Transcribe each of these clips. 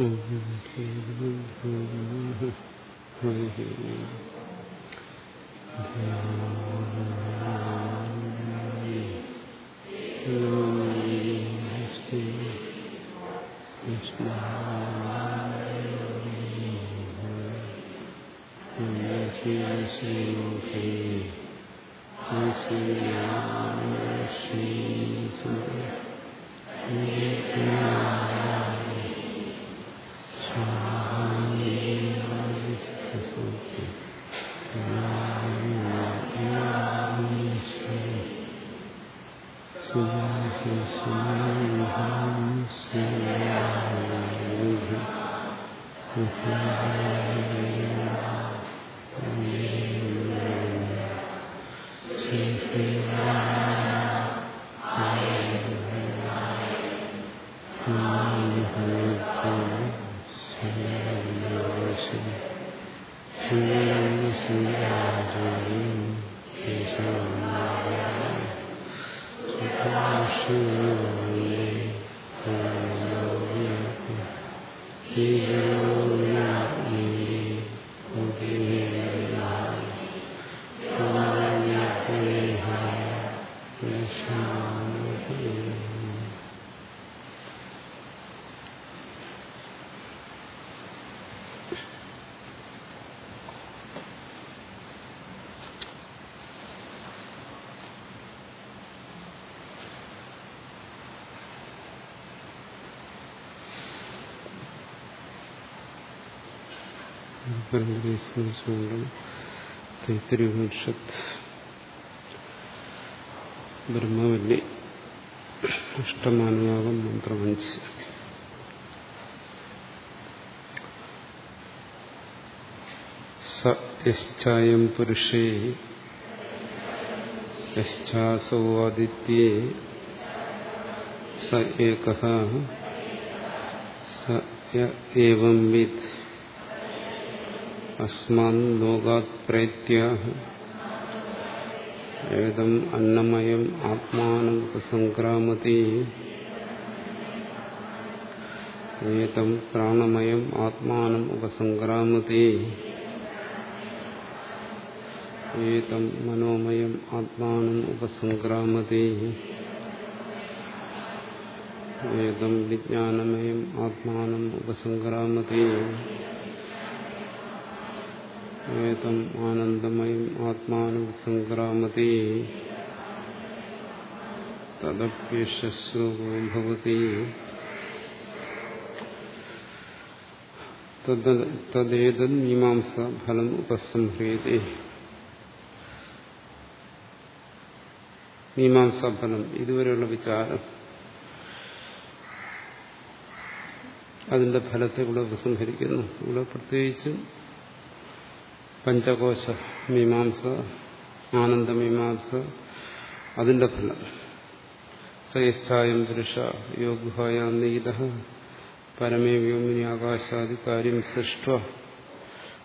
പരമ്പരയെ സ്മരിച്ചുകൊണ്ട് തൈത്തരിപനിഷത്ത് ബ്രഹ്മവല്ലി അഷ്ടമാനുഭാഗം മന്ത്രമഞ്ച് സ യശ്ചായം പുരുഷേ യശ്ചാസോ ആദിത്യേ സ ഏക സ ഏവം വിദ് അസ്മാൻ ലോകാത് പ്രേത്യ ഏതം അന്നമയം ആത്മാനം ഉപസംക്രാമതി ഏതം പ്രാണമയം ആത്മാനം ഉപസംക്രാമതി ഏതം മനോമയം ആത്മാനം ഉപസംക്രാമതി ഏതം വിജ്ഞാനമയം ആത്മാനം ഉപസംക്രാമതി ഏതം ആനന്ദമയം ആത്മാനുസംക്രാമതി തദപ്യശ്ലോകോ ഭവതി. തദ്ദേതത് മീമാംസ ഫലം ഉപസംഹ്രിയത്തെ മീമാംസാഫലം ഇതുവരെയുള്ള വിചാരം. അതിന്റെ ഫലത്തെ ഇവിടെ ഉപസംഹരിക്കുന്നു. ഇവിടെ പ്രത്യേകിച്ചും പഞ്ചകോശ മീമാംസ ആനന്ദമീമാംസ അതിന്റെ ഫലം. സയസ്ഥായം പുരുഷ യോഗുഹായ നീത പരമേ വ്യോമിനി ആകാശാദി കാര്യം സൃഷ്ട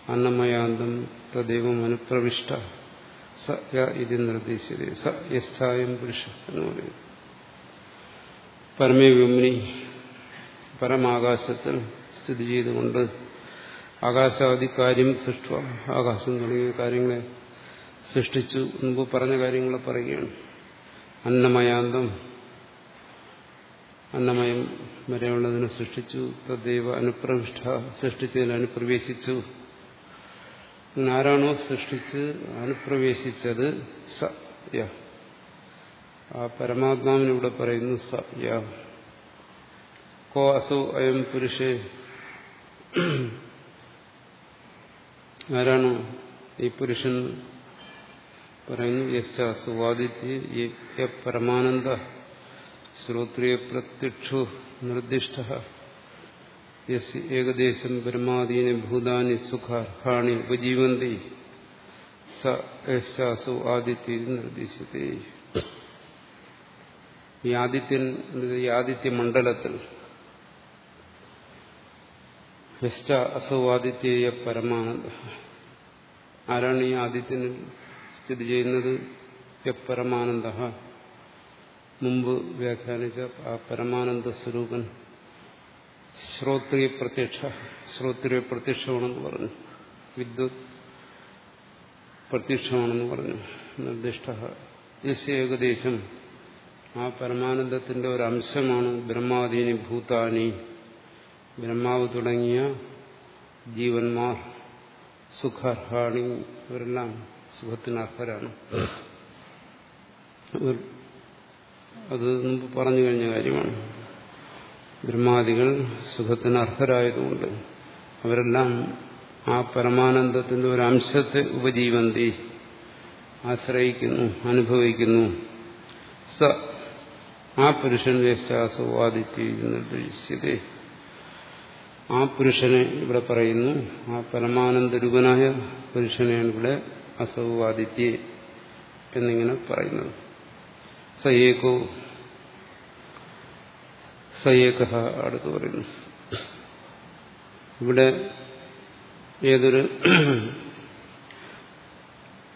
അന്നമയാന്തം തദൈവം അനുപ്രവിഷ്ട. സ ഇത് നിർദ്ദേശിച്ചത്. സ യസ്ഥായം പുരുഷ എന്ന് പറയുന്നു. പരമേ വ്യോമിനി പരമാകാശത്തിൽ സ്ഥിതി ചെയ്തുകൊണ്ട് ആകാശാദി കാര്യം സൃഷ്ട ആകാശം തുടങ്ങിയ കാര്യങ്ങളെ സൃഷ്ടിച്ചു മുമ്പ് പറഞ്ഞ കാര്യങ്ങളെ പറയുകയാണ്. അന്നമയാന്തം. അന്നമയം വരെയുള്ളതിനെ സൃഷ്ടിച്ചു തദ്ദൈവ അനുപ്രവിഷ്ട സൃഷ്ടിച്ചതിൽ അനുപ്രവേശിച്ചു. ആരാണോ സൃഷ്ടിച്ച് അനുപ്രവേശിച്ചത് സ യ. ആ പരമാത്മാവിനിവിടെ പറയുന്നു സ യ. കോ അസോ അയം പുരുഷേ. ആരാണ് ഈ പുരുഷൻ പറയുന്നു യശാസുവാദിത്യ പരമാനന്ദ ശ്രോത്രിയ പ്രത്യക്ഷു നിർദ്ദിഷ്ട യസ് ഏകദേശം ബ്രഹ്മാദീനി ഭൂതാനി സുഖാർഹാണി ഉപജീവന്തി. സ യശാസു ആദിത്യ നിർദ്ദേശത്തെ ഈ ആദിത്യൻ ആദിത്യ മണ്ഡലത്തിൽ യശ്ച അസൗവാദിത്യേയ പരമാനന്ദ. ആരാണ് ഈ ആദിത്യനിൽ സ്ഥിതി ചെയ്യുന്നത്? പരമാനന്ദ മുമ്പ് വ്യാഖ്യാനിച്ച ആ പരമാനന്ദ സ്വരൂപൻ ശ്രോത്രിയ പ്രത്യക്ഷ ശ്രോത്രിയ പ്രത്യക്ഷമാണെന്ന് പറഞ്ഞു. വിദ്യുത് പ്രത്യക്ഷമാണെന്ന് പറഞ്ഞു. നിർദ്ദിഷ്ട. ഏകദേശം ആ പരമാനന്ദത്തിന്റെ ഒരു അംശമാണ് ബ്രഹ്മാദീനി ഭൂതാനി. ബ്രഹ്മാവ് തുടങ്ങിയ ജീവന്മാർ സുഖർഹാണി ഇവരെല്ലാം സുഖത്തിന് അർഹരാണ്. അത് മുമ്പ് പറഞ്ഞു കഴിഞ്ഞ കാര്യമാണ്. ബ്രഹ്മാദികൾ സുഖത്തിന് അർഹരായതുകൊണ്ട് അവരെല്ലാം ആ പരമാനന്ദത്തിന്റെ ഒരു അംശത്തെ ഉപജീവന്തി ആശ്രയിക്കുന്നു അനുഭവിക്കുന്നു. സ ആ പുരുഷൻ വ്യത്യാസവാദിത്യ നിർദ്ദേശിച്ചത് ആ പുരുഷനെ ഇവിടെ പറയുന്നു. ആ പരമാനന്ദരൂപനായ പുരുഷനെയാണ് ഇവിടെ അസൗവാദിത്യ എന്നിങ്ങനെ പറയുന്നത് സയേകോ സയേക അടുത്ത് പറയുന്നു. ഇവിടെ ഏതൊരു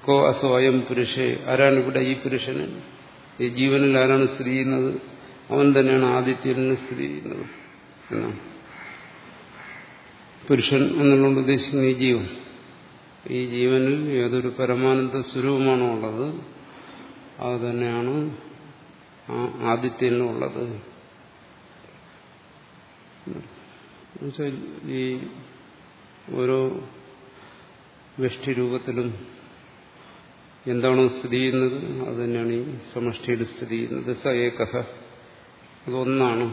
കോ അസ്വയം പുരുഷേ ആരാണ് ഇവിടെ ഈ പുരുഷന്? ഈ ജീവനിൽ ആരാണ് സ്ഥിതി ചെയ്യുന്നത്? അവൻ തന്നെയാണ് ആദിത്യനെ സ്ഥിതി ചെയ്യുന്നത് എന്നാണ്. പുരുഷൻ എന്നുള്ളതുകൊണ്ട് ഉദ്ദേശിക്കുന്ന ഈ ജീവൻ. ഈ ജീവനിൽ ഏതൊരു പരമാനന്ദ സ്വരൂപമാണോ ഉള്ളത് അത് തന്നെയാണ് ആദിത്യനുള്ളത് ഈ ഓരോ വ്യഷ്ടിരൂപത്തിലും എന്താണോ സ്ഥിതി ചെയ്യുന്നത് അത് തന്നെയാണ് ഈ സമഷ്ടിയിൽ സ്ഥിതി ചെയ്യുന്നത്. സ ഏകഹ അതൊന്നാണ്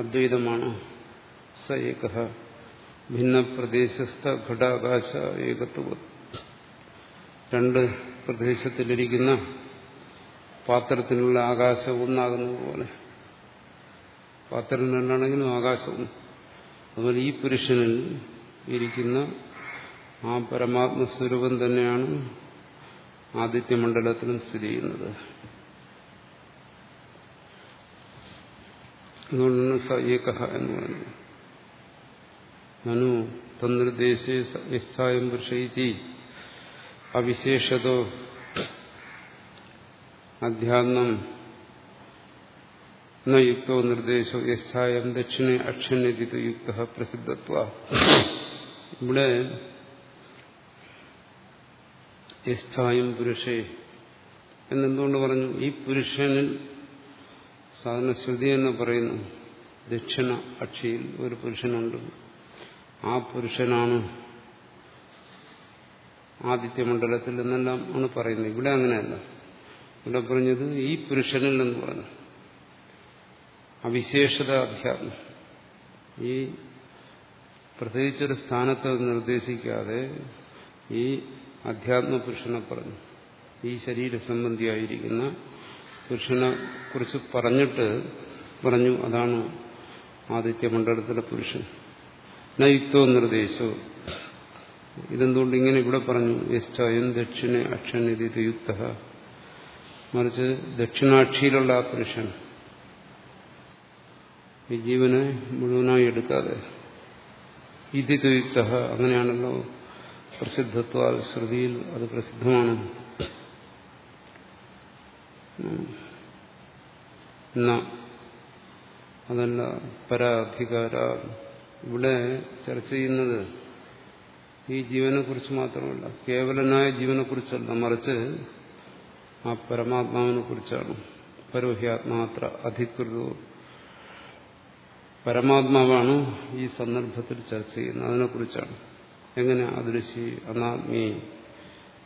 അദ്വൈതമാണ്. സ ഏകഹ ഭിന്ന പ്രദേശസ്ഥ ഘടാകാശ ഏകത്വ രണ്ട് പ്രദേശത്തിലിരിക്കുന്ന പാത്രത്തിനുള്ള ആകാശം ഒന്നാകുന്നത് പോലെ. പാത്രം രണ്ടാണെങ്കിലും ആകാശവും. അതുപോലെ ഈ പുരുഷനിൽ ഇരിക്കുന്ന ആ പരമാത്മസ്വരൂപം തന്നെയാണ് ആദിത്യമണ്ഡലത്തിലും സ്ഥിതി ചെയ്യുന്നത്. അതുകൊണ്ടാണ് സ ഏകഹ എന്ന് പറയുന്നത്. നനു തന്നിർദ്ദേശേ യസ്ഥായം പുരുഷൈതി അവിശേഷതോ അധ്യാത്മം യുക്തോ നിർദ്ദേശോ യസ്ഥായം ദക്ഷിണ അക്ഷണ്യതിത് യുക്ത പ്രസിദ്ധത്വ. ഇവിടെ യസ്ഥായം പുരുഷേ എന്നെന്തുകൊണ്ട് പറഞ്ഞു? ഈ പുരുഷനിൽ സാധാരണ ശ്രുതി എന്ന് പറയുന്നു ദക്ഷിണ അക്ഷിയിൽ ഒരു പുരുഷനുണ്ട്. ആ പുരുഷനാണ് ആദിത്യമണ്ഡലത്തിൽ എന്നെല്ലാം ആണ് പറയുന്നത്. ഇവിടെ അങ്ങനെയല്ല. ഇവിടെ പറഞ്ഞത് ഈ പുരുഷനിൽ എന്ന് പറഞ്ഞു. അവിശേഷത അധ്യാത്മം ഈ പ്രത്യേകിച്ചൊരു സ്ഥാനത്ത് നിർദ്ദേശിക്കാതെ ഈ അധ്യാത്മ പുരുഷനെ പറഞ്ഞു. ഈ ശരീര സംബന്ധിയായിരിക്കുന്ന പുരുഷനെ കുറിച്ച് പറഞ്ഞിട്ട് പറഞ്ഞു. അതാണ് ആദിത്യമണ്ഡലത്തിലെ പുരുഷൻ. നയുക്തോ നിർദ്ദേശോ. ഇതെന്തുകൊണ്ട് ഇങ്ങനെ ഇവിടെ പറഞ്ഞു? യസ്റ്റായും ദക്ഷിണ അക്ഷൻ ഇത് യുക്ത മറിച്ച് ദക്ഷിണാക്ഷിയിലുള്ള ആ പുരുഷൻ. ഈ ജീവനെ മുഴുവനായി എടുക്കാതെ. ഇതിയുക്ത അങ്ങനെയാണല്ലോ പ്രസിദ്ധത്വ ശ്രുതിയിൽ അത് പ്രസിദ്ധമാണ്. അതല്ല പരാധികാര. ഇവിടെ ചർച്ച ചെയ്യുന്നത് ഈ ജീവനെക്കുറിച്ച് മാത്രമല്ല കേവലനായ ജീവനെക്കുറിച്ചല്ല മറിച്ച് ആ പരമാത്മാവിനെ കുറിച്ചാണ് പരോഹ്യാത്മാത്ര അധികൃതവും പരമാത്മാവാണ് ഈ സന്ദർഭത്തിൽ ചർച്ച ചെയ്യുന്നത്. അതിനെക്കുറിച്ചാണ്. എങ്ങനെ അദൃശി അനാത്മീ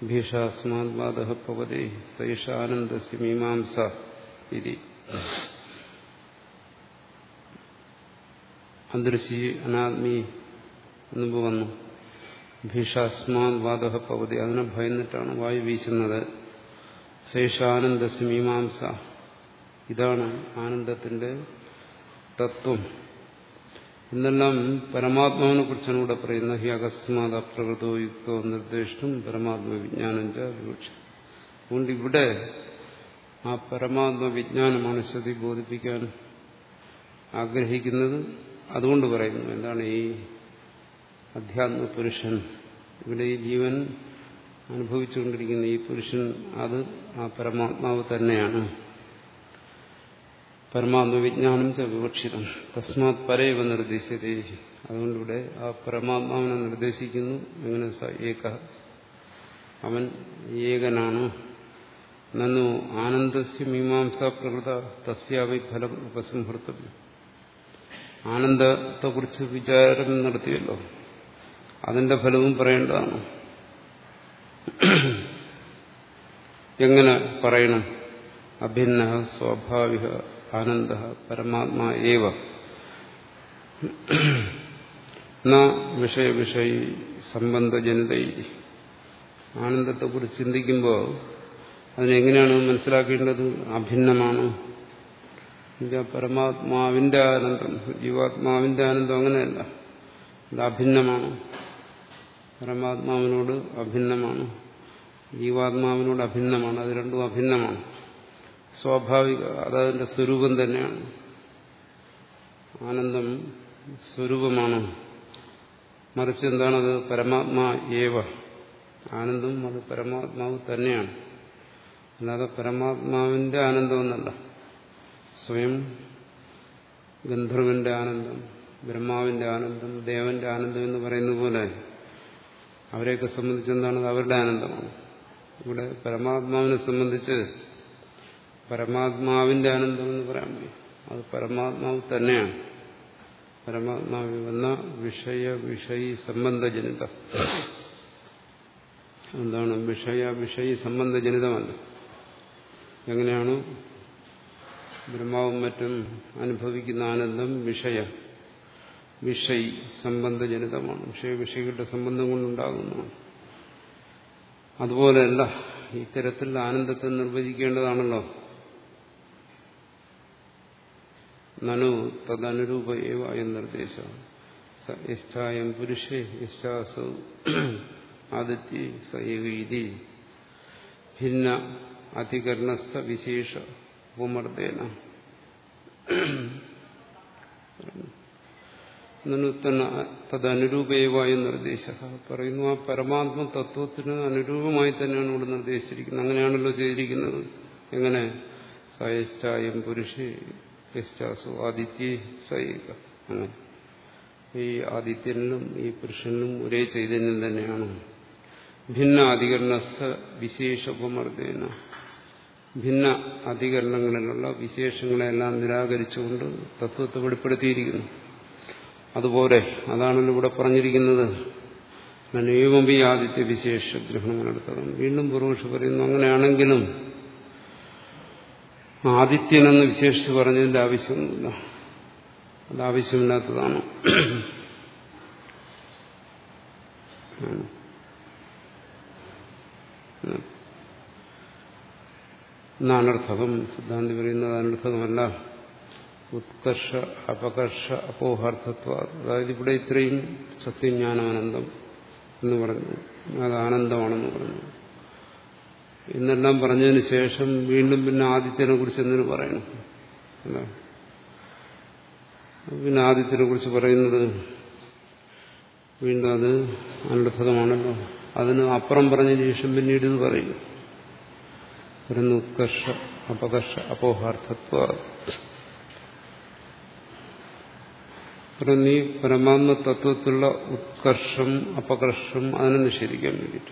ഭീഷാസ്മാത്മാദ പവതി സൈഷാനന്ദസ്യ മീമാംസ ഇതി. അദൃശി അനാത്മി എന്നുമ്പ് വന്നു ഭീഷാസ്മാൻ വാദ പവതി. അതിനെ ഭയന്നിട്ടാണ് വായു വീശുന്നത്. ശേഷാനന്ദ മീമാംസ. ഇതാണ് ആനന്ദത്തിന്റെ തത്വം. എന്നെല്ലാം പരമാത്മാവിനെ കുറിച്ചാണ് ഇവിടെ പറയുന്നത്. ഹി അകസ്മാത് അപ്രകൃതോ യുക്തോ നിർദ്ദേശം പരമാത്മ വിജ്ഞാനം അതുകൊണ്ട് ഇവിടെ ആ പരമാത്മ വിജ്ഞാനമാണ് ശ്രുതി ബോധിപ്പിക്കാൻ ആഗ്രഹിക്കുന്നത്. അതുകൊണ്ട് പറയുന്നു എന്താണ് ഈ അധ്യാത്മ പുരുഷൻ ഇവിടെ ഈ ജീവൻ അനുഭവിച്ചുകൊണ്ടിരിക്കുന്ന ഈ പുരുഷൻ അത് ആ പരമാത്മാവ് തന്നെയാണ്. പരമാത്മവിജ്ഞാനം ച വിവക്ഷിതം. തസ്മാത് പരയവ നിർദ്ദേശിച്ചത് അതുകൊണ്ടിവിടെ ആ പരമാത്മാവിനെ നിർദ്ദേശിക്കുന്നു. എങ്ങനെ സ ഏക. അവൻ ഏകനാണ്. നന്നു ആനന്ദസ്യ മീമാംസ പ്രകൃത തസ്യാവി ഫലം ഉപസംഹൃത്തവ്യം ആനന്ദത്തെക്കുറിച്ച് വിചാരം നടത്തിയല്ലോ. അതിന്റെ ഫലവും പറയേണ്ടതാണ്. എങ്ങനെ പറയണം? അഭിന്ന സ്വാഭാവിക ആനന്ദ പരമാത്മാ ഏവ. വിഷയ വിഷയ സംബന്ധജനിത. ആനന്ദത്തെക്കുറിച്ച് ചിന്തിക്കുമ്പോൾ അതിനെങ്ങനെയാണ് മനസ്സിലാക്കേണ്ടത്? അഭിന്നമാണ്? പരമാത്മാവിന്റെ ആനന്ദം ജീവാത്മാവിന്റെ ആനന്ദം അങ്ങനെയല്ല. ഇത് അഭിന്നമാണ്. പരമാത്മാവിനോട് അഭിന്നമാണ്. ജീവാത്മാവിനോട് അഭിന്നമാണ്. അത് രണ്ടും അഭിന്നമാണ്. സ്വാഭാവിക അതതിന്റെ സ്വരൂപം തന്നെയാണ്. ആനന്ദം സ്വരൂപമാണ്. മറിച്ച് എന്താണത്? പരമാത്മാ ഏവ. ആനന്ദം അത് പരമാത്മാവ് തന്നെയാണ്. അല്ലാതെ പരമാത്മാവിന്റെ ആനന്ദമെന്നല്ല സ്വയം ഗന്ധർവന്റെ ആനന്ദം ബ്രഹ്മാവിന്റെ ആനന്ദം ദേവന്റെ ആനന്ദം എന്ന് പറയുന്ന പോലെ അവരെയൊക്കെ സംബന്ധിച്ച് എന്താണ്? അവരുടെ ആനന്ദമാണ്. ഇവിടെ പരമാത്മാവിനെ സംബന്ധിച്ച് പരമാത്മാവിന്റെ ആനന്ദം എന്ന് പറയാൻ അത് പരമാത്മാവ് തന്നെയാണ്. പരമാത്മാവ് വന്ന വിഷയ വിഷയി സംബന്ധജനിത. എന്താണ് വിഷയ വിഷയി സംബന്ധജനിതമല്ല. എങ്ങനെയാണ് ബ്രഹ്മാവും മറ്റും അനുഭവിക്കുന്ന ആനന്ദം വിഷയ. വിഷയി സംബന്ധജനിതമാണ്. വിഷയ വിഷയികളുടെ സംബന്ധം കൊണ്ടുണ്ടാകുന്നതാണ്. അതുപോലെയല്ല ഇത്തരത്തിൽ ആനന്ദത്തെ നിർവചിക്കേണ്ടതാണല്ലോ. നനു തദനുരൂപ ഏവ നിർദ്ദേശം. യശ്ചായം പുരുഷേ യശ്ചാസു ആദിത്യ സ ഏവ ഇതി. ഭിന്ന അധികരണസ്ഥ വിശേഷ. ഉപമർദ്ദേന തദനുരൂപേവായ നിർദ്ദേശ. പറയുന്നു ആ പരമാത്മ തത്വത്തിന് അനുരൂപമായി തന്നെയാണ് ഇവിടെ നിർദ്ദേശിച്ചിരിക്കുന്നത്. അങ്ങനെയാണല്ലോ ചെയ്തിരിക്കുന്നത്. എങ്ങനെ? സയശ്ചായം പുരുഷേ യശ്ചാസു ആദിത്യ സൈക അങ്ങനെ. ഈ ആദിത്യനിലും ഈ പുരുഷനിലും ഒരേ ചൈതന്യം തന്നെയാണ്. ഭിന്ന അധികരണസ്ഥ വിശേഷ ഉപമർദ്ദേന. ഭിന്ന അധികരണങ്ങളിലുള്ള വിശേഷങ്ങളെല്ലാം നിരാകരിച്ചുകൊണ്ട് തത്വത്തെ വെളിപ്പെടുത്തിയിരിക്കുന്നു. അതുപോലെ അതാണല്ലോ ഇവിടെ പറഞ്ഞിരിക്കുന്നത്. നനേവം ഈ ആദിത്യ വിശേഷ ഗ്രഹണം നടത്തണം വീണ്ടും പുറകുഷ പറയുന്നു അങ്ങനെയാണെങ്കിലും ആദിത്യനെന്ന് വിശേഷിച്ച് പറഞ്ഞതിന്റെ ആവശ്യമൊന്നുമില്ല. അത് ആവശ്യമില്ലാത്തതാണ്. അനർത്ഥകം സിദ്ധാന്തി പറയുന്നത് അനർത്ഥകമല്ല ഉത്കർഷ അപകർഷ അപോഹാർത്ഥത്വ അതായത് ഇവിടെ ഇത്രയും സത്യജ്ഞാനാനന്ദം എന്ന് പറഞ്ഞു അത് ആനന്ദമാണെന്ന് പറഞ്ഞു എന്നെല്ലാം പറഞ്ഞതിന് ശേഷം വീണ്ടും പിന്നെ ആദിത്യനെ കുറിച്ച് എന്തിനു പറയണം? പിന്നെ ആദിത്യനെ കുറിച്ച് പറയുന്നത് വീണ്ടും അത് അനർത്ഥകമാണല്ലോ. അതിന് അപ്പുറം പറഞ്ഞതിന് ശേഷം പിന്നീട് ഇത് പറയും. വരുന്ന ഉത്കർഷ അപകർഷ അപോഹാർത്ഥത്വ നീ പരമാത്മ തത്വത്തിലുള്ള ഉത്കർഷം അപകർഷം അതിനെ നിഷേധിക്കാൻ വേണ്ടിയിട്ട്.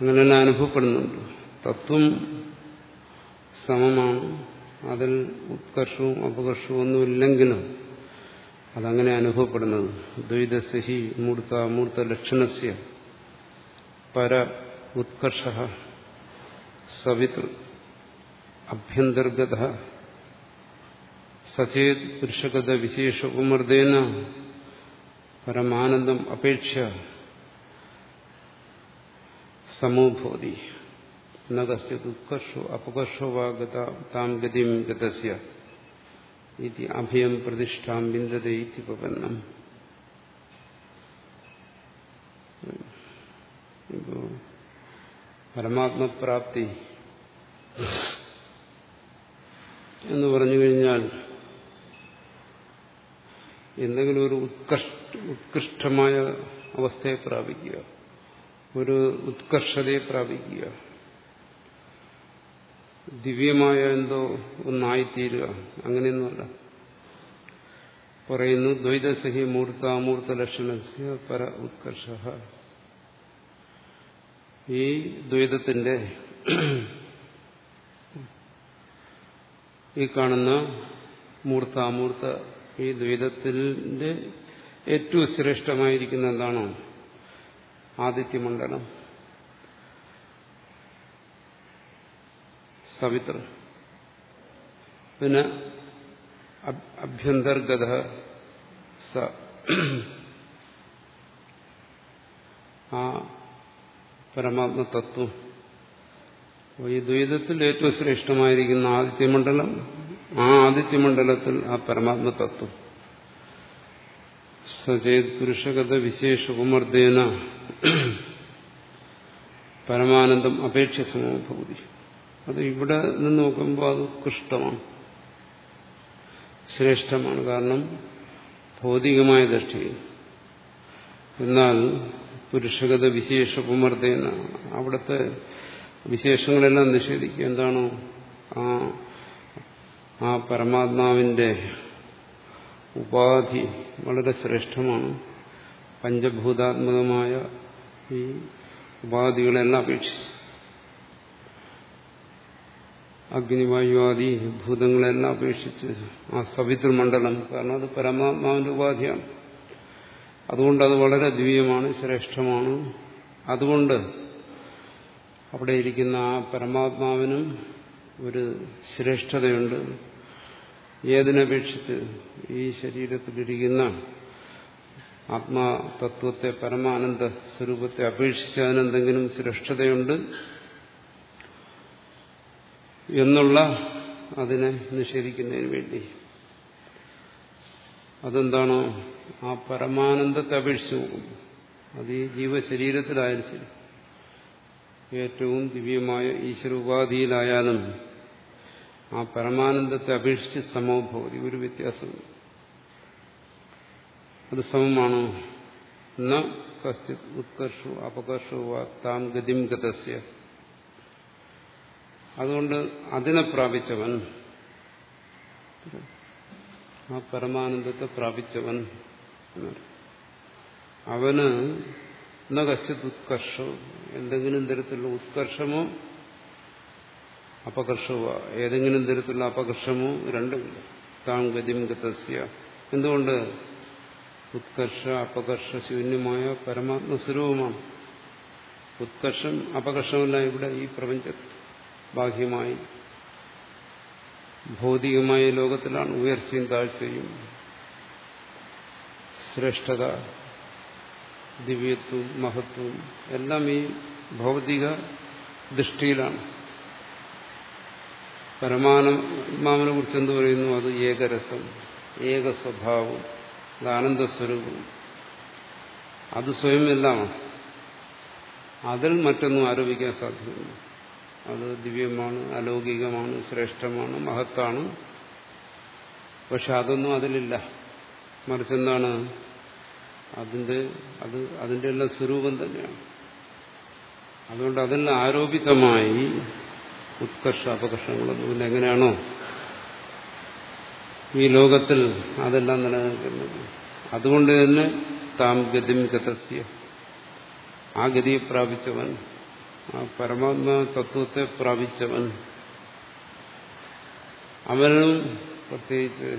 അങ്ങനെ തന്നെ അനുഭവപ്പെടുന്നുണ്ട്. തത്വം സമമാണ്. അതിൽ ഉത്കർഷവും അപകർഷവും ഒന്നുമില്ലെങ്കിലും അതങ്ങനെ അനുഭവപ്പെടുന്നത്. ദ്വൈതസഹി മൂർത്ത മൂർത്ത ലക്ഷണസ്യ പര ഉത്കർഷ. സവിതൃ അഭ്യന്തർഗത സചേത് പുരുഷഗത വിശേഷ ഉപമർദ്ദേന പരമാനന്ദം അപേക്ഷ സമോഭവതി ന കശ്ചിത് ഉത്കർഷോ അപകർഷോ വാ താം ഗതിം ഗതസ്യ ഇതി അഭയം പ്രതിഷ്ഠാം ബിന്ദതേ ഇതി പവന്നം ഇപ്പോ പരമാത്മപ്രാപ്തി എന്ന് പറഞ്ഞു കഴിഞ്ഞാൽ എന്തെങ്കിലും ഒരു ഉത്കൃഷ്ട ഉത്കൃഷ്ടമായ അവസ്ഥയെ പ്രാപിക്കുക. ഒരു ഉത്കർഷതയെ പ്രാപിക്കുക. ദിവ്യമായ എന്തോ ഒന്നായിത്തീരുക. അങ്ങനെയൊന്നുമല്ല. പറയുന്നു ദ്വൈതസഹി മൂർത്ത അമൂർത്ത ലക്ഷണസ്യ പര ഉത്കർഷ. ഈ ദ്വൈതത്തിന്റെ ഈ കാണുന്ന മൂർത്ത അമൂർത്ത ഈ ദ്വൈതത്തിന്റെ ഏറ്റവും ശ്രേഷ്ഠമായിരിക്കുന്ന എന്താണോ? ആദിത്യമണ്ഡലം. സവിത്ര പിന്നെ അഭ്യന്തർഗത സ ആ പരമാത്മ തത്വം ഈ ദ്വൈതത്തിൽ ഏറ്റവും ശ്രേഷ്ഠമായിരിക്കുന്ന ആദിത്യമണ്ഡലം ആ ആദിത്യമണ്ഡലത്തിൽ ആ പരമാത്മ തത്വം സചേത് പുരുഷഗത വിശേഷകുമർദ്ദേന പരമാനന്ദം അപേക്ഷ സമഭൂതി അത് ഇവിടെ നിന്ന് നോക്കുമ്പോൾ അത് ഉത്കൃഷ്ടമാണ് ശ്രേഷ്ഠമാണ് കാരണം ഭൗതികമായ ദൃഷ്ടിയിൽ. എന്നാൽ പുരുഷഗത വിശേഷ പുമർദ്ദേന അവിടുത്തെ വിശേഷങ്ങളെല്ലാം നിഷേധിക്കുക. എന്താണോ? ആ ആ പരമാത്മാവിന്റെ ഉപാധി വളരെ ശ്രേഷ്ഠമാണ്. പഞ്ചഭൂതാത്മകമായ ഈ ഉപാധികളെല്ലാം അപേക്ഷിച്ച്. അഗ്നിവായുവാദി ഭൂതങ്ങളെല്ലാം അപേക്ഷിച്ച് ആ സവിതൃമണ്ഡലം കാരണം അത് പരമാത്മാവിന്റെ ഉപാധിയാണ്. അതുകൊണ്ട് അത് വളരെ ദിവ്യമാണ് ശ്രേഷ്ഠമാണ്. അതുകൊണ്ട് അവിടെ ഇരിക്കുന്ന ആ പരമാത്മാവിനും ഒരു ശ്രേഷ്ഠതയുണ്ട്. ഏതിനപേക്ഷിച്ച് ഈ ശരീരത്തിലിരിക്കുന്ന ആത്മാതത്വത്തെ പരമാനന്ദ സ്വരൂപത്തെ അപേക്ഷിച്ച് അതിനെന്തെങ്കിലും ശ്രേഷ്ഠതയുണ്ട് എന്നുള്ള അതിനെ നിഷേധിക്കുന്നതിന് വേണ്ടി അതെന്താണോ? ആ പരമാനന്ദത്തെ അപേക്ഷിച്ച് നോക്കുന്നു അത് ഈ ജീവശരീരത്തിലായാലും ശരി. ഏറ്റവും ദിവ്യമായ ഈശ്വരോപാധിയിലായാലും ആ പരമാനന്ദത്തെ അപേക്ഷിച്ച് സമഭവതി. ഒരു വ്യത്യാസമുണ്ട് അത് സമമാണോ? ഉത്കർഷു അപകർഷു താം ഗതിം ഗതസ്യ. അതുകൊണ്ട് അതിനെ പ്രാപിച്ചവൻ ആ പരമാനന്ദത്തെ പ്രാപിച്ചവൻ അവന് എന്ന കശ്ചിത് ഉത്കർഷവും എന്തെങ്കിലും തരത്തിലുള്ള ഉത്കർഷമോ അപകർഷമോ ഏതെങ്കിലും തരത്തിലുള്ള അപകർഷമോ രണ്ടുമില്ല. താം ഗതിം ഗതസ്യ. എന്തുകൊണ്ട്? ഉത്കർഷ അപകർഷ ശൂന്യമായ പരമാത്മസ്വരൂപമാണ്. ഉത്കർഷം അപകർഷമല്ല ഇവിടെ ഈ പ്രപഞ്ചത്തിൽ ബാഹ്യമായി ഭൗതികമായ ലോകത്തിലാണ് ഉയർച്ചയും താഴ്ചയും. ശ്രേഷ്ഠത ദിവ്യത്വം മഹത്വം എല്ലാം ഈ ഭൗതിക ദൃഷ്ടിയിലാണ്. പരമാത്മാവിനെ കുറിച്ച് എന്ത് പറയുന്നു? അത് ഏകരസം ഏക സ്വഭാവം അത് ആനന്ദസ്വരൂപം അത് സ്വയം എല്ലാമാണ് അതിൽ മറ്റൊന്നും ആരോപിക്കാൻ സാധ്യമല്ല അത് ദിവ്യമാണ് അലൗകികമാണ് ശ്രേഷ്ഠമാണ് മഹത്താണ്. പക്ഷെ അതൊന്നും അതിലില്ല. മറിച്ച് എന്താണ്? അതിന്റെ അത് അതിന്റെ എല്ലാം സ്വരൂപം തന്നെയാണ്. അതുകൊണ്ട് അതിൽ ആരോപിതമായി ഉത്കർഷ അപകർഷങ്ങളൊന്നുമില്ല എങ്ങനെയാണോ ഈ ലോകത്തിൽ അതെല്ലാം നിലനിൽക്കുന്നത്. അതുകൊണ്ട് തന്നെ താം ഗതിം ഗതസ്യ. ആ ഗതിയെ പ്രാപിച്ചവൻ ആ പരമാത്മ തത്വത്തെ പ്രാപിച്ചവൻ. അവനും പ്രത്യേകിച്ച്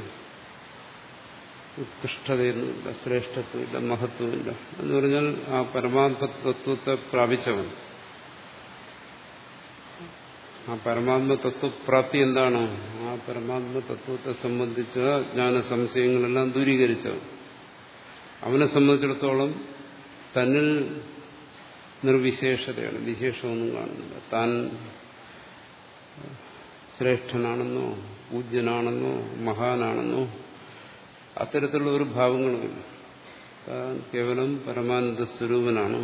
ഉത്കൃഷ്ടതയൊന്നുമില്ല ശ്രേഷ്ഠത്വമില്ല മഹത്വമില്ല. എന്ന് പറഞ്ഞാൽ ആ പരമാത്മ തത്വത്തെ പ്രാപിച്ചവൻ. ആ പരമാത്മ തത്വപ്രാപ്തി എന്താണ്? ആ പരമാത്മ തത്വത്തെ സംബന്ധിച്ച ജ്ഞാന സംശയങ്ങളെല്ലാം ദൂരീകരിച്ചവൻ. അവനെ സംബന്ധിച്ചിടത്തോളം തന്നിൽ നിർവിശേഷതയാണ്. വിശേഷമൊന്നും കാണുന്നില്ല. താൻ ശ്രേഷ്ഠനാണെന്നോ പൂജ്യനാണെന്നോ മഹാനാണെന്നോ അത്തരത്തിലുള്ള ഒരു ഭാവങ്ങളുമില്ല കേവലം പരമാനന്ദ സ്വരൂപനാണ്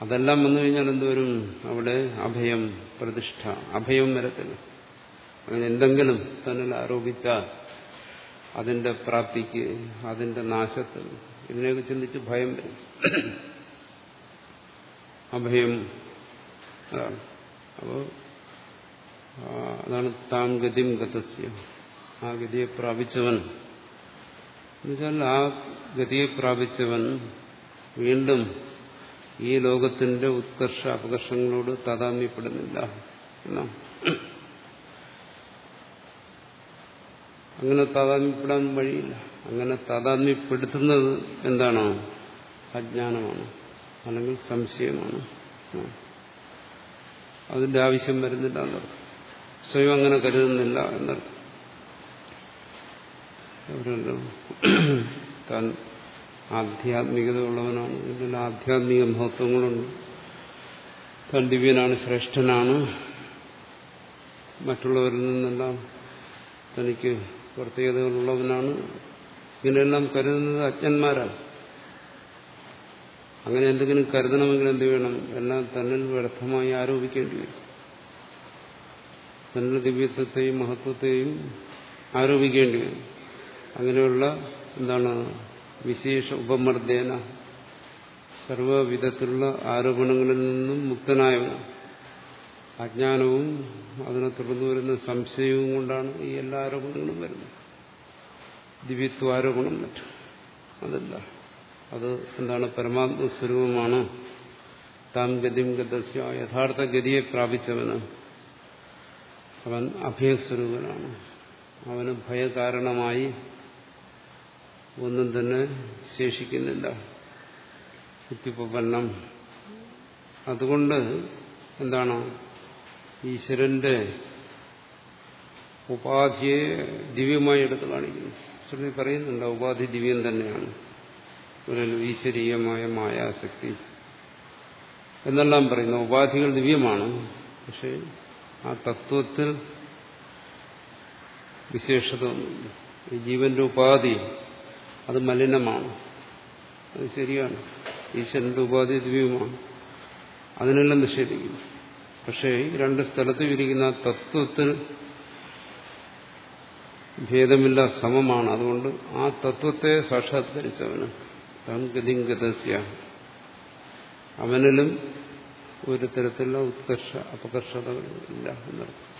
അതെല്ലാം വന്നു കഴിഞ്ഞാൽ എന്തുവരും അവിടെ അഭയം പ്രതിഷ്ഠ അഭയം വരത്തില്ല. അങ്ങനെ എന്തെങ്കിലും തന്നിൽ ആരോപിച്ചാൽ അതിന്റെ പ്രാപ്തിക്ക് അതിന്റെ നാശത്തിൽ ഇതിനെയൊക്കെ ചിന്തിച്ച് ഭയം വരും. അഭയം. അതാണ് അപ്പോൾ അതാണ് താം ഗതിം ഗതസ്യ. ആ ഗതിയെ പ്രാപിച്ചവൻ. എന്നുവെച്ചാൽ ആ ഗതിയെ പ്രാപിച്ചവൻ വീണ്ടും ഈ ലോകത്തിന്റെ ഉത്കർഷ അപകർഷങ്ങളോട് താതാമ്യപ്പെടുന്നില്ല എന്നാണ്. അങ്ങനെ താതാമ്യപ്പെടാൻ വഴിയില്ല. അങ്ങനെ താതാത്മ്യപ്പെടുത്തുന്നത് എന്താണോ? അജ്ഞാനമാണ്. അല്ലെങ്കിൽ സംശയമാണ്. അതിന്റെ ആവശ്യം വരുന്നില്ല എന്നർത്ഥം. സ്വയം അങ്ങനെ കരുതുന്നില്ല എന്നർത്ഥം. താൻ ആധ്യാത്മികത ഉള്ളവനാണ് ഇതിൽ ആധ്യാത്മിക മഹത്വങ്ങളുണ്ട്. താൻ ദിവ്യനാണ് ശ്രേഷ്ഠനാണ്. മറ്റുള്ളവരിൽ നിന്നെല്ലാം തനിക്ക് പ്രത്യേകതകളുള്ളവനാണ്. ഇങ്ങനെയെല്ലാം കരുതുന്നത് അജ്ഞന്മാരാണ് അങ്ങനെ എന്തെങ്കിലും കരുതണമെങ്കിൽ എന്ത് വേണം എന്നാൽ തന്നിൽ വ്യർത്ഥമായി ആരോപിക്കേണ്ടി വരും. തന്നിൽ ദിവ്യത്വത്തെയും മഹത്വത്തെയും ആരോപിക്കേണ്ടി വരും. അങ്ങനെയുള്ള എന്താണ് വിശേഷ ഉപമർദ്ദേന സർവവിധത്തിലുള്ള ആരോപണങ്ങളിൽ നിന്നും മുക്തനായവ അജ്ഞാനവും അതിനെ തുടർന്ന് വരുന്ന സംശയവും കൊണ്ടാണ് ഈ എല്ലാ ആരോപണങ്ങളും വരുന്നത്. ദിവ്യത്വാരോപണം മറ്റും. അതല്ല. അത് എന്താണ് പരമാത്മസ്വരൂപമാണ്. താം ഗതിം ഗതസ്യ യഥാർത്ഥ ഗതിയെ പ്രാപിച്ചവന് അവൻ അഭയസ്വരൂപനാണ്. അവന് ഭയകാരണമായി ഒന്നും തന്നെ ശേഷിക്കുന്നില്ല. കുത്തിപ്പന്നം അതുകൊണ്ട് എന്താണ്? ഈശ്വരന്റെ ഉപാധിയെ ദിവ്യമായി എടുത്തു കാണിക്കുന്നു. ശ്രുതി പറയുന്നുണ്ട് ഉപാധി ദിവ്യം തന്നെയാണ്. ഒരു ഈശ്വരീയമായ മായാശക്തി. എന്നെല്ലാം പറയുന്നു. ഉപാധികൾ ദിവ്യമാണ്. പക്ഷെ ആ തത്വത്തിൽ വിശേഷത ഈ ജീവന്റെ ഉപാധി അത് മലിനമാണ്. അത് ശരിയാണ്. ഈശ്വരന്റെ ഉപാധി ദിവ്യമാണ്. അതിനെല്ലാം നിഷേധിക്കുന്നു. പക്ഷേ രണ്ട് സ്ഥലത്ത് വിരിക്കുന്ന തത്വത്തിൽ ഭേദമില്ല സമമാണ്. അതുകൊണ്ട് ആ തത്വത്തെ സാക്ഷാത്കരിച്ചവന് ഗതിങ്കതസ്യ അവനിലും ഒരു തരത്തിലുള്ള ഉത്കർഷ അപകർഷതകൾ ഇല്ല എന്നർത്ഥം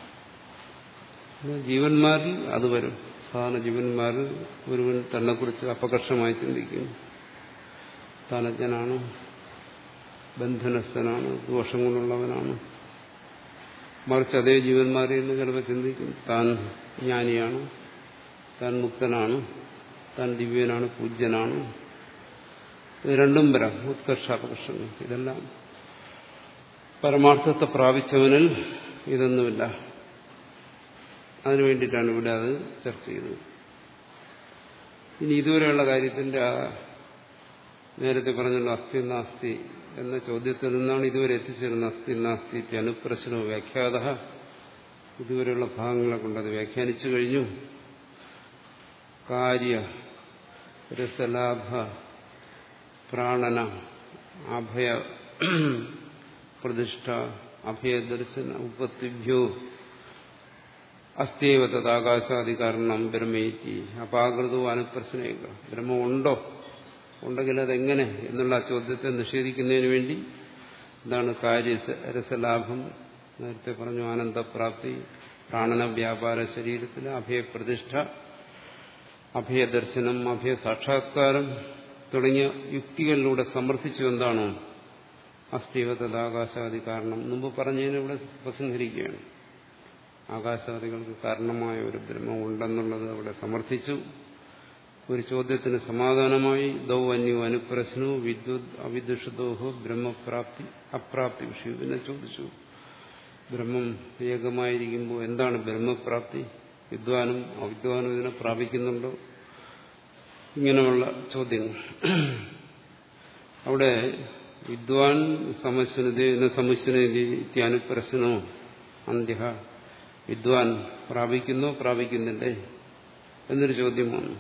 ജീവന്മാരിൽ അത് വരും. സാധാരണ ജീവന്മാരിൽ ഒരുവൻ തന്നെക്കുറിച്ച് അപകർഷമായി ചിന്തിക്കുന്നു. താനജ്ഞനാണ് ബന്ധനസ്ഥനാണ് ദോഷം കൊണ്ടുള്ളവനാണ്. മറിച്ച് അതേ ജീവന്മാരിൽ നിന്ന് ചിലപ്പോൾ ചിന്തിക്കും താൻ ജ്ഞാനിയാണ് താൻ മുക്തനാണ് താൻ ദിവ്യനാണ് പൂജ്യനാണ്. ഇത് രണ്ടും വരാം. ഉത്കർഷാപകർഷങ്ങൾ ഇതെല്ലാം പരമാർത്ഥത്തെ പ്രാപിച്ചവനിൽ ഇതൊന്നുമില്ല. അതിനു വേണ്ടിയിട്ടാണ് ഇവിടെ അത് ചർച്ച ചെയ്തത്. ഇനി ഇതുവരെയുള്ള കാര്യത്തിന്റെ ആ നേരത്തെ പറഞ്ഞല്ലോ അസ്ഥി നാസ്തി എന്ന ചോദ്യത്തിൽ നിന്നാണ് ഇതുവരെ എത്തിച്ചേരുന്നത് അസ്ഥി നാസ്തി അനുപ്രശ്നം വ്യാഖ്യാത. ഇതുവരെയുള്ള ഭാഗങ്ങളെ അത് വ്യാഖ്യാനിച്ചു കഴിഞ്ഞു. കാര്യ രസലാഭ പ്രാണന അഭയ പ്രതിഷ്ഠ അഭയദർശന ഉപത്തിഭ്യോ അസ്ഥേവ തഥാകാശാധികരണം ബ്രഹ്മേറ്റി അപാകൃതവും അനുപ്രശ്നേക ബ്രഹ്മം ഉണ്ടോ ഉണ്ടെങ്കിൽ അതെങ്ങനെ എന്നുള്ള ചോദ്യത്തെ നിഷേധിക്കുന്നതിന് വേണ്ടി എന്താണ് കാര്യ രസലാഭം. നേരത്തെ പറഞ്ഞു ആനന്ദപ്രാപ്തി പ്രാണന വ്യാപാര ശരീരത്തിൽ അഭയപ്രതിഷ്ഠ അഭയദർശനം അഭയ സാക്ഷാത്കാരം തുടങ്ങിയ യുക്തികളിലൂടെ സമർത്ഥിച്ചു എന്താണോ അസ്ഥിവ തഥാകാശാദി കാരണം. മുമ്പ് പറഞ്ഞതിനെ ഇവിടെ ഉപസംഹരിക്കുകയാണ് ആകാശാദികൾക്ക് കാരണമായ ഒരു ബ്രഹ്മം ഉണ്ടെന്നുള്ളത് അവിടെ സമർത്ഥിച്ചു. ഒരു ചോദ്യത്തിന് സമാധാനമായി ദൗ അന്യു അനുപ്രശ്നോ വിദ്യുത് അവിദുഷതോഹോ ബ്രഹ്മപ്രാപ്തി അപ്രാപ്തി വിഷയം പിന്നെ ചോദിച്ചു. ബ്രഹ്മം ഏകമായിരിക്കുമ്പോൾ എന്താണ് ബ്രഹ്മപ്രാപ്തി? വിദ്വാനും അവിദ്വാനും ഇതിനെ പ്രാപിക്കുന്നുണ്ടോ? ഇങ്ങനെയുള്ള ചോദ്യങ്ങൾ. അവിടെ വിദ്വാൻ സമശ്വനതേന സമുശ്വനതി അനുപ്രശ്നോ അന്ത്യ വിദ്വാൻ പ്രാപിക്കുന്നോ പ്രാപിക്കുന്നില്ലേ? എന്നൊരു ചോദ്യമാണ്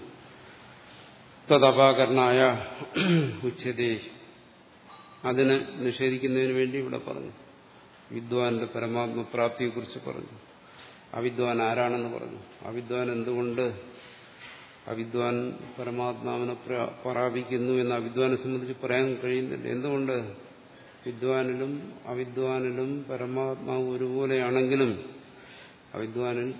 തദപാകരണായ ഉച്ചതേ അതിനെ നിഷേധിക്കുന്നതിന് വേണ്ടി ഇവിടെ പറഞ്ഞു. വിദ്വാന്റെ പരമാത്മപ്രാപ്തിയെക്കുറിച്ച് പറഞ്ഞു. അവിദ്വാൻ ആരാണെന്ന് പറഞ്ഞു. അവിദ്വാൻ എന്തുകൊണ്ട് അവിദ്വാൻ പരമാത്മാവിനെ പ്രാപിക്കുന്നു എന്ന് അവിദ്വാനെ സംബന്ധിച്ച് പറയാൻ കഴിയുന്നില്ല. എന്തുകൊണ്ട്? വിദ്വാനിലും അവിദ്വാനിലും പരമാത്മാവ് ഒരുപോലെയാണെങ്കിലും അവിദ്വാനിൽ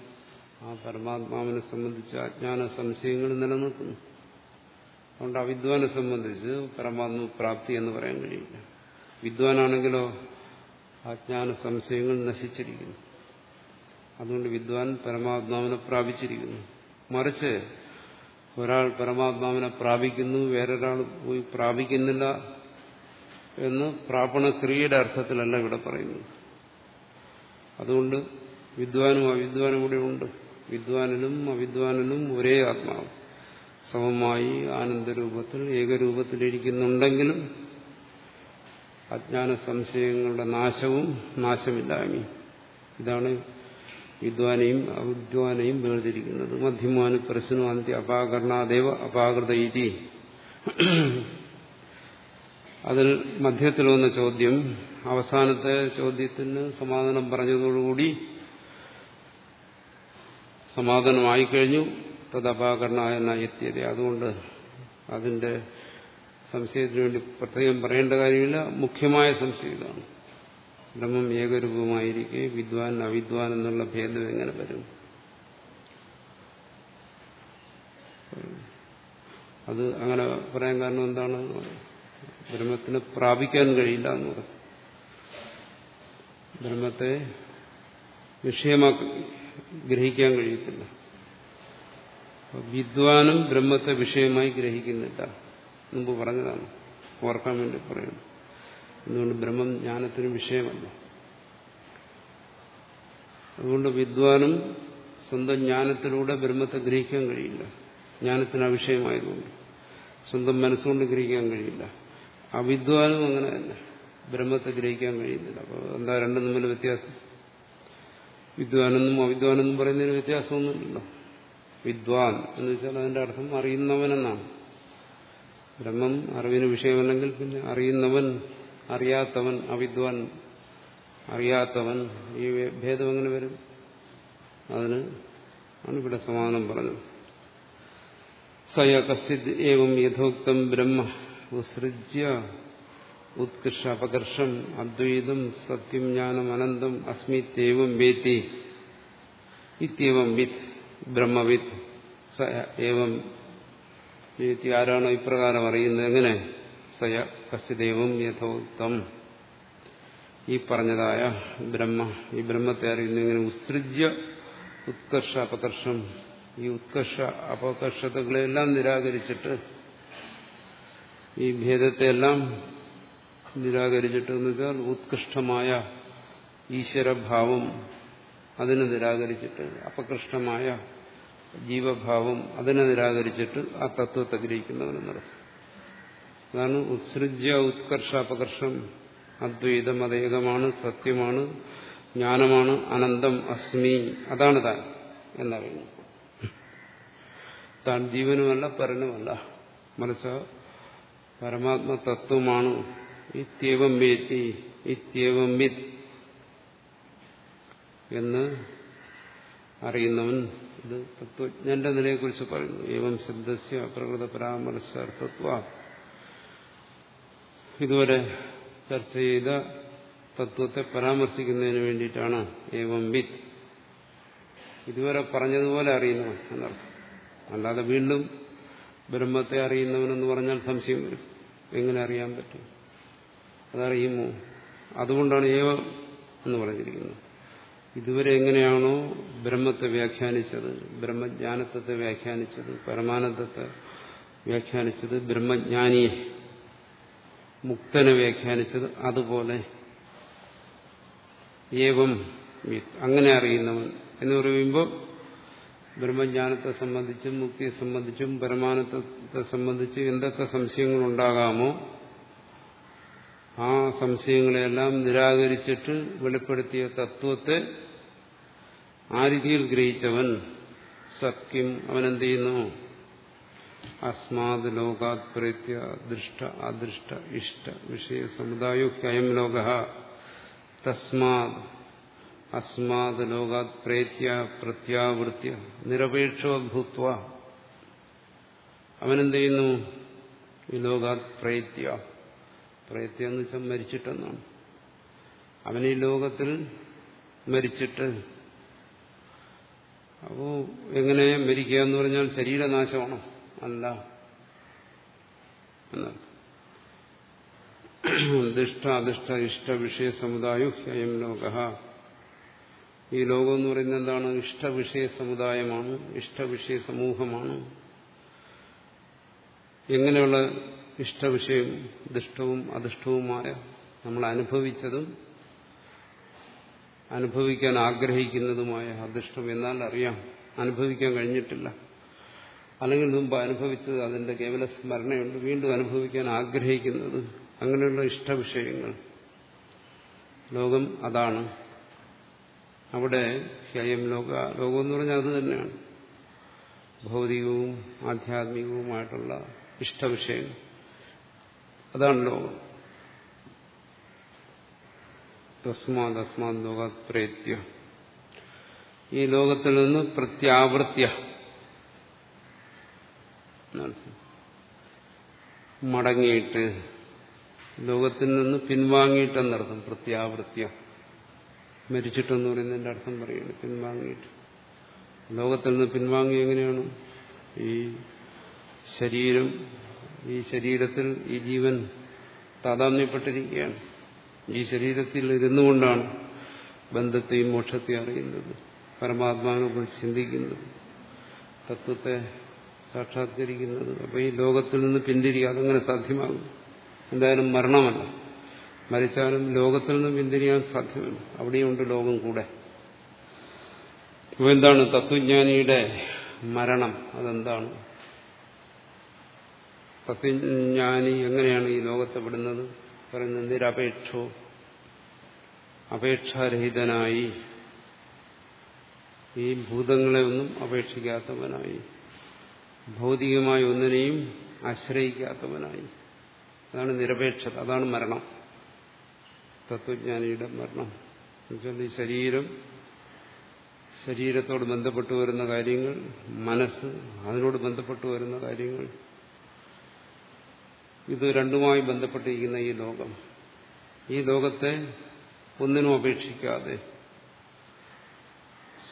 ആ പരമാത്മാവിനെ സംബന്ധിച്ച അജ്ഞാന സംശയങ്ങൾ നിലനിൽക്കുന്നു. അതുകൊണ്ട് അവിദ്വാനെ സംബന്ധിച്ച് പരമാത്മ പ്രാപ്തി എന്ന് പറയാൻ കഴിയില്ല. വിദ്വാനാണെങ്കിലോ അജ്ഞാന സംശയങ്ങൾ നശിച്ചിരിക്കുന്നു. അതുകൊണ്ട് വിദ്വാൻ പരമാത്മാവിനെ പ്രാപിച്ചിരിക്കുന്നു. മറിച്ച് ഒരാൾ പരമാത്മാവിനെ പ്രാപിക്കുന്നു വേറൊരാൾ പോയി പ്രാപിക്കുന്നില്ല എന്ന് പ്രാപണക്രിയയുടെ അർത്ഥത്തിലല്ല ഇവിടെ പറയുന്നത്. അതുകൊണ്ട് വിദ്വാനും അവിദ്വാനും കൂടെ ഉണ്ട്. വിദ്വാനിലും അവിദ്വാനിലും ഒരേ ആത്മാവ്. സമമായി ആനന്ദരൂപത്തിൽ ഏകരൂപത്തിലിരിക്കുന്നുണ്ടെങ്കിലും അജ്ഞാന സംശയങ്ങളുടെ നാശവും നാശമില്ലായ്മയും. ഇതാണ് വിദ്വാനെയും അവിദ്വാനെയും വേർതിരിക്കുന്നത്. മധ്യമാന് പ്രശ്നു അപാകരണാദേവ അപാകൃത ഇതി അതിൽ മധ്യത്തിൽ വന്ന ചോദ്യം അവസാനത്തെ ചോദ്യത്തിന് സമാധാനം പറഞ്ഞതോടുകൂടി സമാധാനമായിക്കഴിഞ്ഞു തദപാകരണായ എത്തിയത് അതുകൊണ്ട് അതിന്റെ സംശയത്തിന് വേണ്ടി പ്രത്യേകം പറയേണ്ട കാര്യമില്ല. മുഖ്യമായ സംശയം ഇതാണ്. ബ്രഹ്മം ഏകരൂപമായിരിക്കെ വിദ്വാൻ അവിദ്വാൻ എന്നുള്ള ഭേദം എങ്ങനെ വരും? അത് അങ്ങനെ പറയാൻ കാരണം എന്താണ്? ബ്രഹ്മത്തിന് പ്രാപിക്കാൻ കഴിയില്ല എന്ന് പറഞ്ഞു ബ്രഹ്മത്തെ വിഷയമാക്കി ഗ്രഹിക്കാൻ കഴിയത്തില്ല. വിദ്വാനും ബ്രഹ്മത്തെ വിഷയമായി ഗ്രഹിക്കുന്നില്ല. മുമ്പ് പറഞ്ഞതാണ്. ഓർക്കാൻ വേണ്ടി പറയുന്നു. അതുകൊണ്ട് ബ്രഹ്മം ജ്ഞാനത്തിന് വിഷയമല്ല? അതുകൊണ്ട് വിദ്വാനും സ്വന്തം ജ്ഞാനത്തിലൂടെ ബ്രഹ്മത്തെ ഗ്രഹിക്കാൻ കഴിയില്ല. ജ്ഞാനത്തിന് അവിഷയമായതുകൊണ്ട്. സ്വന്തം മനസ്സുകൊണ്ട് ഗ്രഹിക്കാൻ കഴിയില്ല. ആ വിദ്വാനും അങ്ങനെ തന്നെ. ബ്രഹ്മത്തെ ഗ്രഹിക്കാൻ കഴിയുന്നില്ല. അപ്പോൾ എന്താ രണ്ടും തമ്മിൽ വ്യത്യാസം? വിദ്വാനെന്നും അവിദ്വാനെന്നും പറയുന്നതിന് വ്യത്യാസമൊന്നുമില്ലല്ലോ. വിദ്വാൻ എന്ന് വെച്ചാൽ അതിന്റെ അർത്ഥം അറിയുന്നവനെന്നാണ്. ബ്രഹ്മം അറിവിന് വിഷയമല്ലെങ്കിൽ പിന്നെ അറിയുന്നവൻ അറിയാത്തവൻ അവിദ്വാൻ. അറിയാത്തവൻ ഈ ഭേദം എങ്ങനെ വരും? അതിന് ആണ് ഇവിടെ സമാധാനം പറഞ്ഞത്. സയ കശ്ചിത് ഏവം യഥോക്തം ബ്രഹ്മ ഉസൃജ്യ ഉത്കൃഷ അപകർഷം അദ്വൈതം സത്യം ജ്ഞാനം അനന്തം അസ്മിത്യേവം വേത്തി. ഇത്യവം വിത്ത് ബ്രഹ്മവിത്ത് സ ഏവം. വേത്തി ആരാണോ ഇപ്രകാരം അറിയുന്നത്? എങ്ങനെ? സയ കശ്ചിദേവം യഥോക്തം ഈ പറഞ്ഞതായ ബ്രഹ്മ ഈ ബ്രഹ്മത്തെ അറിയുന്നു ഇങ്ങനെ ഉത്സൃജ്യ ഉത്കർഷ അപകർഷം. ഈ ഉത്കർഷ അപകർഷതകളെല്ലാം നിരാകരിച്ചിട്ട് ഈ ഭേദത്തെയെല്ലാം നിരാകരിച്ചിട്ട് എന്ന് വെച്ചാൽ ഉത്കൃഷ്ടമായ ഈശ്വരഭാവം അതിനെ നിരാകരിച്ചിട്ട് അപകൃഷ്ടമായ ജീവഭാവം അതിനെ നിരാകരിച്ചിട്ട് ആ തത്വത്തെ ഗ്രഹിക്കുന്നവനെന്നർത്ഥം അതാണ് ഉത്സൃജ്യ ഉത്കർഷ അപകർഷം അദ്വൈതം അതേകമാണ് സത്യമാണ് ജ്ഞാനമാണ് അനന്തം അസ്മി. അതാണ് താൻ എന്നറിയുന്നു താൻ ജീവനുമല്ല പരനുമല്ല മനസ്സ പരമാത്മ തത്വമാണ് ഇത്യവം വേത്തി ഇത്യവം വിത്ത് എന്ന് അറിയുന്നവൻ ഇത് തത്വജ്ഞന്റെ നിലയെക്കുറിച്ച് പറയുന്നു. ഏവം ശബ്ദസ്യ പ്രകൃത പരാമർശാർത്ഥത്വ ഇതുവരെ ചർച്ച ചെയ്ത തത്വത്തെ പരാമർശിക്കുന്നതിന് വേണ്ടിയിട്ടാണ് ഏവം വിത്ത് ഇതുവരെ പറഞ്ഞതുപോലെ അറിയുന്നവൻ എന്നർത്ഥം. അല്ലാതെ വീണ്ടും ബ്രഹ്മത്തെ അറിയുന്നവനെന്ന് പറഞ്ഞാൽ സംശയം വരും. എങ്ങനെ അറിയാൻ പറ്റും? അതറിയുമോ? അതുകൊണ്ടാണ് ഏവ എന്ന് പറഞ്ഞിരിക്കുന്നത്. ഇതുവരെ എങ്ങനെയാണോ ബ്രഹ്മത്തെ വ്യാഖ്യാനിച്ചത് ബ്രഹ്മജ്ഞാനത്വത്തെ വ്യാഖ്യാനിച്ചത് പരമാനന്ദത്തെ വ്യാഖ്യാനിച്ചത് ബ്രഹ്മജ്ഞാനിയെ മുക്തനെ വ്യാഖ്യാനിച്ചത് അതുപോലെ ഏവം അങ്ങനെ അറിയുന്നവൻ എന്ന് പറയുമ്പോൾ ബ്രഹ്മജ്ഞാനത്തെ സംബന്ധിച്ചും മുക്തിയെ സംബന്ധിച്ചും പരമാനത്തെ സംബന്ധിച്ചും എന്തൊക്കെ സംശയങ്ങളുണ്ടാകാമോ ആ സംശയങ്ങളെല്ലാം നിരാകരിച്ചിട്ട് വെളിപ്പെടുത്തിയ തത്വത്തെ ആ രീതിയിൽ ഗ്രഹിച്ചവൻ സത്യം അവനെന്ത് ചെയ്യുന്നു? അസ്മാത് ലോകാത് പ്രേത്യ ദൃഷ്ട അദൃഷ്ട ഇഷ്ട വിഷയ സമുദായോക്യം ലോക തസ്മാത് അസ്മാത് ലോകാത് പ്രേത്യ പ്രത്യാവൃത്യ നിരപേക്ഷോ ഭൂത്വ അവനെന്ത് ചെയ്യുന്നു? ഈ ലോകാത് പ്രേത്യ പ്രേത്യ എന്ന് വെച്ചാൽ മരിച്ചിട്ടെന്നാണ്. അവൻ ഈ ലോകത്തിൽ മരിച്ചിട്ട് അപ്പോൾ എങ്ങനെ മരിക്കുക എന്ന് പറഞ്ഞാൽ ശരീരനാശമാണോ? അല്ല. ദുഷ്ട അധിഷ്ഠ ഇഷ്ട വിഷയ സമുദായം ലോക. ഈ ലോകം എന്ന് പറയുന്നത് എന്താണ്? ഇഷ്ടവിഷയ സമുദായമാണ്. ഇഷ്ടവിഷയ സമൂഹമാണ്. എങ്ങനെയുള്ള ഇഷ്ടവിഷയം ദുഷ്ടവും അധിഷ്ഠവുമായ നമ്മൾ അനുഭവിച്ചതും അനുഭവിക്കാൻ ആഗ്രഹിക്കുന്നതുമായ അധിഷ്ഠം എന്നാൽ അറിയാം. അനുഭവിക്കാൻ കഴിഞ്ഞിട്ടില്ല. അല്ലെങ്കിൽ മുമ്പ് അനുഭവിച്ചത് അതിന്റെ കേവല സ്മരണയുണ്ട് വീണ്ടും അനുഭവിക്കാൻ ആഗ്രഹിക്കുന്നത്. അങ്ങനെയുള്ള ഇഷ്ടവിഷയങ്ങൾ. ലോകം അതാണ്. അവിടെ ഹ്യയം ലോക ലോകം എന്ന് പറഞ്ഞാൽ അത് തന്നെയാണ്. ഭൗതികവും ആധ്യാത്മികവുമായിട്ടുള്ള ഇഷ്ടവിഷയങ്ങൾ. അതാണ് ലോകം. തസ്മാത് അസ്മാത് ലോകാത് പ്രേത്യ ഈ ലോകത്തിൽ നിന്ന് പ്രത്യാവൃത്യ മടങ്ങിയിട്ട് ലോകത്തിൽ നിന്ന് പിൻവാങ്ങിയിട്ടെന്നർത്ഥം പ്രത്യാവൃത്യ മരിച്ചിട്ടെന്ന് പറയുന്നതിന്റെ അർത്ഥം പറയുകയാണ് പിൻവാങ്ങിയിട്ട്. ലോകത്തിൽ നിന്ന് പിൻവാങ്ങി എങ്ങനെയാണ്? ഈ ശരീരം ഈ ശരീരത്തിൽ ഈ ജീവൻ താതാമ്യപ്പെട്ടിരിക്കുകയാണ് ഈ ശരീരത്തിൽ ഇരുന്നു കൊണ്ടാണ് ബന്ധത്തെയും മോക്ഷത്തെയും അറിയുന്നത് പരമാത്മാവിനെ കുറിച്ച് ചിന്തിക്കുന്നത്. തത്വത്തെ സാക്ഷാത്കരിക്കുന്നത്. അപ്പോൾ ഈ ലോകത്തിൽ നിന്ന് പിന്തിരിക്കുക അതങ്ങനെ സാധ്യമാകും. എന്തായാലും മരണമല്ല. മരിച്ചാലും ലോകത്തിൽ നിന്ന് പിന്തിരിയാൻ സാധ്യമല്ല. അവിടെയുണ്ട് ലോകം കൂടെ. അപ്പോൾ എന്താണ് തത്വജ്ഞാനിയുടെ മരണം? അതെന്താണ്? തത്വജ്ഞാനി എങ്ങനെയാണ് ഈ ലോകത്തെ വിടുന്നത് പറയുന്നത് നിരപേക്ഷോ അപേക്ഷാരഹിതനായി. ഈ ഭൂതങ്ങളെ ഒന്നും അപേക്ഷിക്കാത്തവനായി. ഭൗതികമായ ഒന്നിനെയും ആശ്രയിക്കാത്തവനായി. അതാണ് നിരപേക്ഷത അതാണ് മരണം. തത്വജ്ഞാനിയുടെ മരണം. എന്നുവെച്ചാൽ ഈ ശരീരം ശരീരത്തോട് ബന്ധപ്പെട്ടു വരുന്ന കാര്യങ്ങൾ മനസ്സ് അതിനോട് ബന്ധപ്പെട്ടു വരുന്ന കാര്യങ്ങൾ ഇത് രണ്ടുമായി ബന്ധപ്പെട്ടിരിക്കുന്ന ഈ ലോകം. ഈ ലോകത്തെ ഒന്നിനും അപേക്ഷിക്കാതെ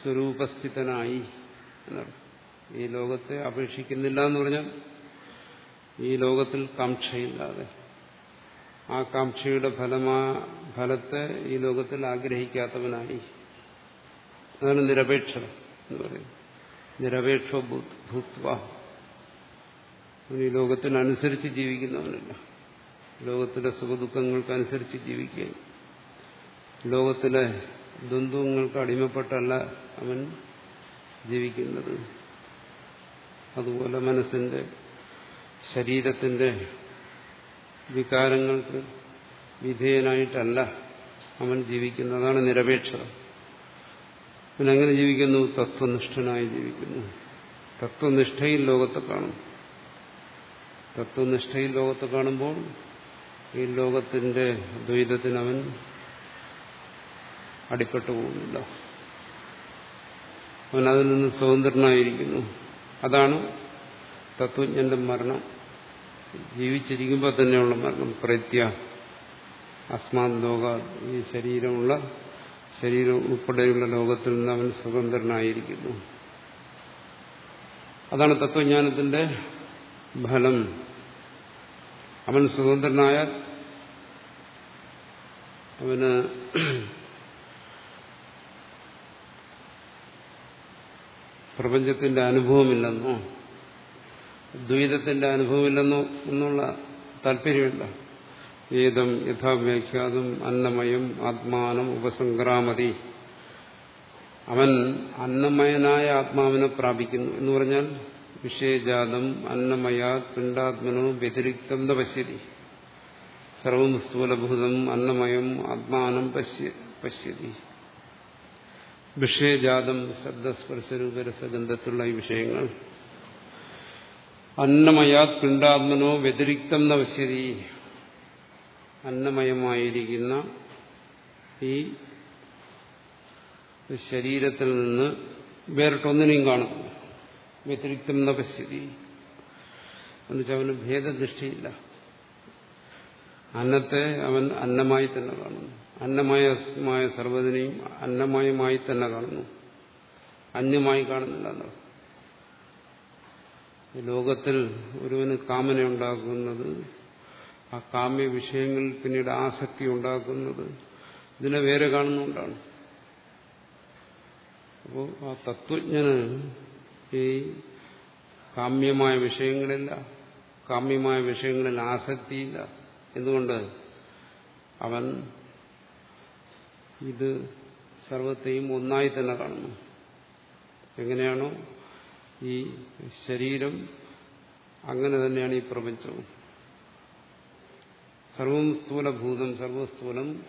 സ്വരൂപസ്ഥിതനായി എന്നർത്ഥം ഈ ലോകത്തെ അപേക്ഷിക്കുന്നില്ല എന്ന് പറഞ്ഞാൽ ഈ ലോകത്തിൽ കാംക്ഷയില്ലാതെ. ആ കാംക്ഷയുടെ ഫലമാ ഫലത്തെ ഈ ലോകത്തിൽ ആഗ്രഹിക്കാത്തവനായി. അതാണ് നിരപേക്ഷത എന്ന് പറയുന്നത്. നിരപേക്ഷ ഭൂത്വ. ഈ ലോകത്തിനനുസരിച്ച് ജീവിക്കുന്നവനല്ല. ലോകത്തിലെ സുഖദുഃഖങ്ങൾക്കനുസരിച്ച് ജീവിക്കുകയും ലോകത്തിലെ ദ്വന്ദ്വങ്ങൾക്ക് അടിമപ്പെട്ടല്ല അവൻ ജീവിക്കുന്നത്. അതുപോലെ മനസ്സിന്റെ ശരീരത്തിന്റെ വികാരങ്ങൾക്ക് വിധേയനായിട്ടല്ല അവൻ ജീവിക്കുന്നതാണ് നിരപേക്ഷത. അവനെങ്ങനെ ജീവിക്കുന്നു? തത്വനിഷ്ഠനായി ജീവിക്കുന്നു. തത്വനിഷ്ഠയിൽ ലോകത്തെ കാണും. തത്വനിഷ്ഠയിൽ ലോകത്തെ കാണുമ്പോൾ ഈ ലോകത്തിന്റെ ദ്വൈതത്തിന് അവൻ അടിപ്പെട്ടു പോകുന്നില്ല അവൻ അതിൽ നിന്ന് സ്വതന്ത്രനായിരിക്കുന്നു. അതാണ് തത്വജ്ഞന്റെ മരണം. ജീവിച്ചിരിക്കുമ്പോൾ തന്നെയുള്ള മരണം പ്രത്യ അസ്മാൻ ലോക ഈ ശരീരമുള്ള ശരീരം ഉൾപ്പെടെയുള്ള ലോകത്തിൽ നിന്ന് അവൻ സ്വതന്ത്രനായിരിക്കുന്നു. അതാണ് തത്വജ്ഞാനത്തിന്റെ ഫലം. അവൻ സ്വതന്ത്രനായാൽ അവന് പ്രപഞ്ചത്തിന്റെ അനുഭവമില്ലെന്നോ ദ്വൈതത്തിന്റെ അനുഭവമില്ലെന്നോ എന്നുള്ള താല്പര്യമില്ല. ഏതം യഥാവ്യാഖ്യാതം അന്നമയം ആത്മാനം ഉപസംക്രാമതി അവൻ അന്നമയനായ ആത്മാവിനെ പ്രാപിക്കുന്നു എന്ന് പറഞ്ഞാൽ വിഷയജാതം അന്നമയാ പിണ്ടാത്മനോ വ്യതിരിക്തം പശ്യതി. സർവം സ്ഥൂലഭൂതം അന്നമയം ആത്മാനം പശ്യ പശ്യതി. വിഷയജാതം ശബ്ദസ്പർശരൂപരസഗന്ധത്തിലുള്ള ഈ വിഷയങ്ങൾ. അന്നമയാത് പിണ്ടാത്മനോ വ്യതിരിക്തം നവശ്യതി അന്നമയമായിരിക്കുന്ന ഈ ശരീരത്തിൽ നിന്ന് വേറിട്ടൊന്നിനെയും കാണും. വ്യതിരിക്തം നവശ്യതി എന്നുവെച്ചാൽ അവന് ഭേദദൃഷ്ടിയില്ല. അന്നത്തെ അവൻ അന്നമായി തന്നെ കാണുന്നു. അന്നമയമായ സർവതിനെയും അന്നമയമായി തന്നെ കാണുന്നു. അന്യമായി കാണുന്നില്ല ലോകത്തിൽ ഒരുവന് കാമന ഉണ്ടാക്കുന്നത് ആ കാമ്യ വിഷയങ്ങളിൽ പിന്നീട് ആസക്തി ഉണ്ടാക്കുന്നത് ഇതിനെ വേറെ കാണുന്നുകൊണ്ടാണ് അപ്പോൾ ആ തത്വജ്ഞന് ഈ കാമ്യമായ വിഷയങ്ങളില്ല കാമ്യമായ വിഷയങ്ങളിൽ ആസക്തിയില്ല. എന്തുകൊണ്ട്? അവൻ ഇത് സർവത്തെയും ഒന്നായി തന്നെ കാണുന്നു. എങ്ങനെയാണോ ഈ ശരീരം അങ്ങനെ തന്നെയാണ് ഈ പ്രപഞ്ചവും. സർവം സ്ഥൂലഭൂതം സർവസ്ഥൂലം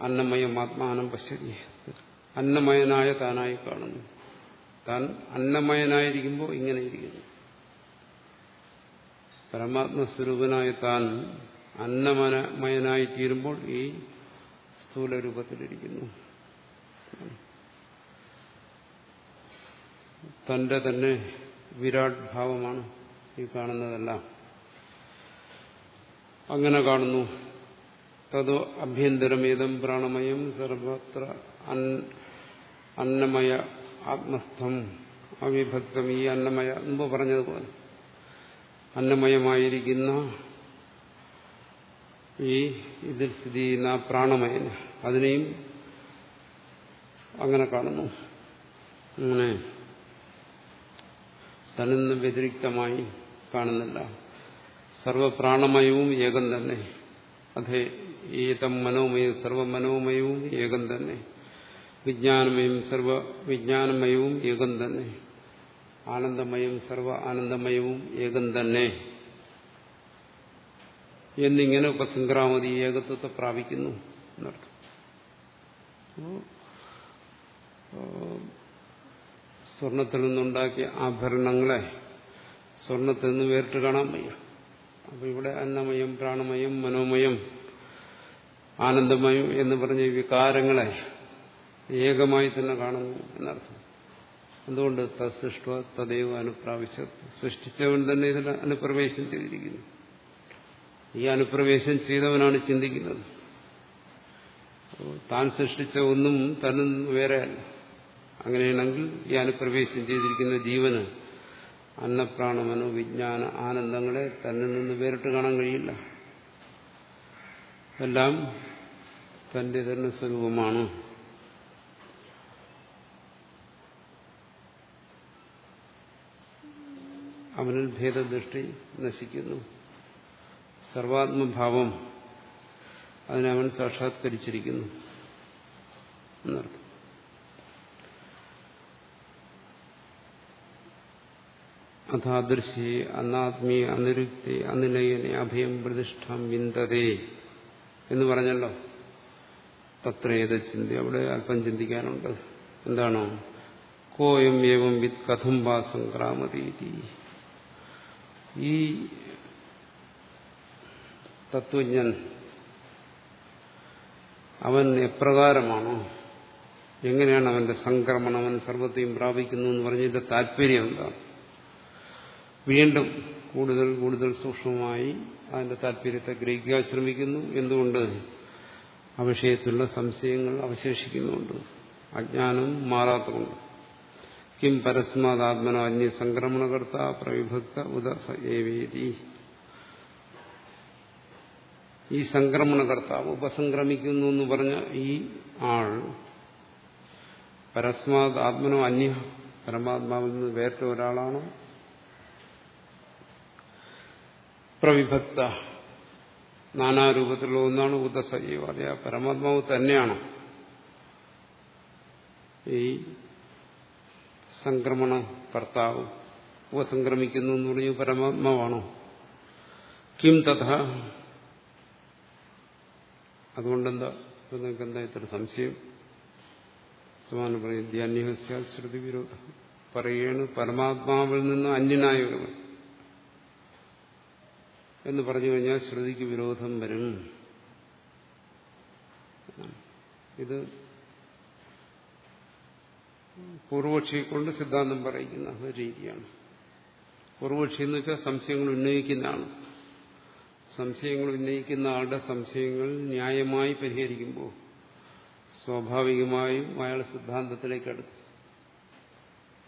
അന്നമയം ആത്മാനം പശ്യതി. അന്നമയനായ താനായി കാണുന്നു. താൻ അന്നമയനായിരിക്കുമ്പോൾ ഇങ്ങനെ ഇരിക്കുന്നു. പരമാത്മസ്വരൂപനായ താൻ അന്നമയനായി തീരുമ്പോൾ ഈ സ്ഥൂല രൂപത്തിലിരിക്കുന്നു. തന്റെ തന്നെ വിരാട് ഭാവമാണ് ഈ കാണുന്നതെല്ലാം. അങ്ങനെ കാണുന്നു. തതോ അഭ്യന്തരമേതം പ്രാണമയം സർവത്ര അന്നമയ ആത്മസ്ഥം. അവിഭക്തം ഈ അന്നമയ മുമ്പ് പറഞ്ഞതുപോലെ. അന്നമയമായിരിക്കുന്ന ഈ ഇതിൽ സ്ഥിതി ചെയ്യുന്ന പ്രാണമയന്. അതിനെയും അങ്ങനെ കാണുന്നു. അങ്ങനെ തന്നിൽ നിന്ന് വ്യതിരിക്തമായി കാണുന്നില്ല. സർവപ്രാണമയവും ഏകം തന്നെ. അതെ ഏതം മനോമയവും സർവമനോമയവും ഏകം തന്നെ. വിജ്ഞാനമയം സർവ വിജ്ഞാനമയവും ഏകം തന്നെ. ആനന്ദമയം സർവ ആനന്ദമയവും ഏകം തന്നെ. എന്നിങ്ങനെ ഉപസംക്രാമതി ഏകത്വത്തെ പ്രാപിക്കുന്നു എന്നർത്ഥം. സ്വർണത്തിൽ നിന്നുണ്ടാക്കിയ ആഭരണങ്ങളെ സ്വർണത്തിൽ നിന്ന് വേറിട്ട് കാണാൻ വയ്യ. അപ്പൊ ഇവിടെ അന്നമയം പ്രാണമയം മനോമയം ആനന്ദമയം എന്ന് പറഞ്ഞ വികാരങ്ങളെ ഏകമായി തന്നെ കാണുന്നു എന്നർത്ഥം. എന്തുകൊണ്ട് തസൃഷ്ട തദൈവ അനുപ്രാവശ്യ സൃഷ്ടിച്ചവൻ തന്നെ ഇതിൽ അനുപ്രവേശം ചെയ്തിരിക്കുന്നു. ഈ അനുപ്രവേശം ചെയ്തവനാണ് ചിന്തിക്കുന്നത്. താൻ സൃഷ്ടിച്ച ഒന്നും തന്നെ വേറെയല്ല അങ്ങനെയാണെങ്കിൽ ഈ അനുപ്രവേശം ചെയ്തിരിക്കുന്ന ജീവന് അന്നപ്രാണ മനോവിജ്ഞാന ആനന്ദങ്ങളെ തന്നിൽ നിന്ന് വേറിട്ട് കാണാൻ കഴിയില്ല. എല്ലാം തന്റെ തന്നെ സ്വരൂപമാണ് അവനിൽ ഭേദദൃഷ്ടി നശിക്കുന്നു. സർവാത്മഭാവം അതിനെ അവൻ സാക്ഷാത്കരിച്ചിരിക്കുന്നു. എന്നർത്ഥം. അഥാദൃശി അന്നാത്മീയ അനിരുക്തി അനിലയനെ അഭയം പ്രതിഷ്ഠം വിന്തതേ എന്ന് പറഞ്ഞല്ലോ. തത്രേത ചിന്ത. അവിടെ അല്പം ചിന്തിക്കാനുണ്ട്. എന്താണോ? കോയം ഏവം വിത് കഥം വാ സംക്രാമതീതി. ഈ തത്വജ്ഞൻ അവൻ എപ്രകാരമാണോ? എങ്ങനെയാണ് അവന്റെ സംക്രമണം അവൻ സർവത്തെയും പ്രാപിക്കുന്നു എന്ന് പറഞ്ഞതിന്റെ താല്പര്യം എന്താണ്? വീണ്ടും കൂടുതൽ കൂടുതൽ സൂക്ഷ്മമായി അതിന്റെ താല്പര്യത്തെ ഗ്രഹിക്കാൻ ശ്രമിക്കുന്നു. എന്തുകൊണ്ട്? ആ വിഷയത്തിലുള്ള സംശയങ്ങൾ അവശേഷിക്കുന്നുണ്ട്. അജ്ഞാനം മാറാത്തതുകൊണ്ട്. കിം പരസ്മാതാത്മന അന്യ സംക്രമണകർത്ത പ്രവിഭക്ത ഉദ ഈ സംക്രമണകർത്താവ് ഉപസംക്രമിക്കുന്നു എന്ന് പറഞ്ഞ ഈ ആൾ പരസ്മാത് ആത്മനോ അന്യ പരമാത്മാവിൽ നിന്ന് വേറിട്ട ഒരാളാണോ. പ്രവിഭക്ത നാനാരൂപത്തിലുള്ള ഒന്നാണ് അതെ ആ പരമാത്മാവ് തന്നെയാണ് ഈ സംക്രമണ കർത്താവ് ഉപസംക്രമിക്കുന്നു എന്ന് പറഞ്ഞു പരമാത്മാവാണോ. കിം തഥ അതുകൊണ്ടെന്താ? നിങ്ങൾക്ക് എന്താ ഇത്ര സംശയം? സമാനം പറയും ധ്യാന്യഹസ്യ ശ്രുതി വിരോധ. പറയുകയാണ് പരമാത്മാവിൽ നിന്ന് അന്യനായ ഒരുവൻ എന്ന് പറഞ്ഞു കഴിഞ്ഞാൽ ശ്രുതിക്ക് വിരോധം വരും. ഇത് പൂർവക്ഷിയെ കൊണ്ട് സിദ്ധാന്തം പറയിക്കുന്ന രീതിയാണ്. പൂർവക്ഷി എന്ന് വെച്ചാൽ സംശയങ്ങൾ ഉന്നയിക്കുന്നതാണ് സംശയങ്ങൾ ഉന്നയിക്കുന്ന ആളുടെ സംശയങ്ങൾ ന്യായമായി പരിഹരിക്കുമ്പോൾ സ്വാഭാവികമായും അയാൾ സിദ്ധാന്തത്തിലേക്ക് അടുക്കും.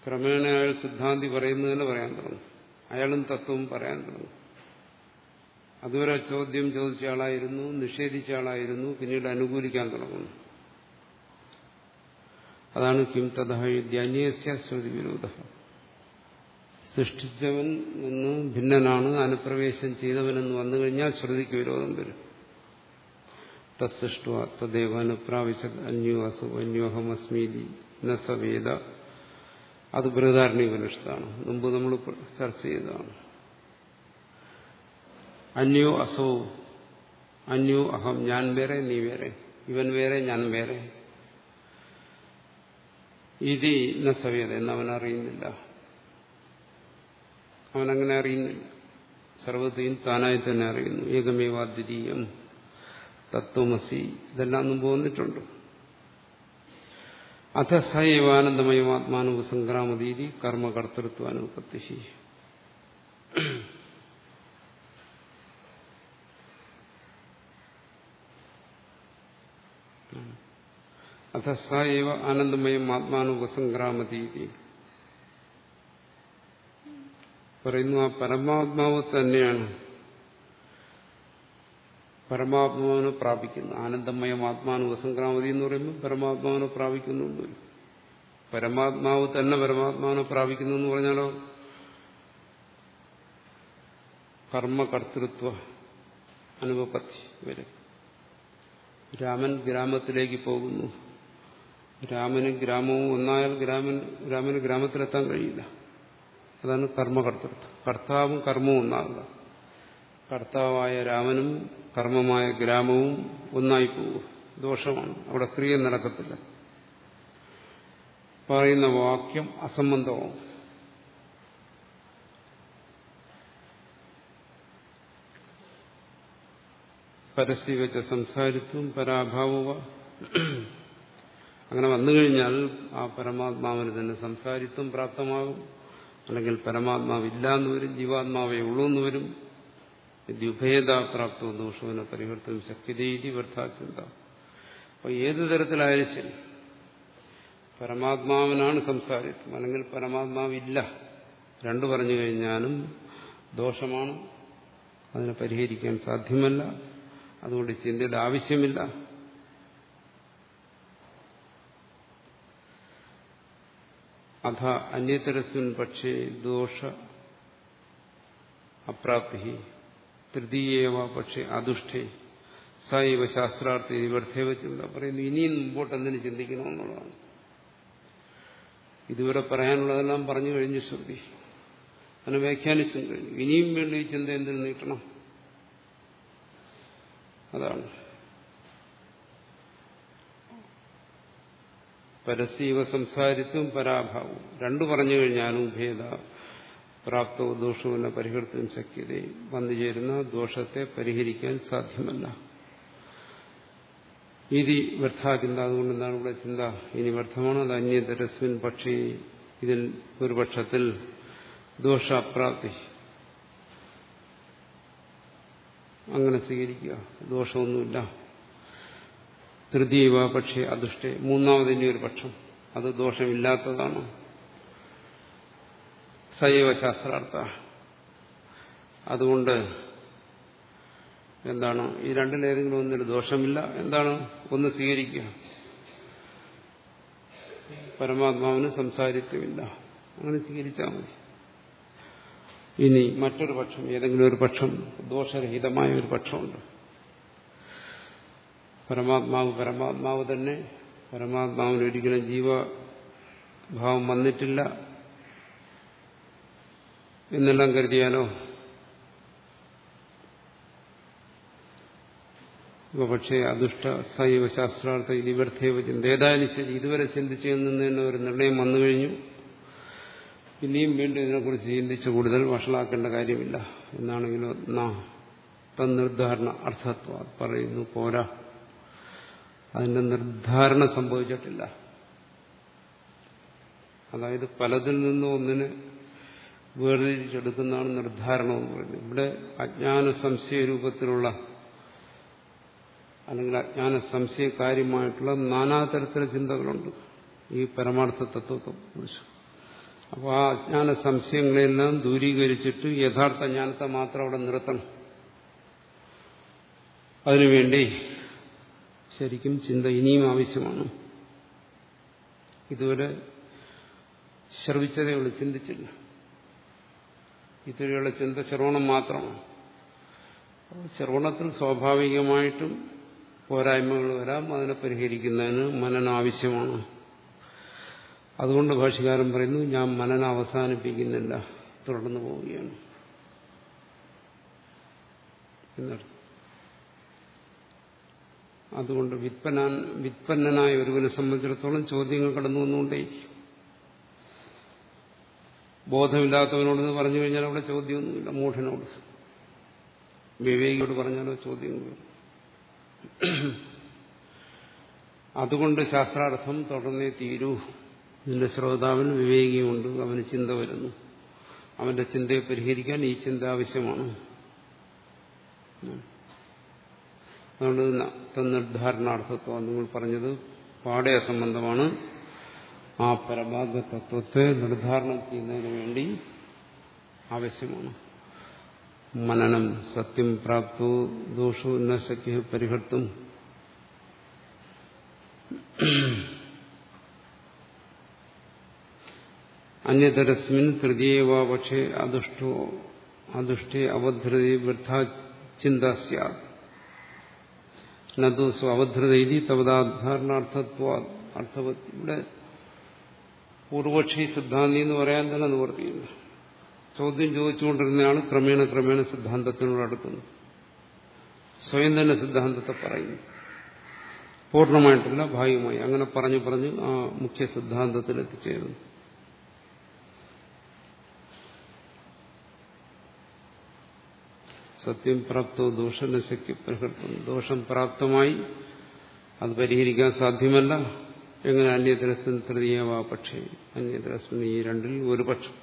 ക്രമേണ അയാൾ സിദ്ധാന്തി പറയുന്നതന്നെ പറയാൻ തുടങ്ങും. അയാളും തത്വവും പറയാൻ തുടങ്ങും. അതുവരെ ചോദ്യം ചോദിച്ച ആളായിരുന്നു നിഷേധിച്ച ആളായിരുന്നു പിന്നീട് അനുകൂലിക്കാൻ തുടങ്ങുന്നു. അതാണ് കിം തഥന്യസ്യ ശ്രുതി വിരോധ സൃഷ്ടിച്ചവൻ നിന്ന് ഭിന്നനാണ് അനുപ്രവേശം ചെയ്തവനെന്ന് വന്നു കഴിഞ്ഞാൽ ശ്രുതിക്ക് വിരോധം വരും. തസ്സൃഷ്ട അസു അന്യോഹം അസ്മീതി നസവേദ അത് ബൃഹദാരണ്യപനിഷത്താണ് മുമ്പ് നമ്മൾ ചർച്ച ചെയ്തതാണ്. അന്യോ അസോ അന്യോ അഹം ഞാൻ വേറെ നീ വേറെ ഇവൻ വേറെ ഞാൻ വേറെ. ഇതി നസവേദ സവേദ എന്ന് അവൻ അറിയുന്നില്ല. അവനങ്ങനെ അറിയുന്നില്ല. സർവത്തെയും താനായി തന്നെ അറിയുന്നു. ഏകമേവാദ്വിതീയം തത്വമസി. ഇതെല്ലാം മുമ്പ് വന്നിട്ടുണ്ട്. അഥ സൈവാനന്ദമയമാത്മാനുപ ആത്മാനുപസംക്രാമതീതി കർമ്മകർത്തൃത്വാനുപത്തി അഥ സൈവ ആനന്ദമയം ആത്മാനുപസംക്രാമതീതി പറയുന്നു ആ പരമാത്മാവ് തന്നെയാണ്. പരമാത്മാവിനെ പ്രാപിക്കുന്നു. ആനന്ദമയം ആത്മാനുപസംക്രാമതി എന്ന് പറയുമ്പോൾ പരമാത്മാവിനെ പ്രാപിക്കുന്നു പരമാത്മാവ് തന്നെ പരമാത്മാവിനെ പ്രാപിക്കുന്നു എന്ന് പറഞ്ഞാലോ? കർമ്മകർത്തൃത്വ അനുപത്തി വരും. രാമൻ ഗ്രാമത്തിലേക്ക് പോകുന്നു. രാമന് ഗ്രാമവും ഒന്നായാൽ ഗ്രാമൻ രാമന് ഗ്രാമത്തിലെത്താൻ കഴിയില്ല. അതാണ് കർമ്മകർത്തൃത്വം. കർത്താവും കർമ്മവും ഒന്നാകുക. കർത്താവായ രാമനും കർമ്മമായ ഗ്രാമവും ഒന്നായി പോകുക ദോഷമാണ്. അവിടെ ക്രിയ നടക്കത്തില്ല. പറയുന്ന വാക്യം അസംബന്ധവും പരസ്യവെച്ച സംസാരിത്വം പരാഭാവുക അങ്ങനെ വന്നു കഴിഞ്ഞാൽ ആ പരമാത്മാവിന് തന്നെ സംസാരിത്വം പ്രാപ്തമാകും. അല്ലെങ്കിൽ പരമാത്മാവില്ല എന്ന് വരും ജീവാത്മാവേ ഉള്ളൂ എന്ന് വരും പ്രാപ്തോ ദോഷവിനെ പരിവർത്തനം ശക്തിരീതി വൃദ്ധാചിന്ത അപ്പൊ ഏതു തരത്തിലായാലും ശരി. പരമാത്മാവിനാണ് സംസാരിത്വം അല്ലെങ്കിൽ പരമാത്മാവില്ല. രണ്ടു പറഞ്ഞു കഴിഞ്ഞാലും ദോഷമാണ്. അതിനെ പരിഹരിക്കാൻ സാധ്യമല്ല. അതുകൊണ്ട് ചിന്തയുടെ ആവശ്യമില്ല. അഥ അന്യതരസ്മിൻ പക്ഷേ ദോഷ അപ്രാപ്തി തൃതീയവ പക്ഷേ അതുഷ്ഠേ സൈവ ശാസ്ത്രാർത്ഥി നിവർത്തേവ ചിന്ത പറയുന്നു ഇനിയും മുമ്പോട്ട് എന്തിനു ചിന്തിക്കണമെന്നുള്ളതാണ് ഇതുവരെ പറയാനുള്ളതെല്ലാം പറഞ്ഞു കഴിഞ്ഞു ശ്രുതി. അതിനെ വ്യാഖ്യാനിച്ചും കഴിഞ്ഞു. ഇനിയും വേണ്ടി ചിന്ത എന്തിനു നീട്ടണം? അതാണ്. പരസ്യവ സംസാരിത്വം പരാഭാവം. രണ്ടു പറഞ്ഞു കഴിഞ്ഞാലും ഭേദ പ്രാപ്തവും ദോഷവും പരിഹരിത്തും ശക്യത വന്നുചേരുന്ന ദോഷത്തെ പരിഹരിക്കാൻ സാധ്യമല്ല. ഇതി വ്യർത്ഥാചിന്ത അതുകൊണ്ട് എന്താണ് ഇവിടെ ചിന്ത? ഇനി വ്യർത്ഥമാണ് അത് അന്യതരസ്മിൻ പക്ഷി? ഇതിൽ ഒരു പക്ഷത്തിൽ ദോഷപ്രാപ്തി. അങ്ങനെ സ്വീകരിക്കുക. ദോഷമൊന്നുമില്ല. തൃതീയവ പക്ഷേ അദൃഷ്ടി. മൂന്നാമതിന്റെ ഒരു പക്ഷം. അത് ദോഷമില്ലാത്തതാണ്. സൈവ ശാസ്ത്രാർത്ഥ. അതുകൊണ്ട് എന്താണ്? ഈ രണ്ടിലേതെങ്കിലും ഒന്നിന് ദോഷമില്ല. എന്താണ്? ഒന്ന് സ്വീകരിക്കുക. പരമാത്മാവിന് സംസാരിത്വമില്ല. അങ്ങനെ സ്വീകരിച്ചാൽ മതി. ഇനി മറ്റൊരു പക്ഷം ഏതെങ്കിലും ഒരു പക്ഷം ദോഷരഹിതമായ ഒരു പക്ഷമുണ്ട്. പരമാത്മാവ് പരമാത്മാവ് തന്നെ പരമാത്മാവിന് ഒരിക്കലും ജീവഭാവം വന്നിട്ടില്ല. എന്നെല്ലാം കരുതിയാലോ? പക്ഷേ അദുഷ്ട സൈവ ശാസ്ത്രാർത്ഥ ഇതിവർത്ഥേവ ചിന്ത. ഏതായാലും ശരി ഇതുവരെ ചിന്തിച്ചു തന്നെ ഒരു നിർണയം വന്നു കഴിഞ്ഞു. ഇനിയും വീണ്ടും ഇതിനെക്കുറിച്ച് ചിന്തിച്ച് കൂടുതൽ വഷളാക്കേണ്ട കാര്യമില്ല. എന്നാണെങ്കിലും നാ തന്നിർദ്ധാരണ അർത്ഥത്വ പറയുന്നു പോരാ. അതിന്റെ നിർദ്ധാരണം സംഭവിച്ചിട്ടില്ല. അതായത് പലതിൽ നിന്നും ഒന്നിനെ വേർതിരിച്ചെടുക്കുന്നതാണ് നിർദ്ധാരണം എന്ന് പറയുന്നത്. ഇവിടെ അജ്ഞാന സംശയ രൂപത്തിലുള്ള അല്ലെങ്കിൽ അജ്ഞാന സംശയകാര്യമായിട്ടുള്ള നാനാതരത്തിലെ ചിന്തകളുണ്ട്. ഈ പരമാർത്ഥ തത്വത്തെ കുറിച്ച്. അപ്പോൾ ആ അജ്ഞാന സംശയങ്ങളെല്ലാം ദൂരീകരിച്ചിട്ട് യഥാർത്ഥ ജ്ഞാനത്തെ മാത്രം അവിടെ നിർത്തണം. അതിനുവേണ്ടി ശരിക്കും ചിന്ത ഇനിയും ആവശ്യമാണ്. ഇതുവരെ ശ്രവിച്ചതേ ഉള്ളൂ ചിന്തിച്ചില്ല. ഇതുവരെയുള്ള ചിന്ത ശ്രവണം മാത്രമാണ്. ശ്രവണത്തിൽ സ്വാഭാവികമായിട്ടും പോരായ്മകൾ വരാം അതിനെ പരിഹരിക്കുന്നതിന് മനനം ആവശ്യമാണ്. അതുകൊണ്ട് ഭാഷകാരൻ പറയുന്നു ഞാൻ മനനം അവസാനിപ്പിക്കുന്നില്ല തുടർന്നു പോവുകയാണ്. എന്നർത്ഥം. അതുകൊണ്ട് വിത്പന്നനായ ഒരുവനെ സംബന്ധിച്ചിടത്തോളം ചോദ്യങ്ങൾ കടന്നു വന്നുകൊണ്ടേയിരിക്കും. ബോധമില്ലാത്തവനോട് പറഞ്ഞു കഴിഞ്ഞാൽ അവിടെ ചോദ്യമൊന്നുമില്ല മൂഢനോട്. വിവേകിയോട് പറഞ്ഞാലോ ചോദ്യങ്ങൾ അതുകൊണ്ട് ശാസ്ത്രാർത്ഥം തുടർന്നേ തീരൂ. നിന്റെ ശ്രോതാവിന് വിവേകിയുണ്ട് അവന് ചിന്ത വരുന്നു. അവന്റെ ചിന്തയെ പരിഹരിക്കാൻ ഈ ചിന്ത ആവശ്യമാണ്. അതുകൊണ്ട് നിർദ്ധാരണാർത്ഥത്വം നിങ്ങൾ പറഞ്ഞത്. പാടെ അസംബന്ധമാണ് ആ പരമാത്മ തത്വത്തെ നിർദ്ധാരണം ചെയ്യുന്നതിന് വേണ്ടി ആവശ്യമാണ്. മനനം സത്യം പ്രാപ്തു ദോഷു നശക്യ ശക്യ പരിഹർത്തും. അന്യതരസ്മിൻ തൃതീയവ പക്ഷേ അദുഷ്ടോ അദുഷ്ടേ അവധൃതി വൃദ്ധാചിന്ത സ്യാത്. നതു സ്വഅവധൃത ഇതി തവതാധാരണാർത്ഥത്വ അർത്ഥവത്. ഇവിടെ പൂർവക്ഷി സിദ്ധാന്തി എന്ന് പറയാൻ തന്നെ നിവർത്തിയില്ല. ചോദ്യം ചോദിച്ചുകൊണ്ടിരുന്നയാൾ ക്രമേണ ക്രമേണ സിദ്ധാന്തത്തിനോട് അടുക്കുന്നു. സ്വയം തന്നെ സിദ്ധാന്തത്തെ പറയുന്നു. പൂർണമായിട്ടില്ല ഭാഗികമായി അങ്ങനെ പറഞ്ഞു പറഞ്ഞു ആ മുഖ്യ സിദ്ധാന്തത്തിൽ എത്തിച്ചേരുന്നു സത്യം പ്രാപ്തോ ദോഷനശക്തി പ്രകൃതം ദോഷം പ്രാപ്തമായി അത് പരിഹരിക്കാൻ സാധ്യമല്ല. എങ്ങനെ അന്യതരസ്മിൻ തൃതീയവാ പക്ഷേ അന്യതരസ്മിൻ ഈ രണ്ടിൽ ഒരു പക്ഷം.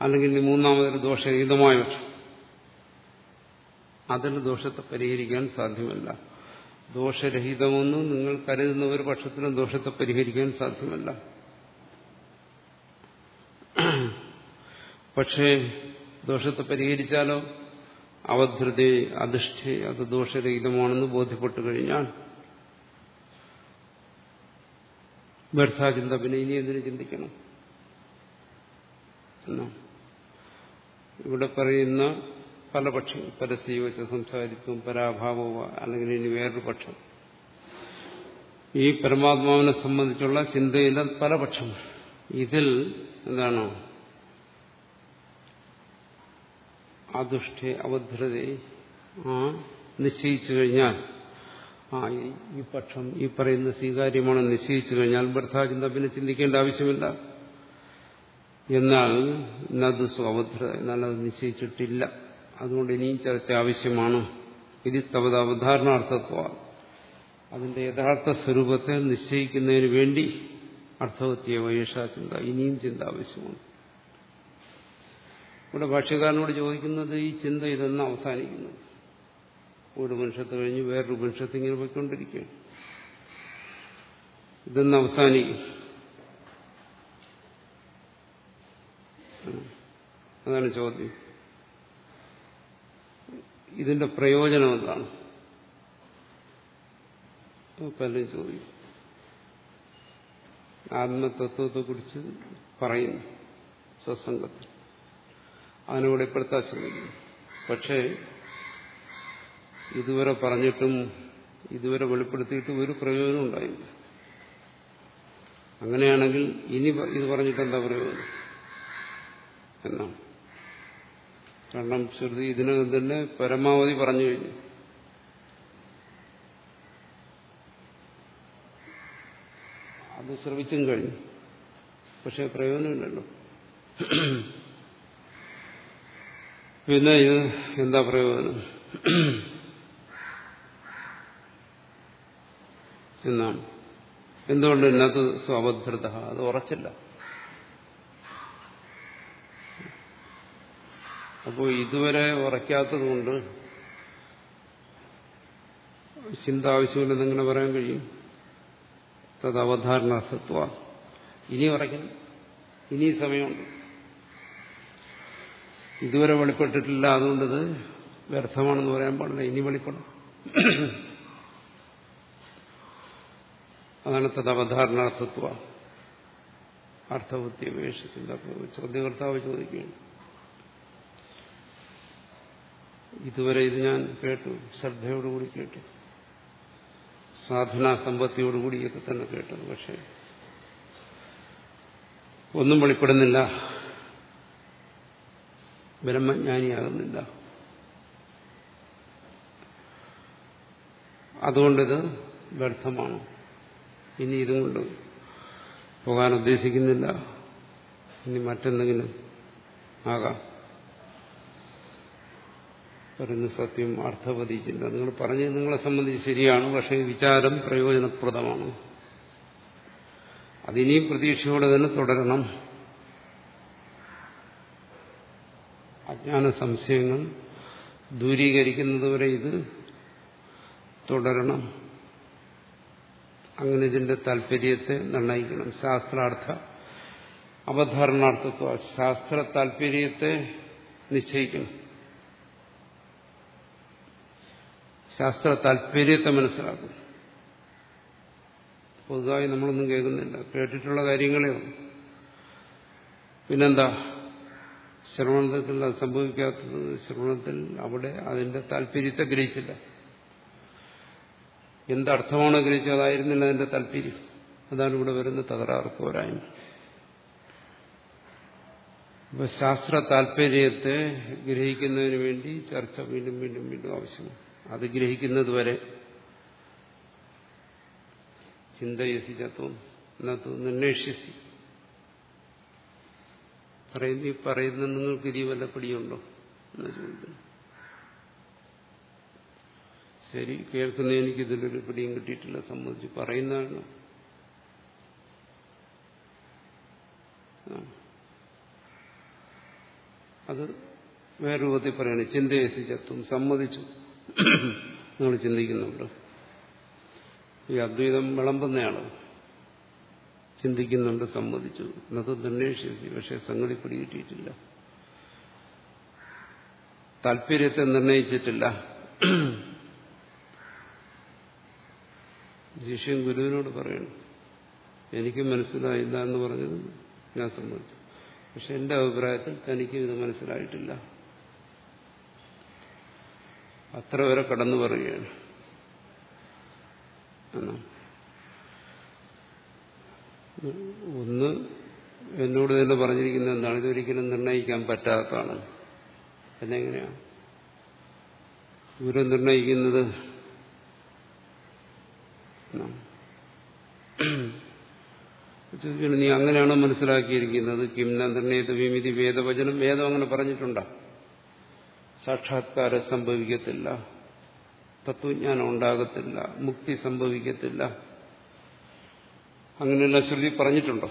അല്ലെങ്കിൽ മൂന്നാമതൊരു ദോഷരഹിതമായ പക്ഷം. അതിൽ ദോഷത്തെ പരിഹരിക്കാൻ സാധ്യമല്ല. ദോഷരഹിതമെന്ന് നിങ്ങൾ കരുതുന്ന ഒരു പക്ഷത്തിനും ദോഷത്തെ പരിഹരിക്കാൻ സാധ്യമല്ല. പക്ഷേ ദോഷത്തെ പരിഹരിച്ചാലോ? അവധൃതി അധിഷ്ഠി അത് ദോഷരഹിതമാണെന്ന് ബോധ്യപ്പെട്ടു കഴിഞ്ഞാൽ വ്യർത്ഥാചിന്ത പിന്നെ ഇനി എന്തിനു ചിന്തിക്കണം? ഇവിടെ പറയുന്ന പല പക്ഷം പരസ്യ സംസാരിത്വം പരാഭാവമോ അല്ലെങ്കിൽ ഇനി വേറൊരു പക്ഷം. ഈ പരമാത്മാവിനെ സംബന്ധിച്ചുള്ള ചിന്തയിലെ പല പക്ഷം. ഇതിൽ എന്താണ്? അദുഷ്ഠ അവധൃത ആ നിശ്ചയിച്ചു കഴിഞ്ഞാൽ ആ ഈ പക്ഷം ഈ പറയുന്ന സ്വീകാര്യമാണ് നിശ്ചയിച്ചു കഴിഞ്ഞാൽ ഭർത്താചിന്ത പിന്നെ ചിന്തിക്കേണ്ട ആവശ്യമില്ല. എന്നാൽ നത് സ്വഭദ്ര എന്നാൽ അത് നിശ്ചയിച്ചിട്ടില്ല. അതുകൊണ്ട് ഇനിയും ചർച്ച ആവശ്യമാണ്. ഇത് തവത അവധാരണാർത്ഥത്വ അതിന്റെ യഥാർത്ഥ സ്വരൂപത്തെ നിശ്ചയിക്കുന്നതിന് വേണ്ടി അർത്ഥവത്യ വൈഷ ചിന്ത ഇനിയും ചിന്ത ആവശ്യമാണ്. ഇവിടെ ഭാഷ്യക്കാരനോട് ചോദിക്കുന്നത് ഈ ചിന്ത ഇതെന്ന് അവസാനിക്കുന്നു. ഒരു മനുഷ്യത്ത് കഴിഞ്ഞ് വേറൊരു മനുഷ്യത്ത് ഇങ്ങനെ പോയിക്കൊണ്ടിരിക്കുകയാണ്. ഇതെന്ന് അവസാനിക്കും. അതാണ് ചോദ്യം. ഇതിന്റെ പ്രയോജനം എന്താണ്? പലരും ചോദിക്കും. ആത്മതത്വത്തെക്കുറിച്ച് പറയുന്നു. സത്സംഗത്തിൽ. അതിനെ വെളിപ്പെടുത്താൻ ശ്രമിക്കുന്നു പക്ഷേ ഇതുവരെ പറഞ്ഞിട്ടും ഇതുവരെ വെളിപ്പെടുത്തിയിട്ട് ഒരു പ്രയോജനം ഉണ്ടായില്ല. അങ്ങനെയാണെങ്കിൽ ഇനി ഇത് പറഞ്ഞിട്ട് എന്താ പ്രയോജനം? എന്നാണ്. കാരണം ശ്രുതി ഇതിനകം തന്നെ പരമാവധി പറഞ്ഞു കഴിഞ്ഞു. അത് ശ്രമിച്ചും കഴിഞ്ഞു. പക്ഷെ പ്രയോജനമില്ലല്ലോ. പിന്നെ ഇത് എന്താ പ്രയോജനം? എന്നാണ്. എന്തുകൊണ്ട് ഇന്നത് സ്വഭദ്രത? അത് ഉറച്ചില്ല. അപ്പോൾ ഇതുവരെ ഉറയ്ക്കാത്തതുകൊണ്ട് ചിന്ത ആവശ്യമില്ലെന്ന് എങ്ങനെ പറയാൻ കഴിയും. തത് അവധാരണാർത്ഥത്വ ഇനി ഉറയ്ക്കണം. ഇനി സമയമുണ്ട്. ഇതുവരെ വെളിപ്പെട്ടിട്ടില്ല. അതുകൊണ്ടത് വ്യർത്ഥമാണെന്ന് പറയാൻ പാടില്ല. ഇനി വെളിപ്പെടും അതാണ് തദവധാരണാർത്ഥത്വ. അർത്ഥബുദ്ധി അപേക്ഷിച്ചില്ല ചോദ്യകർത്താവ് ചോദിക്കുകയാണ്. ഇതുവരെ ഇത് ഞാൻ കേട്ടു. ശ്രദ്ധയോടുകൂടി കേട്ടു. സാധനാ സമ്പത്തിയോടുകൂടിയൊക്കെ തന്നെ കേട്ടത്. പക്ഷെ ഒന്നും വെളിപ്പെടുന്നില്ല. ബ്രഹ്മജ്ഞാനിയാകുന്നില്ല. അതുകൊണ്ടിത് വ്യർത്ഥമാണ്. ഇനി ഇതും കൊണ്ട് പോകാൻ ഉദ്ദേശിക്കുന്നില്ല. ഇനി മറ്റെന്തെങ്കിലും ആകാം. പറയുന്ന സത്യം അർത്ഥപതിച്ചില്ല നിങ്ങൾ പറഞ്ഞത് നിങ്ങളെ സംബന്ധിച്ച് ശരിയാണ്. പക്ഷേ വിചാരം പ്രയോജനപ്രദമാണ്. അതിനെയും പ്രതീക്ഷയോടെ തന്നെ തുടരണം. അജ്ഞാന സംശയങ്ങൾ ദൂരീകരിക്കുന്നതുവരെ ഇത് തുടരണം. അങ്ങനെ ഇതിന്റെ താല്പര്യത്തെ നിർണയിക്കണം ശാസ്ത്രാർത്ഥ അവധാരണാർത്ഥത്വ ശാസ്ത്ര താല്പര്യത്തെ നിശ്ചയിക്കണം. ശാസ്ത്ര താല്പര്യത്തെ മനസ്സിലാക്കും പൊതുവായി നമ്മളൊന്നും കേൾക്കുന്നില്ല. കേട്ടിട്ടുള്ള കാര്യങ്ങളേ പിന്നെന്താ? ശ്രവണത്തിൽ അത് സംഭവിക്കാത്തത് ശ്രവണത്തിൽ അവിടെ അതിന്റെ താല്പര്യത്തെ ഗ്രഹിച്ചില്ല. എന്തർത്ഥമാണോ ഗ്രഹിച്ചത്? അതായിരുന്നില്ല അതിന്റെ താല്പര്യം. അതാണ് ഇവിടെ വരുന്ന തകരാറ് പോരായ്മ. ഇപ്പൊ ശാസ്ത്ര താല്പര്യത്തെ ഗ്രഹിക്കുന്നതിന് വേണ്ടി ചർച്ച വീണ്ടും വീണ്ടും വീണ്ടും ആവശ്യമാണ്. അത് ഗ്രഹിക്കുന്നത് വരെ ചിന്തയസി ചത്വം നിർണേഷ്യസി പറയുന്ന ഈ പറയുന്ന നിങ്ങൾക്ക് ഇതി വല്ല പിടിയുണ്ടോ? എന്ന് ചോദിക്കുന്നു. ശരി കേൾക്കുന്ന എനിക്ക് ഇതിലൊരു പിടിയും കിട്ടിയിട്ടില്ല സംബന്ധിച്ച് പറയുന്നതാണ്? അത് വേറെ രൂപത്തിൽ പറയണേ. ചിന്തയസി ചത്വം. സമ്മതിച്ചു. നിങ്ങൾ ചിന്തിക്കുന്നുണ്ട്. ഈ അദ്വൈതം വിളമ്പുന്നയാൾ. ചിന്തിക്കുന്നുണ്ട് സമ്മതിച്ചു. എന്നത് നിർണയിച്ചു പക്ഷെ സംഗതി പിടികിട്ടിയിട്ടില്ല. താല്പര്യത്തെ നിർണയിച്ചിട്ടില്ല. ശിഷ്യൻ ഗുരുവിനോട് പറയണം. എനിക്ക് മനസ്സിലായില്ല എന്ന് പറഞ്ഞത് ഞാൻ സമ്മതിച്ചു. പക്ഷെ എന്റെ അഭിപ്രായത്തിൽ തനിക്കും ഇത് മനസ്സിലായിട്ടില്ല. അത്ര വരെ കടന്നു പറയുകയാണ്. ഒന്ന് എന്നോട് തന്നെ പറഞ്ഞിരിക്കുന്നത് എന്താണ്? ഇതൊരിക്കലും നിർണയിക്കാൻ പറ്റാത്തതാണ്. എന്നെങ്ങനെയാണ് ഗുരു നിർണയിക്കുന്നത് നീ. അങ്ങനെയാണോ മനസ്സിലാക്കിയിരിക്കുന്നത്? കിംന നിർണയത വിമിതി വേദവചനം? വേദം അങ്ങനെ പറഞ്ഞിട്ടുണ്ടോ? സാക്ഷാത്കാരം സംഭവിക്കത്തില്ല. തത്വജ്ഞാനം ഉണ്ടാകത്തില്ല. മുക്തി സംഭവിക്കത്തില്ല. അങ്ങനെയുള്ള ശ്രുതി പറഞ്ഞിട്ടുണ്ടോ?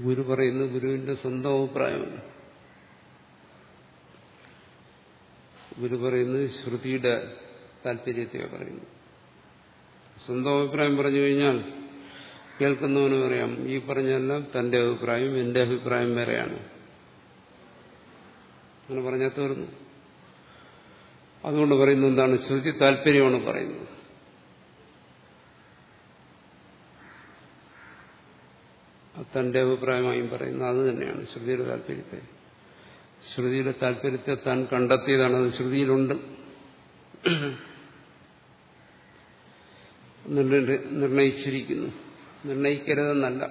ഗുരു പറയുന്നു ഗുരുവിന്റെ സ്വന്തം അഭിപ്രായമല്ല ഗുരു പറയുന്നത് ശ്രുതിയുടെ താല്പര്യത്തെയോ പറയുന്നു സ്വന്തം അഭിപ്രായം പറഞ്ഞു കഴിഞ്ഞാൽ കേൾക്കുന്നവന് പറയാം ഈ പറഞ്ഞെല്ലാം തന്റെ അഭിപ്രായം എന്റെ അഭിപ്രായം വേറെയാണ്. അങ്ങനെ പറഞ്ഞാൽ തീർന്നു. അതുകൊണ്ട് പറയുന്നത് എന്താണ് ശ്രുതി താല്പര്യമാണ് പറയുന്നത്. തന്റെ അഭിപ്രായമായും പറയുന്നത് അത് തന്നെയാണ് ശ്രുതിയുടെ താല്പര്യത്തെ. ശ്രുതിയുടെ താല്പര്യത്തെ താൻ കണ്ടെത്തിയതാണ് അത് ശ്രുതിയിലുണ്ട്. നിർണയിച്ചിരിക്കുന്നു. നിർണയിക്കരുതെന്നല്ല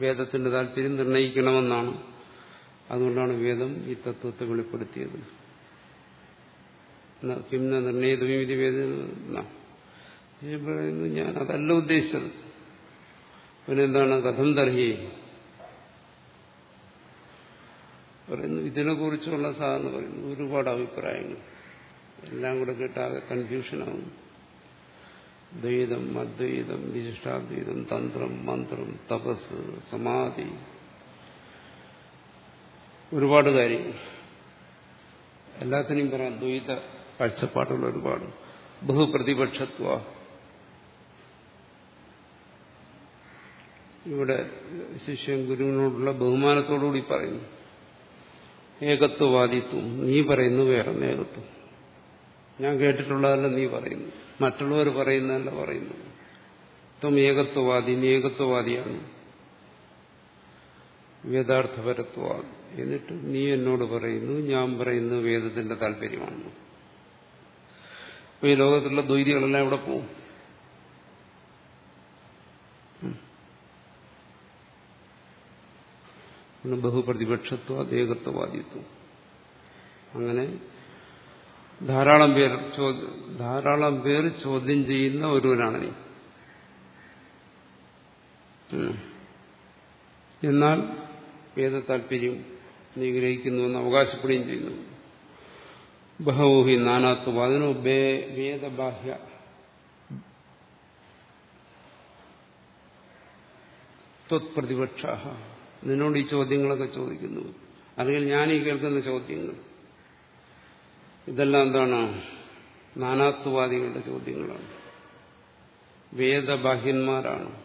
വേദത്തിന്റെ താല്പര്യം നിർണയിക്കണമെന്നാണ്. അതുകൊണ്ടാണ് വേദം ഈ തത്വത്തെ വെളിപ്പെടുത്തിയത്. കിംന നിർണയിതവിധി വേദന ഞാൻ അതല്ല ഉദ്ദേശിച്ചത്. പിന്നെന്താണ് കഥം തർഹി പറയുന്നു ഇതിനെ കുറിച്ചുള്ള സാധനം പറയുന്നു ഒരുപാട് അഭിപ്രായങ്ങൾ. എല്ലാം കൂടെ കേട്ടാകെ കൺഫ്യൂഷനാകും ദ്വൈതം അദ്വൈതം വിശിഷ്ടാദ്വൈതം തന്ത്രം മന്ത്രം തപസ് സമാധി. ഒരുപാട് കാര്യങ്ങൾ. എല്ലാത്തിനെയും പറയാം ദ്വൈത കാഴ്ചപ്പാടുള്ള ഒരുപാട്. ബഹുപ്രതിപക്ഷത്വ ഇവിടെ ശിഷ്യൻ ഗുരുവിനോടുള്ള ബഹുമാനത്തോടുകൂടി പറയുന്നു. ഏകത്വവാദിത്വം. നീ പറയുന്നു വേറെ ഏകത്വം. ഞാൻ കേട്ടിട്ടുള്ളതല്ല നീ പറയുന്നു മറ്റുള്ളവർ പറയുന്നതല്ല പറയുന്നു ത്വം ഏകത്വവാദി നീ ഏകത്വവാദിയാണ്. വേദാർത്ഥപരത്വം എന്നിട്ട് നീ എന്നോട് പറയുന്നു ഞാൻ പറയുന്നു വേദത്തിന്റെ താല്പര്യമാണ്. അപ്പൊ ഈ ലോകത്തിലുള്ള ദ്വൈതികളെല്ലാം എവിടെ പോവും? ബഹുപ്രതിപക്ഷത്വ ദേഹത്വവാദിത്വം അങ്ങനെ ധാരാളം പേർ ധാരാളം പേർ ചോദ്യം ചെയ്യുന്ന ഒരുവനാണ് നീ. എന്നാൽ വേദ താല്പര്യം നീ ഗ്രഹിക്കുന്നുവെന്ന് അവകാശപ്പെടുകയും ചെയ്യുന്നു. ബഹവോഹി നാനാത്വം അതിനു വേദബാഹ്യ. ത്വത്പ്രതിപക്ഷ നിന്നോട് ഈ ചോദ്യങ്ങളൊക്കെ ചോദിക്കുന്നു. അല്ലെങ്കിൽ ഞാൻ ഈ കേൾക്കുന്ന ചോദ്യങ്ങൾ. ഇതെല്ലാം എന്താണ്? നാനാത്വവാദികളുടെ ചോദ്യങ്ങളാണ്. വേദബാഹ്യന്മാരാണ്.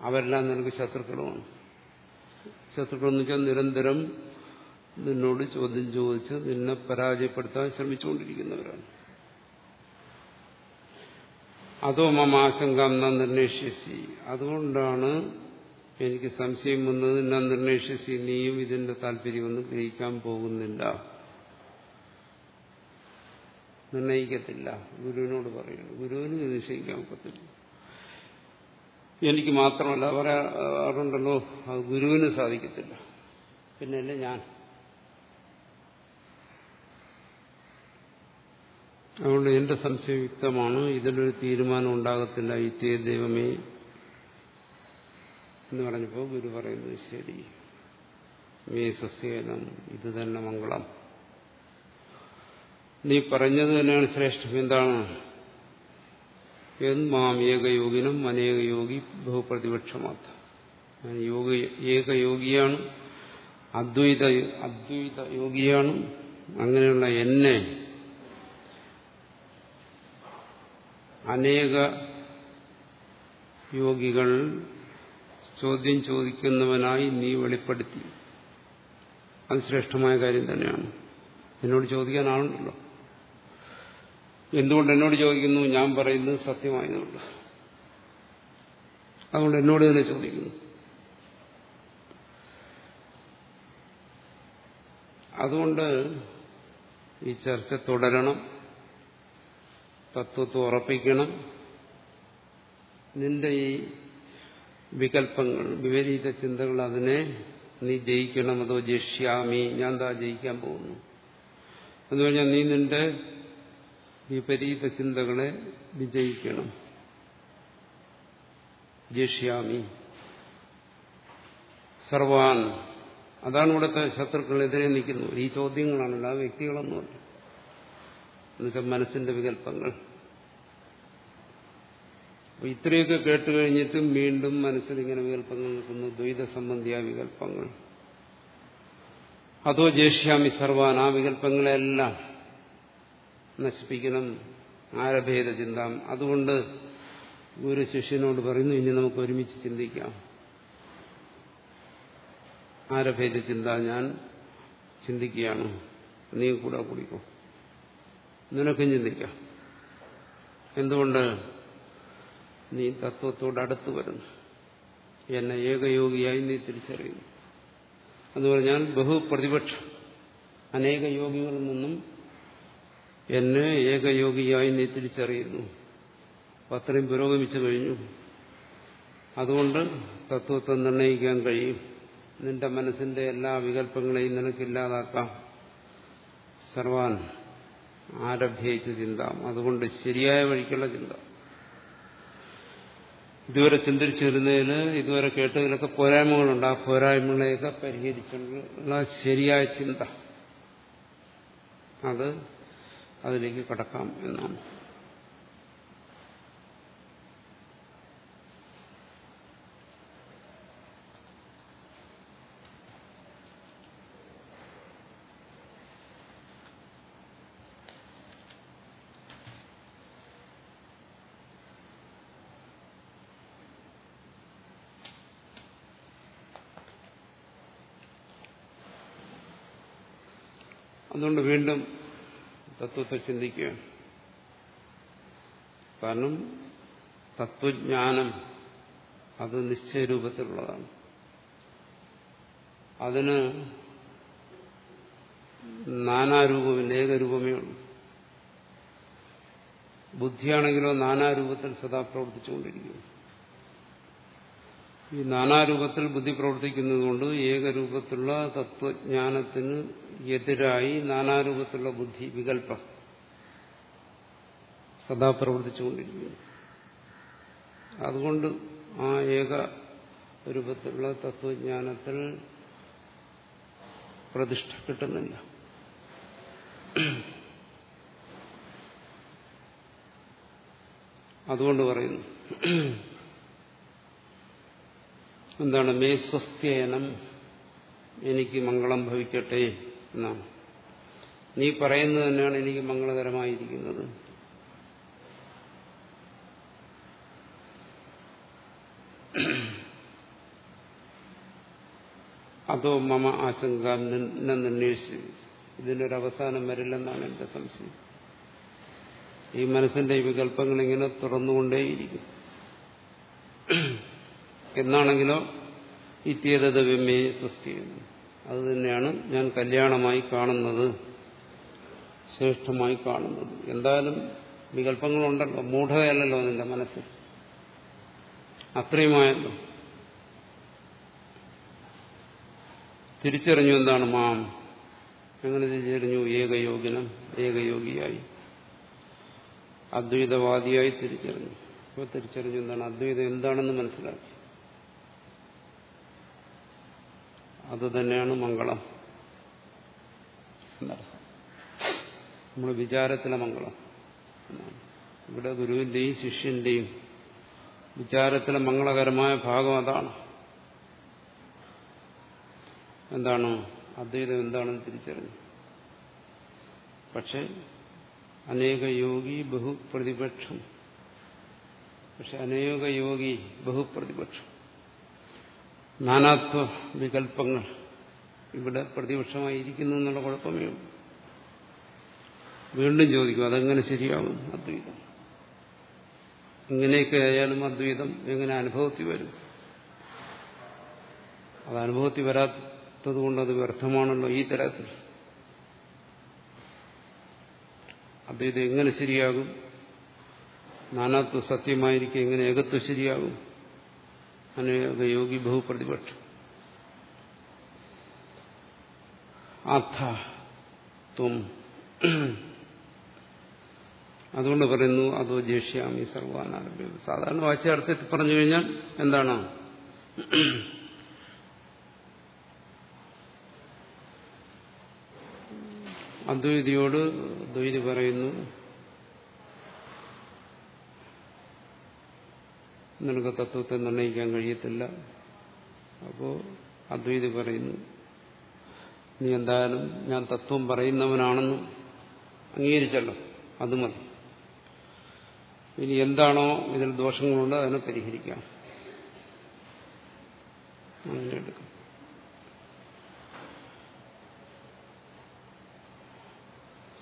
അവരെല്ലാം നിനക്ക് ശത്രുക്കളുമാണ്. ശത്രുക്കളെന്ന് വെച്ചാൽ നിരന്തരം നിന്നോട് ചോദ്യം ചോദിച്ച് നിന്നെ പരാജയപ്പെടുത്താൻ ശ്രമിച്ചുകൊണ്ടിരിക്കുന്നവരാണ്. അതോ മമാശങ്ക ന അതുകൊണ്ടാണ് എനിക്ക് സംശയം വന്നത് ഞാൻ നിർണയിഷ്യസി നീയും ഇതിന്റെ താല്പര്യമൊന്നും ഗ്രഹിക്കാൻ പോകുന്നില്ല. നിർണയിക്കത്തില്ല. ഗുരുവിനോട് പറയുന്നു ഗുരുവിന് നിശ്ചയിക്കാൻ ഒക്കത്തില്ല. എനിക്ക് മാത്രമല്ല പറയാറുണ്ടല്ലോ അത് ഗുരുവിന് സാധിക്കത്തില്ല. പിന്നല്ലേ ഞാൻ. അതുകൊണ്ട് എന്റെ സംശയയുക്തമാണ് ഇതിലൊരു തീരുമാനം ഉണ്ടാകത്തില്ല. ഇത്തേ ദൈവമേ എന്ന് പറഞ്ഞപ്പോൾ ഗുരു പറയുന്നത് ശരി. മേ സസ്യേനം ഇത് തന്നെ മംഗളം. നീ പറഞ്ഞത് തന്നെയാണ് ശ്രേഷ്ഠം. എന്താണ്? മാം ഏകയോഗിനും അനേകയോഗി ബഹുപ്രതിപക്ഷമാത്ത ഏകയോഗിയാണ് അദ്വൈത അദ്വൈത യോഗിയാണ് അങ്ങനെയുള്ള എന്നെ അനേക യോഗികൾ ചോദ്യം ചോദിക്കുന്നവനായി നീ വെളിപ്പെടുത്തി. അത് ശ്രേഷ്ഠമായ കാര്യം തന്നെയാണ്. എന്നോട് ചോദിക്കാൻ ആളുണ്ടല്ലോ എന്തുകൊണ്ട് എന്നോട് ചോദിക്കുന്നു? ഞാൻ പറയുന്നത് സത്യമായതുകൊണ്ട്. അതുകൊണ്ട് എന്നോട് തന്നെ ചോദിക്കുന്നു. അതുകൊണ്ട് ഈ ചർച്ച തുടരണം. തത്വത്തെ ഉറപ്പിക്കണം. നിന്റെ ഈ വികല്പങ്ങൾ വിപരീത ചിന്തകൾ അതിനെ നീ ജയിക്കണം അതോ ജയിഷ്യാമി ഞാൻ താ ജയിക്കാൻ പോകുന്നു. എന്ന് പറഞ്ഞാൽ നീ നിന്റെ വിപരീത ചിന്തകളെ വിജയിക്കണം ജയിഷ്യാമി സർവാൻ. അതാണ് ഇവിടുത്തെ ശത്രുക്കളെതിരെ നിൽക്കുന്നത്. ഈ ചോദ്യങ്ങളാണല്ലോ ആ വ്യക്തികളൊന്നുമല്ല എന്നുവെച്ചാൽ മനസ്സിന്റെ വികല്പങ്ങൾ അപ്പൊ ഇത്രയൊക്കെ കേട്ട് കഴിഞ്ഞിട്ടും വീണ്ടും മനസ്സിൽ ഇങ്ങനെ വികല്പങ്ങൾ നിൽക്കുന്നു. ദ്വൈത സംബന്ധിയായ വികല്പങ്ങൾ അതോ ജേഷ്യാമി സർവാൻ ആ വികല്പങ്ങളെല്ലാം നശിപ്പിക്കണം. ആരഭേദ ചിന്താം. അതുകൊണ്ട് ഒരു ശിഷ്യനോട് പറയുന്നു ഇനി നമുക്ക് ഒരുമിച്ച് ചിന്തിക്കാം. ആരഭേദ ചിന്ത ഞാൻ ചിന്തിക്കുകയാണ്. നീ കൂടെ കുടിക്കോ. നിനക്കും ചിന്തിക്കാം. എന്തുകൊണ്ട്? നീ തത്വത്തോട് അടുത്തു വരുന്നു. എന്നെ ഏകയോഗിയായി നീ തിരിച്ചറിയുന്നു. എന്ന് പറഞ്ഞാൽ ബഹുപ്രതിപക്ഷം. അനേക യോഗികളിൽ നിന്നും എന്നെ ഏകയോഗിയായി നീ തിരിച്ചറിയുന്നു. അത്രയും പുരോഗമിച്ചു കഴിഞ്ഞു. അതുകൊണ്ട് തത്വത്തെ നിർണയിക്കാൻ കഴിയും. നിന്റെ മനസ്സിന്റെ എല്ലാ വികല്പങ്ങളെയും നിനക്കില്ലാതാക്കാം. സർവാൻ ആരഭ്യയിച്ച ചിന്ത. അതുകൊണ്ട് ശരിയായ വഴിക്കുള്ള ചിന്ത. ഇതുവരെ ചിന്തിച്ചിരുന്നതിന് ഇതുവരെ കേട്ടതിലൊക്കെ പോരായ്മകളുണ്ട്. ആ പോരായ്മകളെയൊക്കെ പരിഹരിച്ചുള്ള ശരിയായ ചിന്ത. അത് അതിലേക്ക് കടക്കാം എന്നാണ്. തത്വത്തെ ചിന്തിക്കുകയാണ് കാരണം തത്വജ്ഞാനം അത് നിശ്ചയരൂപത്തിലുള്ളതാണ്. അതിന് നാനാരൂപമില്ല ഏകരൂപമേ ഉള്ളൂ. ബുദ്ധിയാണെങ്കിലോ നാനാരൂപത്തിൽ സദാ പ്രവർത്തിച്ചുകൊണ്ടിരിക്കുന്നു. ഈ നാനാരൂപത്തിൽ ബുദ്ധി പ്രവർത്തിക്കുന്നതുകൊണ്ട് ഏകരൂപത്തിലുള്ള തത്വജ്ഞാനത്തിന് എതിരായി നാനാരൂപത്തിലുള്ള ബുദ്ധി വികല്പ സദാ പ്രവർത്തിച്ചുകൊണ്ടിരിക്കുന്നു. അതുകൊണ്ട് ആ ഏക രൂപത്തിലുള്ള തത്വജ്ഞാനത്തിൽ പ്രതിഷ്ഠ കിട്ടുന്നില്ല. അതുകൊണ്ട് പറയുന്നു എന്താണ് മേ സ്വസ്ഥയനം എനിക്ക് മംഗളം ഭവിക്കട്ടെ എന്നാണ്. നീ പറയുന്നത് തന്നെയാണ് എനിക്ക് മംഗളകരമായിരിക്കുന്നത്. അതോ മമ ആശങ്ക നിർണയിച്ച് ഇതിനൊരു അവസാനം വരില്ലെന്നാണ് എന്റെ സംശയം. ഈ മനസ്സിന്റെ വികല്പങ്ങൾ ഇങ്ങനെ തുറന്നുകൊണ്ടേയിരിക്കും. എന്നാണെങ്കിലോ ഇത്യേതത് വിമ്മയെ സൃഷ്ടിക്കുന്നു. അത് തന്നെയാണ് ഞാൻ കല്യാണമായി കാണുന്നത് ശ്രേഷ്ഠമായി കാണുന്നത്. എന്തായാലും വികല്പങ്ങളുണ്ടല്ലോ. മൂഢതയല്ലല്ലോ നിന്റെ മനസ്സിൽ അത്രയുമായല്ലോ. തിരിച്ചറിഞ്ഞു എന്താണ് മാം? എങ്ങനെ തിരിച്ചറിഞ്ഞു? ഏകയോഗിനം ഏകയോഗിയായി. അദ്വൈതവാദിയായി തിരിച്ചറിഞ്ഞു. അപ്പോൾ തിരിച്ചറിഞ്ഞു എന്താണ്? അദ്വൈതം എന്താണെന്ന് മനസ്സിലാക്കി. അത് തന്നെയാണ് മംഗളം. നമ്മൾ വിചാരത്തിലെ മംഗളം. ഇവിടെ ഗുരുവിന്റെയും ശിഷ്യന്റെയും വിചാരത്തിലെ മംഗളകരമായ ഭാഗം അതാണ്. എന്താണ് അദ്വൈതം എന്താണെന്ന് തിരിച്ചറിഞ്ഞു. പക്ഷെ അനേക യോഗി ബഹുപ്രതിപക്ഷം. പക്ഷെ അനേക യോഗി ബഹുപ്രതിപക്ഷം. നാനാത്വ വികല്പങ്ങൾ ഇവിടെ പ്രതിപക്ഷമായിരിക്കുന്നു എന്നുള്ള കുഴപ്പമേ വീണ്ടും ചോദിക്കും അതെങ്ങനെ ശരിയാകും അദ്വൈതം. ഇങ്ങനെയൊക്കെ ആയാലും അദ്വൈതം എങ്ങനെ അനുഭവത്തിൽ വരും? അത് അനുഭവത്തിൽ വരാത്തത് കൊണ്ട് അത് വ്യർത്ഥമാണല്ലോ ഈ തരത്തിൽ. അദ്വൈതം എങ്ങനെ ശരിയാകും? നാനാത്വ സത്യമായിരിക്കും എങ്ങനെ ഏകത്വം ശരിയാകും? അനേക യോഗി ബഹുപ്രതിപക്ഷം അഥ ത്വം. അതുകൊണ്ട് പറയുന്നു അതോ ജേഷ്യാമി സർവാനാരംഭ്യ സാധാരണ വാച്യാർത്ഥത്തിൽ പറഞ്ഞു കഴിഞ്ഞാൽ എന്താണ്? അദ്വൈതിയോട് ദ്വൈതി പറയുന്നു നിനക്ക് തത്വത്തെ നിർണയിക്കാൻ കഴിയത്തില്ല. അപ്പോ അദ്വൈതി പറയുന്നു. നീ എന്തായാലും ഞാൻ തത്വം പറയുന്നവനാണെന്നും അംഗീകരിച്ചല്ലോ. അത് മതി. ഇനി എന്താണോ ഇതിൽ ദോഷങ്ങളുണ്ട് അതിനെ പരിഹരിക്കാം. അങ്ങനെ എടുക്കും.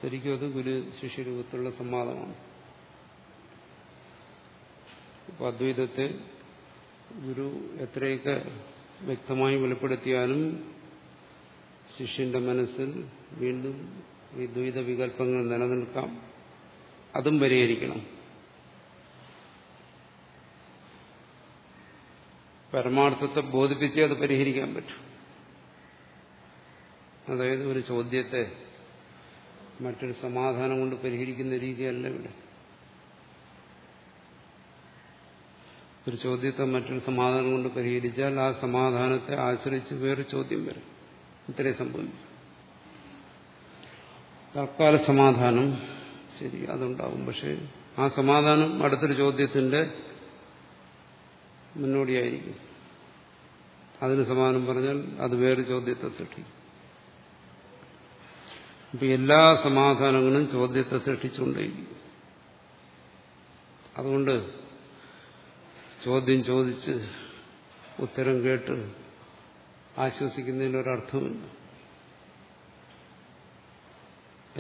ശരിക്കും അത് ഗുരു ശിഷ്യരൂപത്തിലുള്ള സംവാദമാണ്. അപ്പൊ അദ്വൈതത്തെ ഗുരു എത്രയൊക്കെ വ്യക്തമായി വെളിപ്പെടുത്തിയാലും ശിഷ്യന്റെ മനസ്സിൽ വീണ്ടും ഈ ദ്വൈത വികല്പങ്ങൾ നിലനിൽക്കാം. അതും പരിഹരിക്കണം. പരമാർത്ഥത്തെ ബോധിപ്പിച്ചേ അത് പരിഹരിക്കാൻ പറ്റും. അതായത് ഒരു ചോദ്യത്തെ മറ്റൊരു സമാധാനം കൊണ്ട് പരിഹരിക്കുന്ന രീതിയല്ല ഇവിടെ. ഒരു ചോദ്യത്തെ മറ്റൊരു സമാധാനം കൊണ്ട് പരിഹരിച്ചാൽ ആ സമാധാനത്തെ ആശ്രയിച്ച് വേറെ ചോദ്യം വരും. ഇത്രയും സംഭവിക്കും. തൽക്കാല സമാധാനം ശരി അതുണ്ടാവും. പക്ഷേ ആ സമാധാനം അടുത്തൊരു ചോദ്യത്തിന്റെ മുന്നോടിയായിരിക്കും. അതിന് സമാധാനം പറഞ്ഞാൽ അത് വേറെ ചോദ്യത്തെ സൃഷ്ടിക്കും. അപ്പൊ എല്ലാ സമാധാനങ്ങളും ചോദ്യത്തെ സൃഷ്ടിച്ചുകൊണ്ടേയിരിക്കും. അതുകൊണ്ട് ചോദ്യം ചോദിച്ച് ഉത്തരം കേട്ട് ആശ്വസിക്കുന്നതിനൊരർത്ഥമില്ല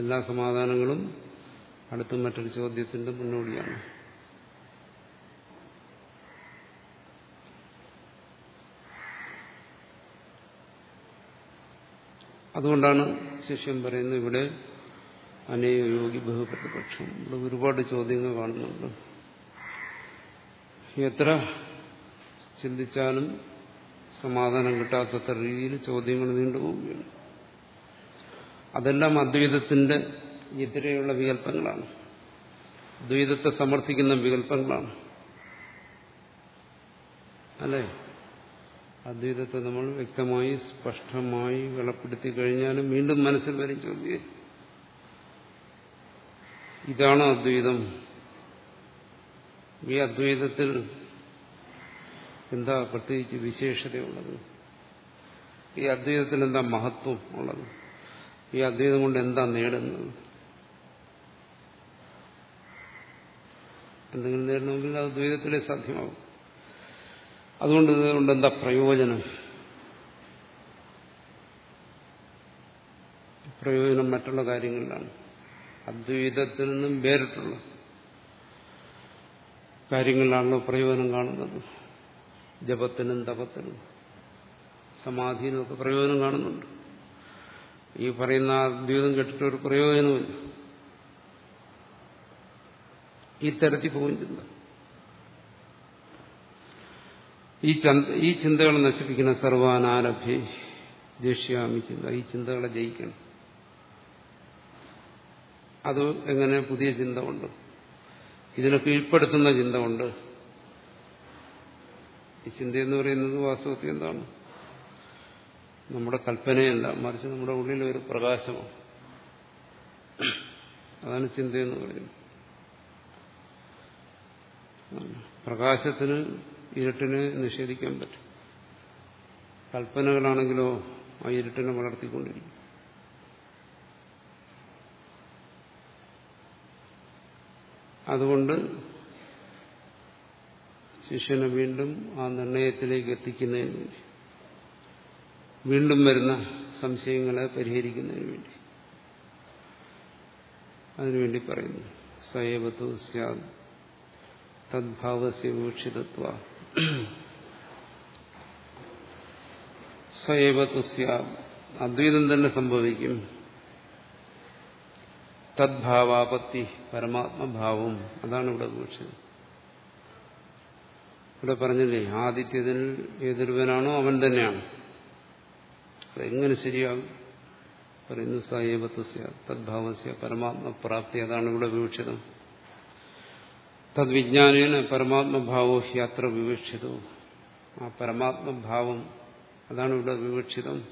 എല്ലാ സമാധാനങ്ങളും അടുത്ത മറ്റൊരു ചോദ്യത്തിന്റെ മുന്നോടിയാണ്. അതുകൊണ്ടാണ് ശിഷ്യൻ പറയുന്നത് ഇവിടെ അനേക യോഗി ബഹുപ്രതിപക്ഷം ഇവിടെ ഒരുപാട് ചോദ്യങ്ങൾ കാണുന്നുണ്ട്. എത്ര ചിന്തിച്ചാലും സമാധാനം കിട്ടാത്തത്ര രീതിയിൽ ചോദ്യങ്ങൾ നീണ്ടുപോവുകയാണ് അതെല്ലാം അദ്വൈതത്തിന്റെ എതിരെയുള്ള വികല്പങ്ങളാണ് ദ്വൈതത്തെ സമർത്ഥിക്കുന്ന വികല്പങ്ങളാണ് അല്ലേ? അദ്വൈതത്തെ നമ്മൾ വ്യക്തമായി സ്പഷ്ടമായി വെളപ്പെടുത്തി കഴിഞ്ഞാലും വീണ്ടും മനസ്സിൽ വരും ചോദ്യം. ഇതാണ് അദ്വൈതം. ഈ അദ്വൈതത്തിൽ എന്താ പ്രത്യേകിച്ച് വിശേഷതയുള്ളത്? ഈ അദ്വൈതത്തിൽ എന്താ മഹത്വം ഉള്ളത്? ഈ അദ്വൈതം കൊണ്ട് എന്താ നേടുന്നത്? എന്തെങ്കിലും നേടണമെങ്കിൽ അത് ദ്വൈതത്തിലേ സാധ്യമാകും. അതുകൊണ്ട് ഇതുകൊണ്ട് എന്താ പ്രയോജനം? പ്രയോജനം മറ്റുള്ള കാര്യങ്ങളിലാണ്. അദ്വൈതത്തിൽ നിന്നും വേറിട്ടുള്ള കാര്യങ്ങളിലാണല്ലോ പ്രയോജനം കാണുന്നത്. ജപത്തിനും തപത്തിനും സമാധിനുമൊക്കെ പ്രയോജനം കാണുന്നുണ്ട്. ഈ പറയുന്ന അദ്വൈതം കേട്ടിട്ട് ഒരു പ്രയോജനമില്ല ഈ തരത്തിൽ പോകും ചിന്ത. ഈ ഈ ചിന്തകളെ നശിപ്പിക്കുന്ന സർവാനാരഭ്യ ദേഷ്യാമി ചിന്ത. ഈ ചിന്തകളെ ജയിക്കണം. അത് എങ്ങനെ പുതിയ ചിന്ത ഉണ്ട് ഇതിനെ കീഴ്പ്പെടുത്തുന്ന ചിന്ത ഉണ്ട് ഈ ചിന്ത എന്ന് പറയുന്നത് വാസ്തവത്തിൽ എന്താണ്? നമ്മുടെ കൽപ്പനയല്ല മറിച്ച് നമ്മുടെ ഉള്ളിലെ ഒരു പ്രകാശമാണ്. അതാണ് ചിന്തയെന്ന് പറയുന്നത്. പ്രകാശത്തിന് ഇരുട്ടിനെ നിഷേധിക്കാൻ പറ്റും. കൽപ്പനകളാണെങ്കിലോ ആ ഇരുട്ടിനെ വളർത്തിക്കൊണ്ടിരിക്കും. അതുകൊണ്ട് ശിഷ്യനെ വീണ്ടും ആ നിർണയത്തിലേക്ക് എത്തിക്കുന്നതിന് വേണ്ടി വീണ്ടും വരുന്ന സംശയങ്ങളെ പരിഹരിക്കുന്നതിന് വേണ്ടി. അതിനുവേണ്ടി പറയുന്നു. സയവത്തു സ്യാദ് തദ്ഭാവസ്യ വിവക്ഷിതത്വ. സയവത്തു സ്യാദ് അദ്വൈതം തന്നെ സംഭവിക്കും. തദ്ഭാവാപത്തി പരമാത്മഭാവം. അതാണ് ഇവിടെ വീക്ഷിതം ഇവിടെ പറഞ്ഞില്ലേ ആദിത്യത്തിൽ ഏതൊരുവനാണോ അവൻ തന്നെയാണ്. അതെങ്ങനെ ശരിയാകും? പറയുന്നു സൈവത്വസ്യ തദ്ഭാവസ്യ പരമാത്മപ്രാപ്തി അതാണ് ഇവിടെ വിവക്ഷിതം. തദ്വിജ്ഞാനേന പരമാത്മഭാവോ യാത്ര വിവക്ഷിതോ. ആ പരമാത്മഭാവം അതാണ് ഇവിടെ വിവക്ഷിതം.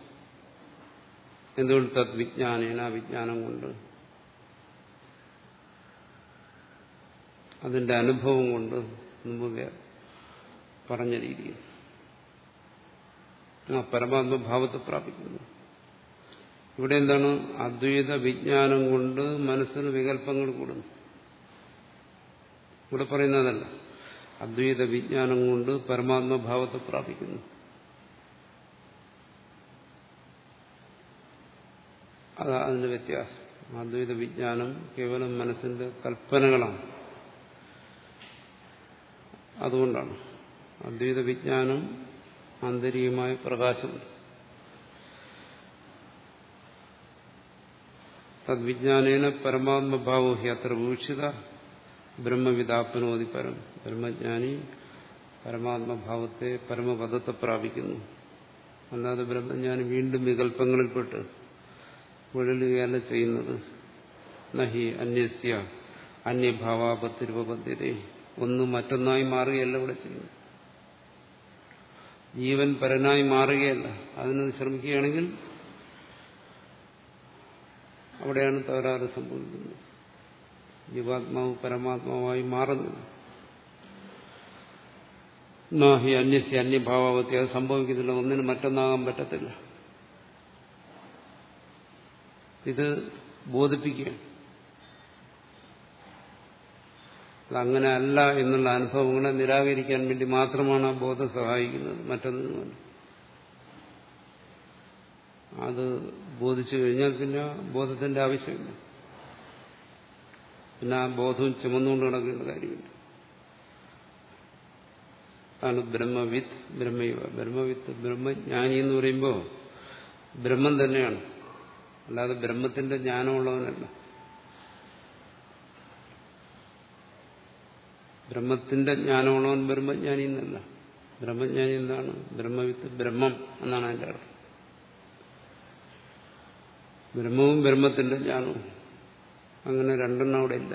എന്തുകൊണ്ട് തദ്വിജ്ഞാനേന വിജ്ഞാനം കൊണ്ട്? അതിന്റെ അനുഭവം കൊണ്ട് മുമ്പ് പറഞ്ഞ രീതിയിൽ. ആ പരമാത്മഭാവത്തെ പ്രാപിക്കുന്നു. ഇവിടെ എന്താണ്? അദ്വൈത വിജ്ഞാനം കൊണ്ട് മനസ്സിന് വികല്പങ്ങൾ കൂടുന്നു. ഇവിടെ പറയുന്നതല്ല. അദ്വൈത വിജ്ഞാനം കൊണ്ട് പരമാത്മഭാവത്തെ പ്രാപിക്കുന്നു. അതാ അതിന്റെ വ്യത്യാസം. അദ്വൈത വിജ്ഞാനം കേവലം മനസ്സിന്റെ കൽപ്പനകളാണ്. അതുകൊണ്ടാണ്. അദ്വൈത വിജ്ഞാനം ആന്തരികമായ പ്രകാശം. തദ്വിജ്ഞാനേന പരമാത്മഭാവോ ഹി അത്ര വീക്ഷിത ബ്രഹ്മവിതാപ്നോതി പരം. ബ്രഹ്മജ്ഞാനി പരമാത്മഭാവത്തെ പരമപദത്തെ പ്രാപിക്കുന്നു. അല്ലാതെ ബ്രഹ്മജ്ഞാനി വീണ്ടും വികല്പങ്ങളിൽപ്പെട്ട് ഉഴലുകയല്ല ചെയ്യുന്നത്. നഹി അന്യസ്യ അന്യഭാവാപത്തിരുപദ്ധ്യത ഒന്ന് മറ്റൊന്നായി മാറുകയല്ല ഇവിടെ ചെയ്യുന്നത്. ജീവൻ പരനായി മാറുകയല്ല. അതിന് ശ്രമിക്കുകയാണെങ്കിൽ അവിടെയാണ് തകരാറ് സംഭവിക്കുന്നത്. ജീവാത്മാവ് പരമാത്മാവായി മാറുന്നത്. നാഹി അന്യസ്യ അന്യഭാവാവത്തി അത് സംഭവിക്കുന്നില്ല. ഒന്നിന് മറ്റൊന്നാകാൻ പറ്റത്തില്ല. ഇത് ബോധിപ്പിക്കുകയാണ്. അതങ്ങനെ അല്ല എന്നുള്ള അനുഭവങ്ങളെ നിരാകരിക്കാൻ വേണ്ടി മാത്രമാണ് ആ ബോധം സഹായിക്കുന്നത്. മറ്റൊന്നുമല്ല. അത് ബോധിച്ചു കഴിഞ്ഞാൽ പിന്നെ ബോധത്തിന്റെ ആവശ്യമില്ല. പിന്നെ ആ ബോധവും ചുമന്നുകൊണ്ട് നടക്കേണ്ട കാര്യമില്ല. അതാണ് ബ്രഹ്മവിത്ത് ബ്രഹ്മയുവ ബ്രഹ്മവിത്ത് ബ്രഹ്മജ്ഞാനി എന്ന് പറയുമ്പോൾ ബ്രഹ്മം തന്നെയാണ്. അല്ലാതെ ബ്രഹ്മത്തിന്റെ ജ്ഞാനമുള്ളവനല്ല. ബ്രഹ്മത്തിന്റെ ജ്ഞാനമുള്ളവൻ ബ്രഹ്മജ്ഞാനി എന്നല്ല. ബ്രഹ്മജ്ഞാനി എന്താണ്? ബ്രഹ്മവിത്ത് ബ്രഹ്മം എന്നാണ് അതിന്റെ അർത്ഥം. ബ്രഹ്മവും ബ്രഹ്മത്തിന്റെ ജ്ഞാനവും. അങ്ങനെ രണ്ടെണ്ണം അവിടെ ഇല്ല.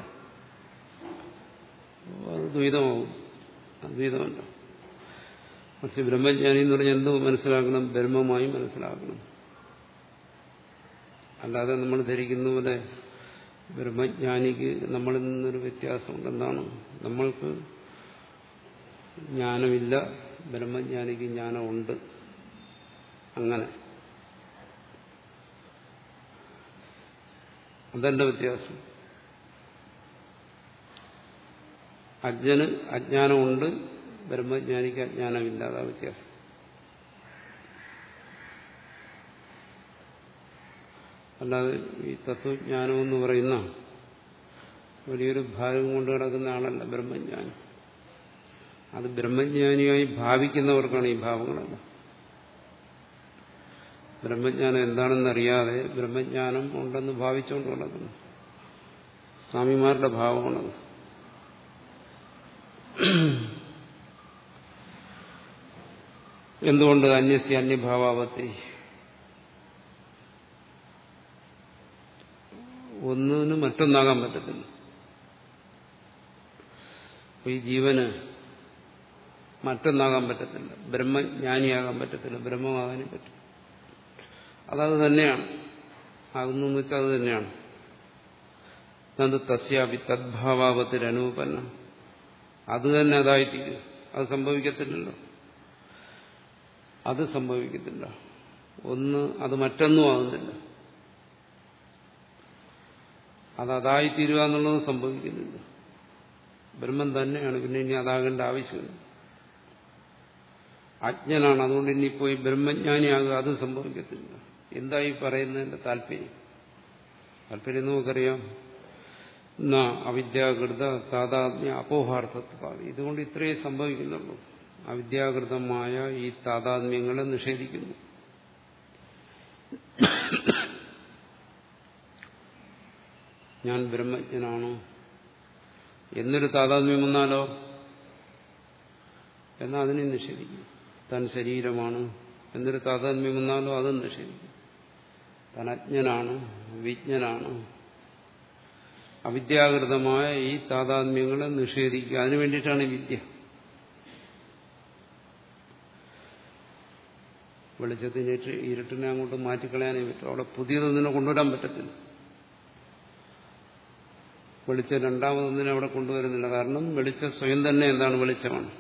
അത് ദ്വൈതമാവും. അദ്വൈതമല്ല പക്ഷെ ബ്രഹ്മജ്ഞാനി എന്ന് പറഞ്ഞാൽ എന്തോ മനസ്സിലാക്കണം ബ്രഹ്മമായി മനസ്സിലാക്കണം. അല്ലാതെ നമ്മൾ ധരിക്കുന്ന പോലെ ബ്രഹ്മജ്ഞാനിക്ക് നമ്മളിൽ നിന്നൊരു വ്യത്യാസമുണ്ട് എന്താണ്? നമ്മൾക്ക് ജ്ഞാനമില്ല ബ്രഹ്മജ്ഞാനിക്ക് ജ്ഞാനമുണ്ട്. അങ്ങനെ. അതെന്റെ വ്യത്യാസം? അജ്ഞന് അജ്ഞാനമുണ്ട് ബ്രഹ്മജ്ഞാനിക്ക് അജ്ഞാനമില്ല. അതാ വ്യത്യാസം. അല്ലാതെ ഈ തത്വജ്ഞാനം എന്ന് പറയുന്ന വലിയൊരു ഭാരം കൊണ്ട് കിടക്കുന്ന ആളല്ല ബ്രഹ്മജ്ഞാനി. അത് ബ്രഹ്മജ്ഞാനിയായി ഭാവിക്കുന്നവർക്കാണ് ഈ ഭാവങ്ങളെല്ലാം. ബ്രഹ്മജ്ഞാനം എന്താണെന്നറിയാതെ ബ്രഹ്മജ്ഞാനം ഉണ്ടെന്ന് ഭാവിച്ചുകൊണ്ട് നടക്കുന്നു. സ്വാമിമാരുടെ ഭാവമാണത്. എന്തുകൊണ്ട് അന്യസ്യ അന്യഭാവാവത്തെ ഒന്നിന് മറ്റൊന്നാകാൻ പറ്റത്തില്ല. ഈ ജീവന് മറ്റൊന്നാകാൻ പറ്റത്തില്ല. ബ്രഹ്മജ്ഞാനിയാകാൻ പറ്റത്തില്ല. ബ്രഹ്മമാകാനും പറ്റും അതത് തന്നെയാണ്. ആകുന്നു വെച്ചാൽ അത് തന്നെയാണ്. തന്ത് തസ്യാപി തദ്ഭാവാപത്തിരനൂപന്ന അത് തന്നെ അതായിത്തീരും അത് സംഭവിക്കത്തില്ലല്ലോ. അത് സംഭവിക്കത്തില്ല. ഒന്ന് അത് മറ്റൊന്നും ആകുന്നില്ല. അത് അതായിത്തീരുക എന്നുള്ളത് സംഭവിക്കുന്നില്ല. ബ്രഹ്മം തന്നെയാണ് പിന്നെ ഇനി അതാകേണ്ട ആവശ്യമില്ല അജ്ഞനാണ്. അതുകൊണ്ട് ഇനി പോയി ബ്രഹ്മജ്ഞാനിയാകുക അത് സംഭവിക്കത്തില്ല. എന്തായി പറയുന്നതിന്റെ താല്പര്യം? താല്പര്യം നമുക്കറിയാം. അവിദ്യാകൃത താതാത്മ്യ അപോഹാർത്ഥത്വ ഇതുകൊണ്ട് ഇത്രയേ സംഭവിക്കുന്നുള്ളൂ. അവിദ്യാകൃതമായ ഈ താതാത്മ്യങ്ങളെ നിഷേധിക്കുന്നു. ഞാൻ ബ്രഹ്മജ്ഞനാണോ? എന്നൊരു താതാത്മ്യം വന്നാലോ? എന്നാൽ അതിനെ നിഷേധിക്കും. താൻ ശരീരമാണ്. എന്നൊരു താതാത്മ്യം വന്നാലോ അതും നിഷേധിക്കും. താൻ അജ്ഞനാണ് വിജ്ഞനാണ്. അവിദ്യാകൃതമായ ഈ താതാത്മ്യങ്ങളെ നിഷേധിക്കുക. അതിനു വേണ്ടിയിട്ടാണ് വിദ്യ. വെളിച്ചത്തിന് ഇരുട്ടിനെ അങ്ങോട്ട് മാറ്റിക്കളയാനേ പറ്റും. അവിടെ പുതിയതൊന്നിനെ കൊണ്ടുവരാൻ പറ്റത്തില്ല. വെളിച്ചം രണ്ടാമതൊന്നിനെ അവിടെ കൊണ്ടുവരുന്നില്ല. കാരണം വെളിച്ചം സ്വയം തന്നെ എന്താണ് വെളിച്ചമാണ്.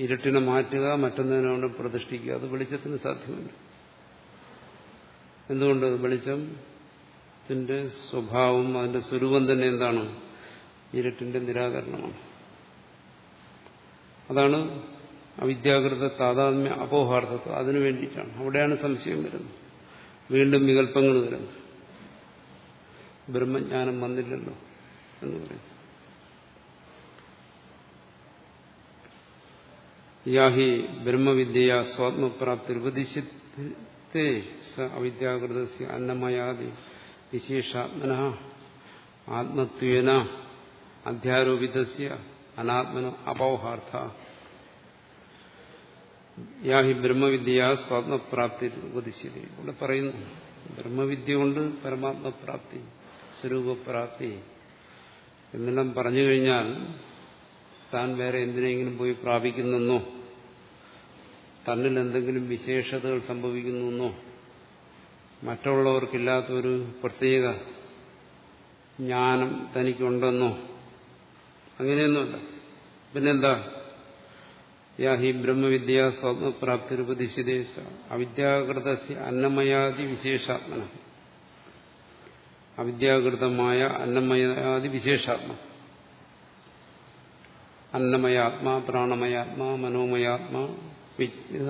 ഇരുട്ടിനെ മാറ്റുക മറ്റൊന്നിനെ അവിടെ പ്രതിഷ്ഠിക്കുക അത് വെളിച്ചത്തിന് സാധ്യമല്ല. എന്തുകൊണ്ട്? വെളിച്ചത്തിന്റെ സ്വഭാവം അതിന്റെ സ്വരൂപം തന്നെ എന്താണ്? ഇരുട്ടിന്റെ നിരാകരണമാണ്. അതാണ് അവിദ്യാകൃത താതാത്മ്യ അപോഹാർത്ഥത്വം. അതിനു വേണ്ടിയിട്ടാണ്. അവിടെയാണ് സംശയം വരുന്നത്. വീണ്ടും വികല്പങ്ങൾ വരുന്നത്. ബ്രഹ്മജ്ഞാനം വന്നില്ലല്ലോ എന്ന് പറയും. യാഹി ബ്രഹ്മവിദ്യ സ്വാത്മപ്രാപ്തി ഉപദിശത്തെ സ അവിദ്യാകൃത അന്നമയാദി വിശേഷാത്മന ആത്മത്വേന അധ്യാരോപിത അനാത്മന അപൗഹാർത്ഥ. യാഹി ബ്രഹ്മവിദ്യ സ്വാത്മപ്രാപ്തി ഉപദിശ്യത ഇവിടെ പറയുന്നു ബ്രഹ്മവിദ്യ കൊണ്ട് പരമാത്മപ്രാപ്തി സ്വരൂപപ്രാപ്തി എന്നെല്ലാം പറഞ്ഞു കഴിഞ്ഞാൽ താൻ വേറെ എന്തിനെങ്കിലും പോയി പ്രാപിക്കുന്നെന്നോ തന്നിൽ എന്തെങ്കിലും വിശേഷതകൾ സംഭവിക്കുന്നെന്നോ മറ്റുള്ളവർക്കില്ലാത്തൊരു പ്രത്യേക ജ്ഞാനം തനിക്കുണ്ടെന്നോ അങ്ങനെയൊന്നുമല്ല. പിന്നെന്താ? യാ ഹി ബ്രഹ്മവിദ്യ സ്വപ്നപ്രാപ്തിരുപതിശിദേശ അവിദ്യാകൃത അന്നമയാദി വിശേഷാത്മന. അവിദ്യാകൃതമായ അന്നമയാദി വിശേഷാത്മ. അന്നമയാത്മാ പ്രാണമയാത്മാ മനോമയാത്മാ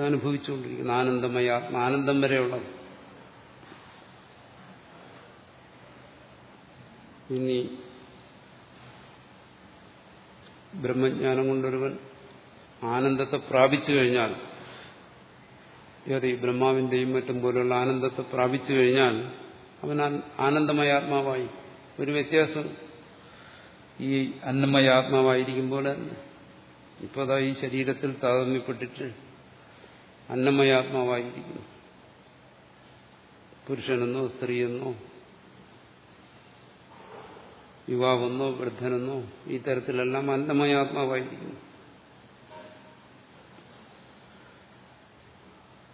അനുഭവിച്ചുകൊണ്ടിരിക്കുന്നു ആനന്ദമയാത്മ ആനന്ദം വരെയുള്ളത്. ഇനി ബ്രഹ്മജ്ഞാനം കൊണ്ടൊരുവൻ ആനന്ദത്തെ പ്രാപിച്ചു കഴിഞ്ഞാൽ ഏറെ ബ്രഹ്മാവിന്റെയും മറ്റും പോലെയുള്ള ആനന്ദത്തെ പ്രാപിച്ചു കഴിഞ്ഞാൽ അവൻ ആനന്ദമായ ആത്മാവായി. ഒരു വ്യത്യാസം ഈ അന്നമയ ആത്മാവായിരിക്കുമ്പോൾ ഇപ്പോൾ അതാ ഈ ശരീരത്തിൽ താതമ്യപ്പെട്ടിട്ട് അന്നമയ ആത്മാവായിരിക്കുന്നു. പുരുഷനെന്നോ സ്ത്രീയെന്നോ യുവാവെന്നോ വൃദ്ധനെന്നോ ഈ തരത്തിലെല്ലാം അന്നമയ ആത്മാവായിരിക്കുന്നു.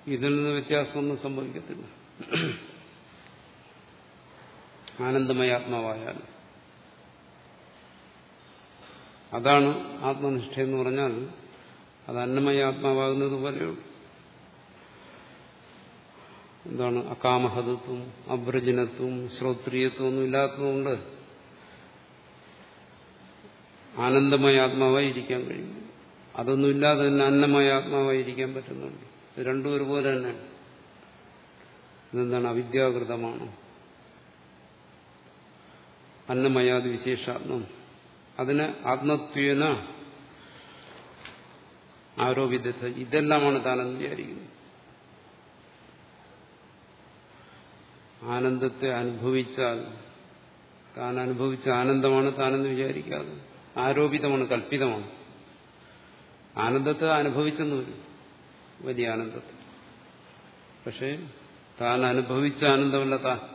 ഇതിൽ നിന്ന് വ്യത്യാസമൊന്നും സംഭവിക്കത്തില്ല. ആനന്ദമയാത്മാവായാൽ അതാണ് ആത്മനിഷ്ഠ എന്ന് പറഞ്ഞാൽ അത് അന്നമയ ആത്മാവാകുന്നത് പോലെയുള്ളൂ എന്താണ്? അകാമഹതത്വം അവ്രജനത്വം ശ്രോത്രിയത്വം ഒന്നും ഇല്ലാത്തതുകൊണ്ട് ആനന്ദമായ ആത്മാവായി ഇരിക്കാൻ കഴിയും അതൊന്നുമില്ലാതെ തന്നെ അന്നമായ ആത്മാവായി ഇരിക്കാൻ പറ്റുന്നുണ്ട് രണ്ടും ഒരുപോലെ തന്നെയാണ്. ഇതെന്താണ്? അവിദ്യാകൃതമാണ്. അന്നമയാതി വിശേഷാത്മം. അതിന് ആത്മത്വേന ആരോപിത ഇതെല്ലാമാണ് താനെന്ന് വിചാരിക്കുന്നത് ആനന്ദത്തെ അനുഭവിച്ചാൽ താൻ അനുഭവിച്ച ആനന്ദമാണ് താനെന്ന് വിചാരിക്കാതെ. ആരോപിതമാണ് കല്പിതമാണ് ആനന്ദത്തെ അനുഭവിച്ചെന്ന് വരും വലിയ ആനന്ദത്തെ. പക്ഷേ താൻ അനുഭവിച്ച ആനന്ദമല്ല താൻ.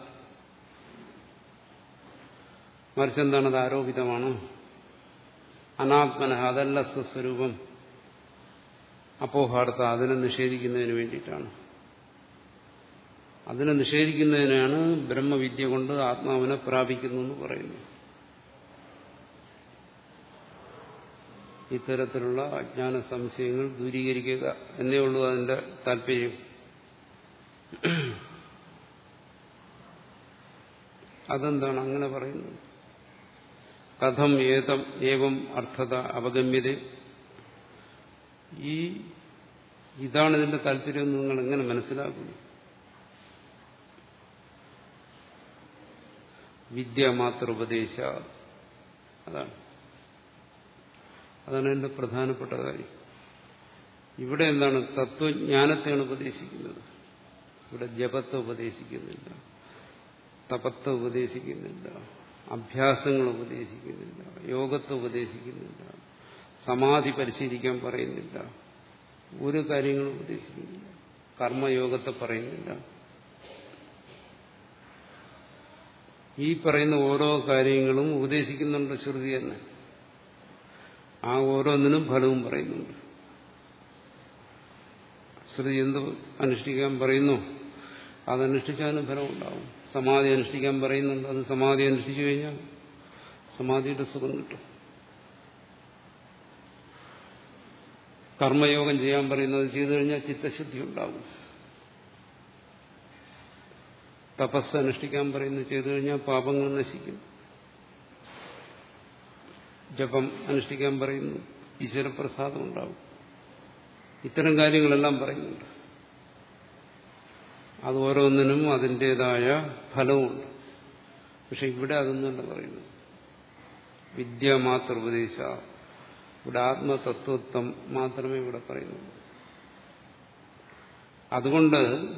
മറിച്ച് എന്താണ് അത് ആരോപിതമാണ്? അനാത്മന അതല്ല സ്വസ്വരൂപം. അപ്പോഹാർത്ഥ അതിനെ നിഷേധിക്കുന്നതിന് വേണ്ടിയിട്ടാണ്. അതിനെ നിഷേധിക്കുന്നതിനാണ് ബ്രഹ്മവിദ്യ കൊണ്ട് ആത്മാവിനെ പ്രാപിക്കുന്നു എന്ന് പറയുന്നു ഇത്തരത്തിലുള്ള അജ്ഞാന സംശയങ്ങൾ ദൂരീകരിക്കുക എന്നേ ഉള്ളൂ അതിന്റെ താല്പര്യം. അതെന്താണ് അങ്ങനെ പറയുന്നത്? കഥം ഏതം ഏവം അർത്ഥത അവഗമ്യത. ഈ ഇതാണ് ഇതിന്റെ താല്പര്യം എന്ന് നിങ്ങൾ എങ്ങനെ മനസ്സിലാക്കുന്നു? വിദ്യ മാത്ര ഉപദേശ. അതാണ്. അതാണ് എന്റെ പ്രധാനപ്പെട്ട കാര്യം. ഇവിടെ എന്താണ്? തത്വജ്ഞാനത്തെയാണ് ഉപദേശിക്കുന്നത്. ഇവിടെ ജപത്തെ ഉപദേശിക്കുന്നില്ല. തപത്തെ ഉപദേശിക്കുന്നില്ല. അഭ്യാസങ്ങൾ ഉപദേശിക്കുന്നില്ല യോഗത്തെ ഉപദേശിക്കുന്നില്ല സമാധി പരിശീലിക്കാൻ പറയുന്നില്ല ഒരു കാര്യങ്ങളും ഉപദേശിക്കുന്നില്ല കർമ്മയോഗത്തെ പറയുന്നില്ല. ഈ പറയുന്ന ഓരോ കാര്യങ്ങളും ഉപദേശിക്കുന്നുണ്ട് ശ്രുതി തന്നെ. ആ ഓരോന്നിനും ഫലവും പറയുന്നുണ്ട്. ശ്രുതി എന്ത് അനുഷ്ഠിക്കാൻ പറയുന്നു? അതനുഷ്ഠിച്ചാലും ഫലമുണ്ടാവും സമാധി അനുഷ്ഠിക്കാൻ പറയുന്നുണ്ട്. അത് സമാധി അനുഷ്ഠിച്ചു കഴിഞ്ഞാൽ സമാധിയുടെ സുഖം കിട്ടും. കർമ്മയോഗം ചെയ്യാൻ പറയുന്നത് ചെയ്തു കഴിഞ്ഞാൽ ചിത്തശുദ്ധി ഉണ്ടാകും. തപസ് അനുഷ്ഠിക്കാൻ പറയുന്നത് ചെയ്തു കഴിഞ്ഞാൽ പാപങ്ങൾ നശിക്കും. ജപം അനുഷ്ഠിക്കാൻ പറയുന്നു. ഈശ്വരപ്രസാദം ഉണ്ടാകും. ഇത്തരം കാര്യങ്ങളെല്ലാം പറയുന്നുണ്ട്. അത് ഓരോന്നിനും അതിന്റെതായ ഫലവുമുണ്ട് പക്ഷെ ഇവിടെ അതൊന്നല്ല പറയുന്നത്. വിദ്യ മാത്ര ഉപദേശ ഇവിടെ ആത്മതത്വത്വം മാത്രമേ ഇവിടെ പറയുന്നുള്ളൂ. അതുകൊണ്ട്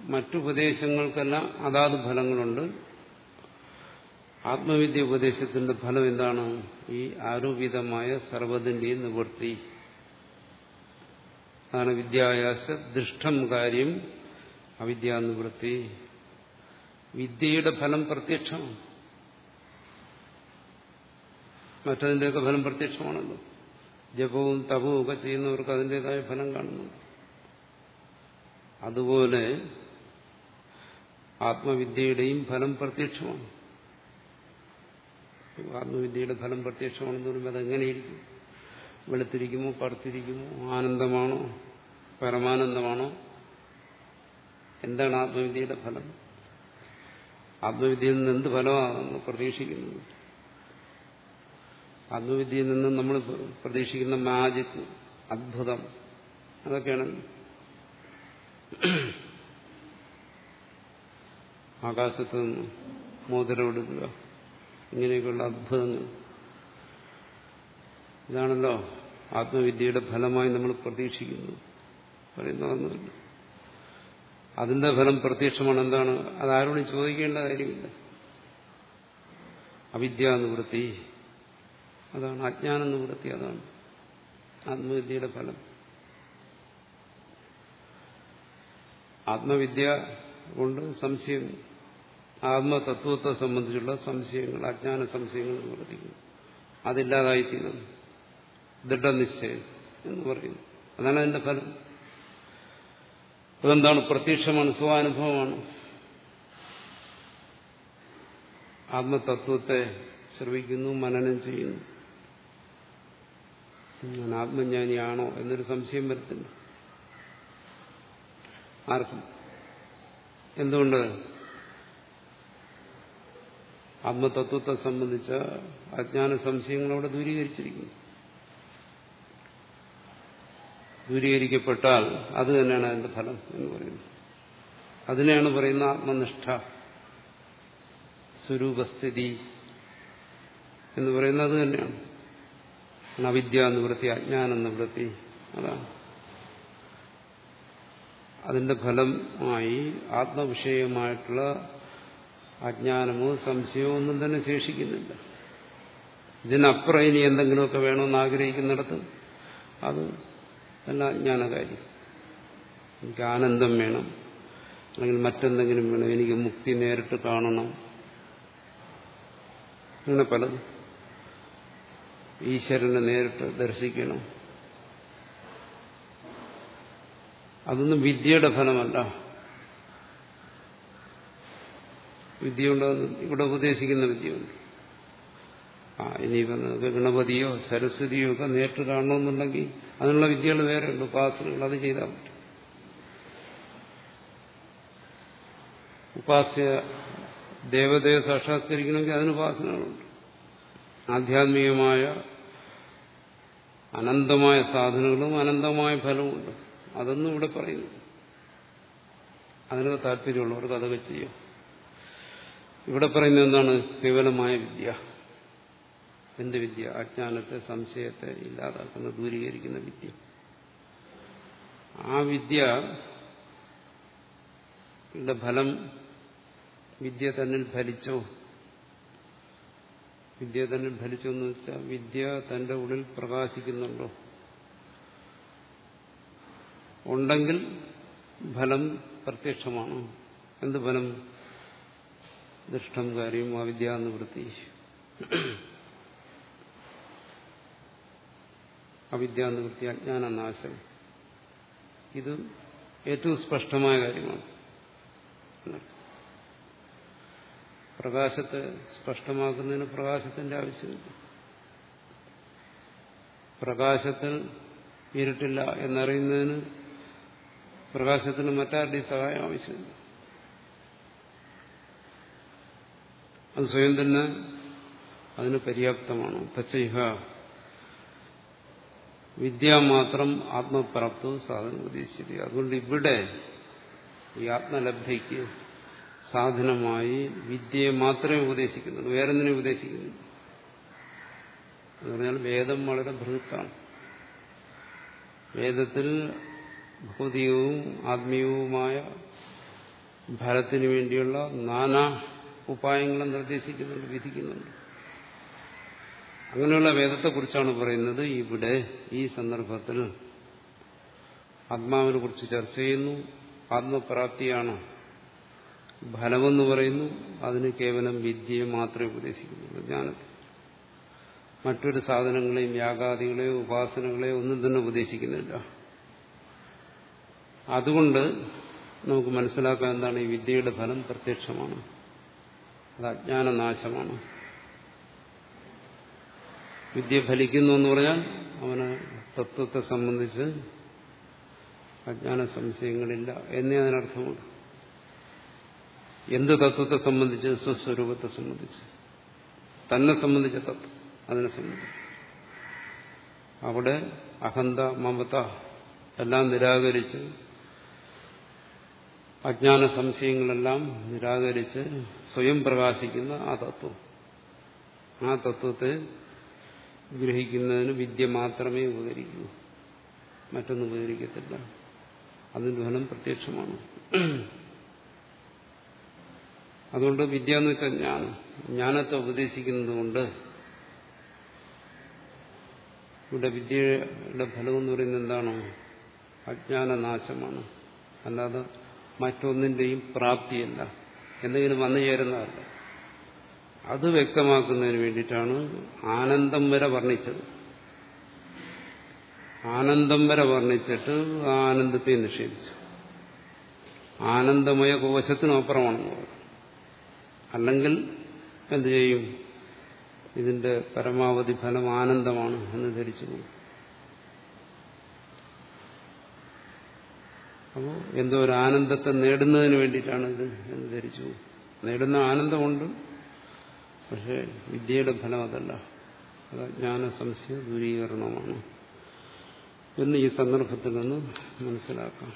മറ്റുപദേശങ്ങൾക്കെല്ലാം അതാത് ഫലങ്ങളുണ്ട്. ആത്മവിദ്യ ഉപദേശത്തിന്റെ ഫലം എന്താണ്? ഈ ആരോപിതമായ സർവതിന്റെയും നിവൃത്തി. അതാണ് വിദ്യായാസ ദൃഷ്ടം കാര്യം അവിദ്യാനിവൃത്തി. വിദ്യയുടെ ഫലം പ്രത്യക്ഷമാണ് മറ്റതിന്റെയൊക്കെ ഫലം പ്രത്യക്ഷമാണല്ലോ. ജപവും തപവും ഒക്കെ ചെയ്യുന്നവർക്ക് അതിന്റെതായ ഫലം കാണുന്നു. അതുപോലെ ആത്മവിദ്യയുടെയും ഫലം പ്രത്യക്ഷമാണ്. ആത്മവിദ്യയുടെ ഫലം പ്രത്യക്ഷമാണെന്ന് പറയുമ്പോൾ അതെങ്ങനെയിരിക്കും? വെളുത്തിരിക്കുമോ കറുത്തിരിക്കുമോ ആനന്ദമാണോ പരമാനന്ദമാണോ? എന്താണ് ആത്മവിദ്യയുടെ ഫലം? ആത്മവിദ്യയിൽ നിന്ന് എന്ത് ഫലമാണ് പ്രതീക്ഷിക്കുന്നത് ആത്മവിദ്യയിൽ നിന്ന് നമ്മൾ പ്രതീക്ഷിക്കുന്ന മാജിക് അത്ഭുതം അതൊക്കെയാണ്. ആകാശത്ത് നിന്ന് മോതിരം എടുക്കുക ഇങ്ങനെയൊക്കെയുള്ള അത്ഭുതങ്ങൾ. ഇതാണല്ലോ ആത്മവിദ്യയുടെ ഫലമായി നമ്മൾ പ്രതീക്ഷിക്കുന്നു. പറയുന്നതൊന്നുമില്ല. അതിന്റെ ഫലം പ്രത്യക്ഷമാണ് എന്താണ് അത് അതാരോടും ചോദിക്കേണ്ട കാര്യമില്ല. അവിദ്യ നിവൃത്തി അതാണ് അജ്ഞാന നിവൃത്തി അതാണ് ആത്മവിദ്യയുടെ ഫലം. ആത്മവിദ്യ കൊണ്ട് സംശയം ആത്മതത്വത്തെ സംബന്ധിച്ചുള്ള സംശയങ്ങൾ അജ്ഞാന സംശയങ്ങൾ നിവർത്തിക്കുന്നു അതില്ലാതായിത്തീരുന്നു ദൃഢനിശ്ചയം എന്ന് പറയുന്നു. അതാണ് അതിന്റെ ഫലം. അതെന്താണ്? പ്രത്യക്ഷമാണ് സ്വാനുഭവമാണ് ആത്മതത്വത്തെ ശ്രവിക്കുന്നു മനനം ചെയ്യുന്നു. ഞാൻ ആത്മജ്ഞാനിയാണോ എന്നൊരു സംശയം വരത്തില്ല. ആർക്കും? എന്തുകൊണ്ട്? ആത്മതത്വത്തെ സംബന്ധിച്ച അജ്ഞാന സംശയങ്ങളോടെ ദൂരീകരിച്ചിരിക്കുന്നു. ദൂരീകരിക്കപ്പെട്ടാൽ അത് തന്നെയാണ് അതിന്റെ ഫലം എന്ന് പറയുന്നത്. അതിനെയാണ് പറയുന്ന ആത്മനിഷ്ഠ സ്വരൂപസ്ഥിതി എന്ന് പറയുന്നത് അത് തന്നെയാണ്. അവിദ്യ നിവൃത്തി അജ്ഞാന നിവൃത്തി അതാണ്. അതിന്റെ ഫലമായി ആത്മവിഷയമായിട്ടുള്ള അജ്ഞാനമോ സംശയമോ ഒന്നും തന്നെ ശേഷിക്കുന്നില്ല. ഇതിനപ്പുറം ഇനി എന്തെങ്കിലുമൊക്കെ വേണമെന്ന് ആഗ്രഹിക്കുന്നിടത്ത് അത് അല്ല അജ്ഞാനകാര്യം എനിക്ക് ആനന്ദം വേണം. അല്ലെങ്കിൽ മറ്റെന്തെങ്കിലും വേണം. എനിക്ക് മുക്തി നേരിട്ട് കാണണം. അങ്ങനെ പലതും. ഈശ്വരനെ നേരിട്ട് ദർശിക്കണം. അതൊന്നും വിദ്യയുടെ ഫലമല്ല. വിദ്യ ഉണ്ടെന്ന് ഇവിടെ ഉപദേശിക്കുന്ന വിദ്യയുണ്ട്. ആ ഇനി ഗണപതിയോ സരസ്വതിയോ ഒക്കെ നേരിട്ട് കാണണമെന്നുണ്ടെങ്കിൽ അതിനുള്ള വിദ്യകൾ വേറെ ഉണ്ട്. ഉപാസനകൾ അത് ചെയ്താൽ പറ്റും ഉപാസ്യ ദേവതയെ സാക്ഷാത്കരിക്കണമെങ്കിൽ അതിന് ഉപാസനകളുണ്ട്. ആധ്യാത്മികമായ അനന്തമായ സാധനങ്ങളും അനന്തമായ ഫലവുമുണ്ട്. അതൊന്നും ഇവിടെ പറയുന്നു. അതിനൊക്കെ താല്പര്യമുള്ളവർക്ക് അതൊക്കെ ചെയ്യാം. ഇവിടെ പറയുന്നത് എന്താണ്? കേവലമായ വിദ്യ. എന്ത് വിദ്യ അജ്ഞാനത്തെ സംശയത്തെ ഇല്ലാതാക്കുന്ന ദൂരീകരിക്കുന്ന വിദ്യ. ആ വിദ്യ ഫലം വിദ്യ തന്നിൽ ഫലിച്ചോ? വിദ്യ തന്നിൽ ഫലിച്ചോ എന്ന് വെച്ചാൽ വിദ്യ തന്റെ ഉള്ളിൽ പ്രകാശിക്കുന്നുണ്ടോ? ഉണ്ടെങ്കിൽ ഫലം പ്രത്യക്ഷമാണ്? എന്ത് ഫലം? ദുഷ്ടം കാര്യം അവിദ്യാനിവൃത്തി അവിദ്യാനിവൃത്തി അജ്ഞാനനാശം ഇത് ഏറ്റവും സ്പഷ്ടമായ കാര്യമാണ്. പ്രകാശത്തെ സ്പഷ്ടമാക്കുന്നതിന് പ്രകാശത്തിന്റെ ആവശ്യമില്ല. പ്രകാശത്തിൽ ഇരുട്ടില്ല എന്നറിയുന്നതിന് പ്രകാശത്തിന് മറ്റാരുടെയും സഹായം ആവശ്യമില്ല. അത് സ്വയം തന്നെ അതിന് പര്യാപ്തമാണ്. തച്ചൈഹ വിദ്യ മാത്രം ആത്മപ്രാപ്തവും സാധനം ഉദ്ദേശിച്ചത് അതുകൊണ്ട് ഇവിടെ ഈ ആത്മലബ്ധിക്ക് സാധനമായി വിദ്യയെ മാത്രമേ ഉപദേശിക്കുന്നുള്ളൂ. വേറെന്തിനെ ഉപദേശിക്കുന്നു? എന്ന് പറഞ്ഞാൽ വേദം വളരെ ബൃഹത്താണ്. വേദത്തിൽ ഭൗതികവും ആത്മീയവുമായ ഫലത്തിനു വേണ്ടിയുള്ള നാനാ ഉപായങ്ങളും നിർദ്ദേശിക്കുന്നുണ്ട് വിധിക്കുന്നുണ്ട്. അങ്ങനെയുള്ള വേദത്തെക്കുറിച്ചാണ് പറയുന്നത്. ഇവിടെ ഈ സന്ദർഭത്തിൽ ആത്മാവിനെ കുറിച്ച് ചർച്ച ചെയ്യുന്നു. ആത്മപ്രാപ്തിയാണ് ഫലമെന്ന് പറയുന്നു. അതിന് കേവലം വിദ്യയെ മാത്രമേ ഉപദേശിക്കുന്നുള്ളൂ ജ്ഞാനത്തെ. മറ്റൊരു സാധനങ്ങളെയും യാഗാദികളെയോ ഉപാസനകളെയോ ഒന്നും തന്നെ ഉപദേശിക്കുന്നില്ല. അതുകൊണ്ട് നമുക്ക് മനസ്സിലാക്കാൻ എന്താണ് ഈ വിദ്യയുടെ ഫലം പ്രത്യക്ഷമാണ്. അത് അജ്ഞാനനാശമാണ്. വിദ്യ ഫലിക്കുന്നു എന്ന് പറഞ്ഞാൽ അവന് തത്വത്തെ സംബന്ധിച്ച് അജ്ഞാന സംശയങ്ങളില്ല എന്നേ അതിനർത്ഥമുണ്ട് എന്ത് തത്വത്തെ സംബന്ധിച്ച്? സ്വസ്വരൂപത്തെ സംബന്ധിച്ച്. തന്നെ സംബന്ധിച്ച തത്വം അതിനെ സംബന്ധിച്ച്. അവിടെ അഹന്ത മമത എല്ലാം നിരാകരിച്ച് അജ്ഞാന സംശയങ്ങളെല്ലാം നിരാകരിച്ച് സ്വയം പ്രകാശിക്കുന്ന ആ തത്വം. ആ തത്വത്തെ ഗ്രഹിക്കുന്നതിന് വിദ്യ മാത്രമേ ഉപകരിക്കൂ. മറ്റൊന്നും ഉപകരിക്കത്തില്ല. അതിന്റെ ഫലം പ്രത്യക്ഷമാണ്. അതുകൊണ്ട് വിദ്യ എന്ന് വെച്ചാൽ ജ്ഞാനം. ജ്ഞാനത്തെ ഉപദേശിക്കുന്നതുകൊണ്ട് ഇവിടെ വിദ്യയുടെ ഫലം എന്ന് പറയുന്നത് എന്താണോ? അജ്ഞാനനാശമാണ്. അല്ലാതെ മറ്റൊന്നിന്റെയും പ്രാപ്തിയല്ല. എന്തെങ്കിലും വന്നു ചേരുന്നതല്ല. അത് വ്യക്തമാക്കുന്നതിന് വേണ്ടിയിട്ടാണ് ആനന്ദം വരെ വർണിച്ചത്. ആനന്ദം വരെ വർണിച്ചിട്ട് ആ ആനന്ദത്തെ നിഷേധിച്ചു. ആനന്ദമയ കോശത്തിനും പറഞ്ഞു. അല്ലെങ്കിൽ എന്ത് ചെയ്യും? ഇതിന്റെ പരമാവധി ഫലം ആനന്ദമാണ് എന്ന് ധരിച്ചു പോകും. അപ്പോൾ എന്തോ ഒരു ആനന്ദത്തെ നേടുന്നതിന് വേണ്ടിയിട്ടാണ് ഇത് എന്ന് ധരിച്ചു നേടുന്ന ആനന്ദമുണ്ട്. പക്ഷെ വിദ്യയുടെ ഫലം അതല്ല അത് ജ്ഞാന സംശയ ദൂരീകരണമാണ്. എന്ന് ഈ സന്ദർഭത്തിൽ നിന്ന് മനസ്സിലാക്കാം.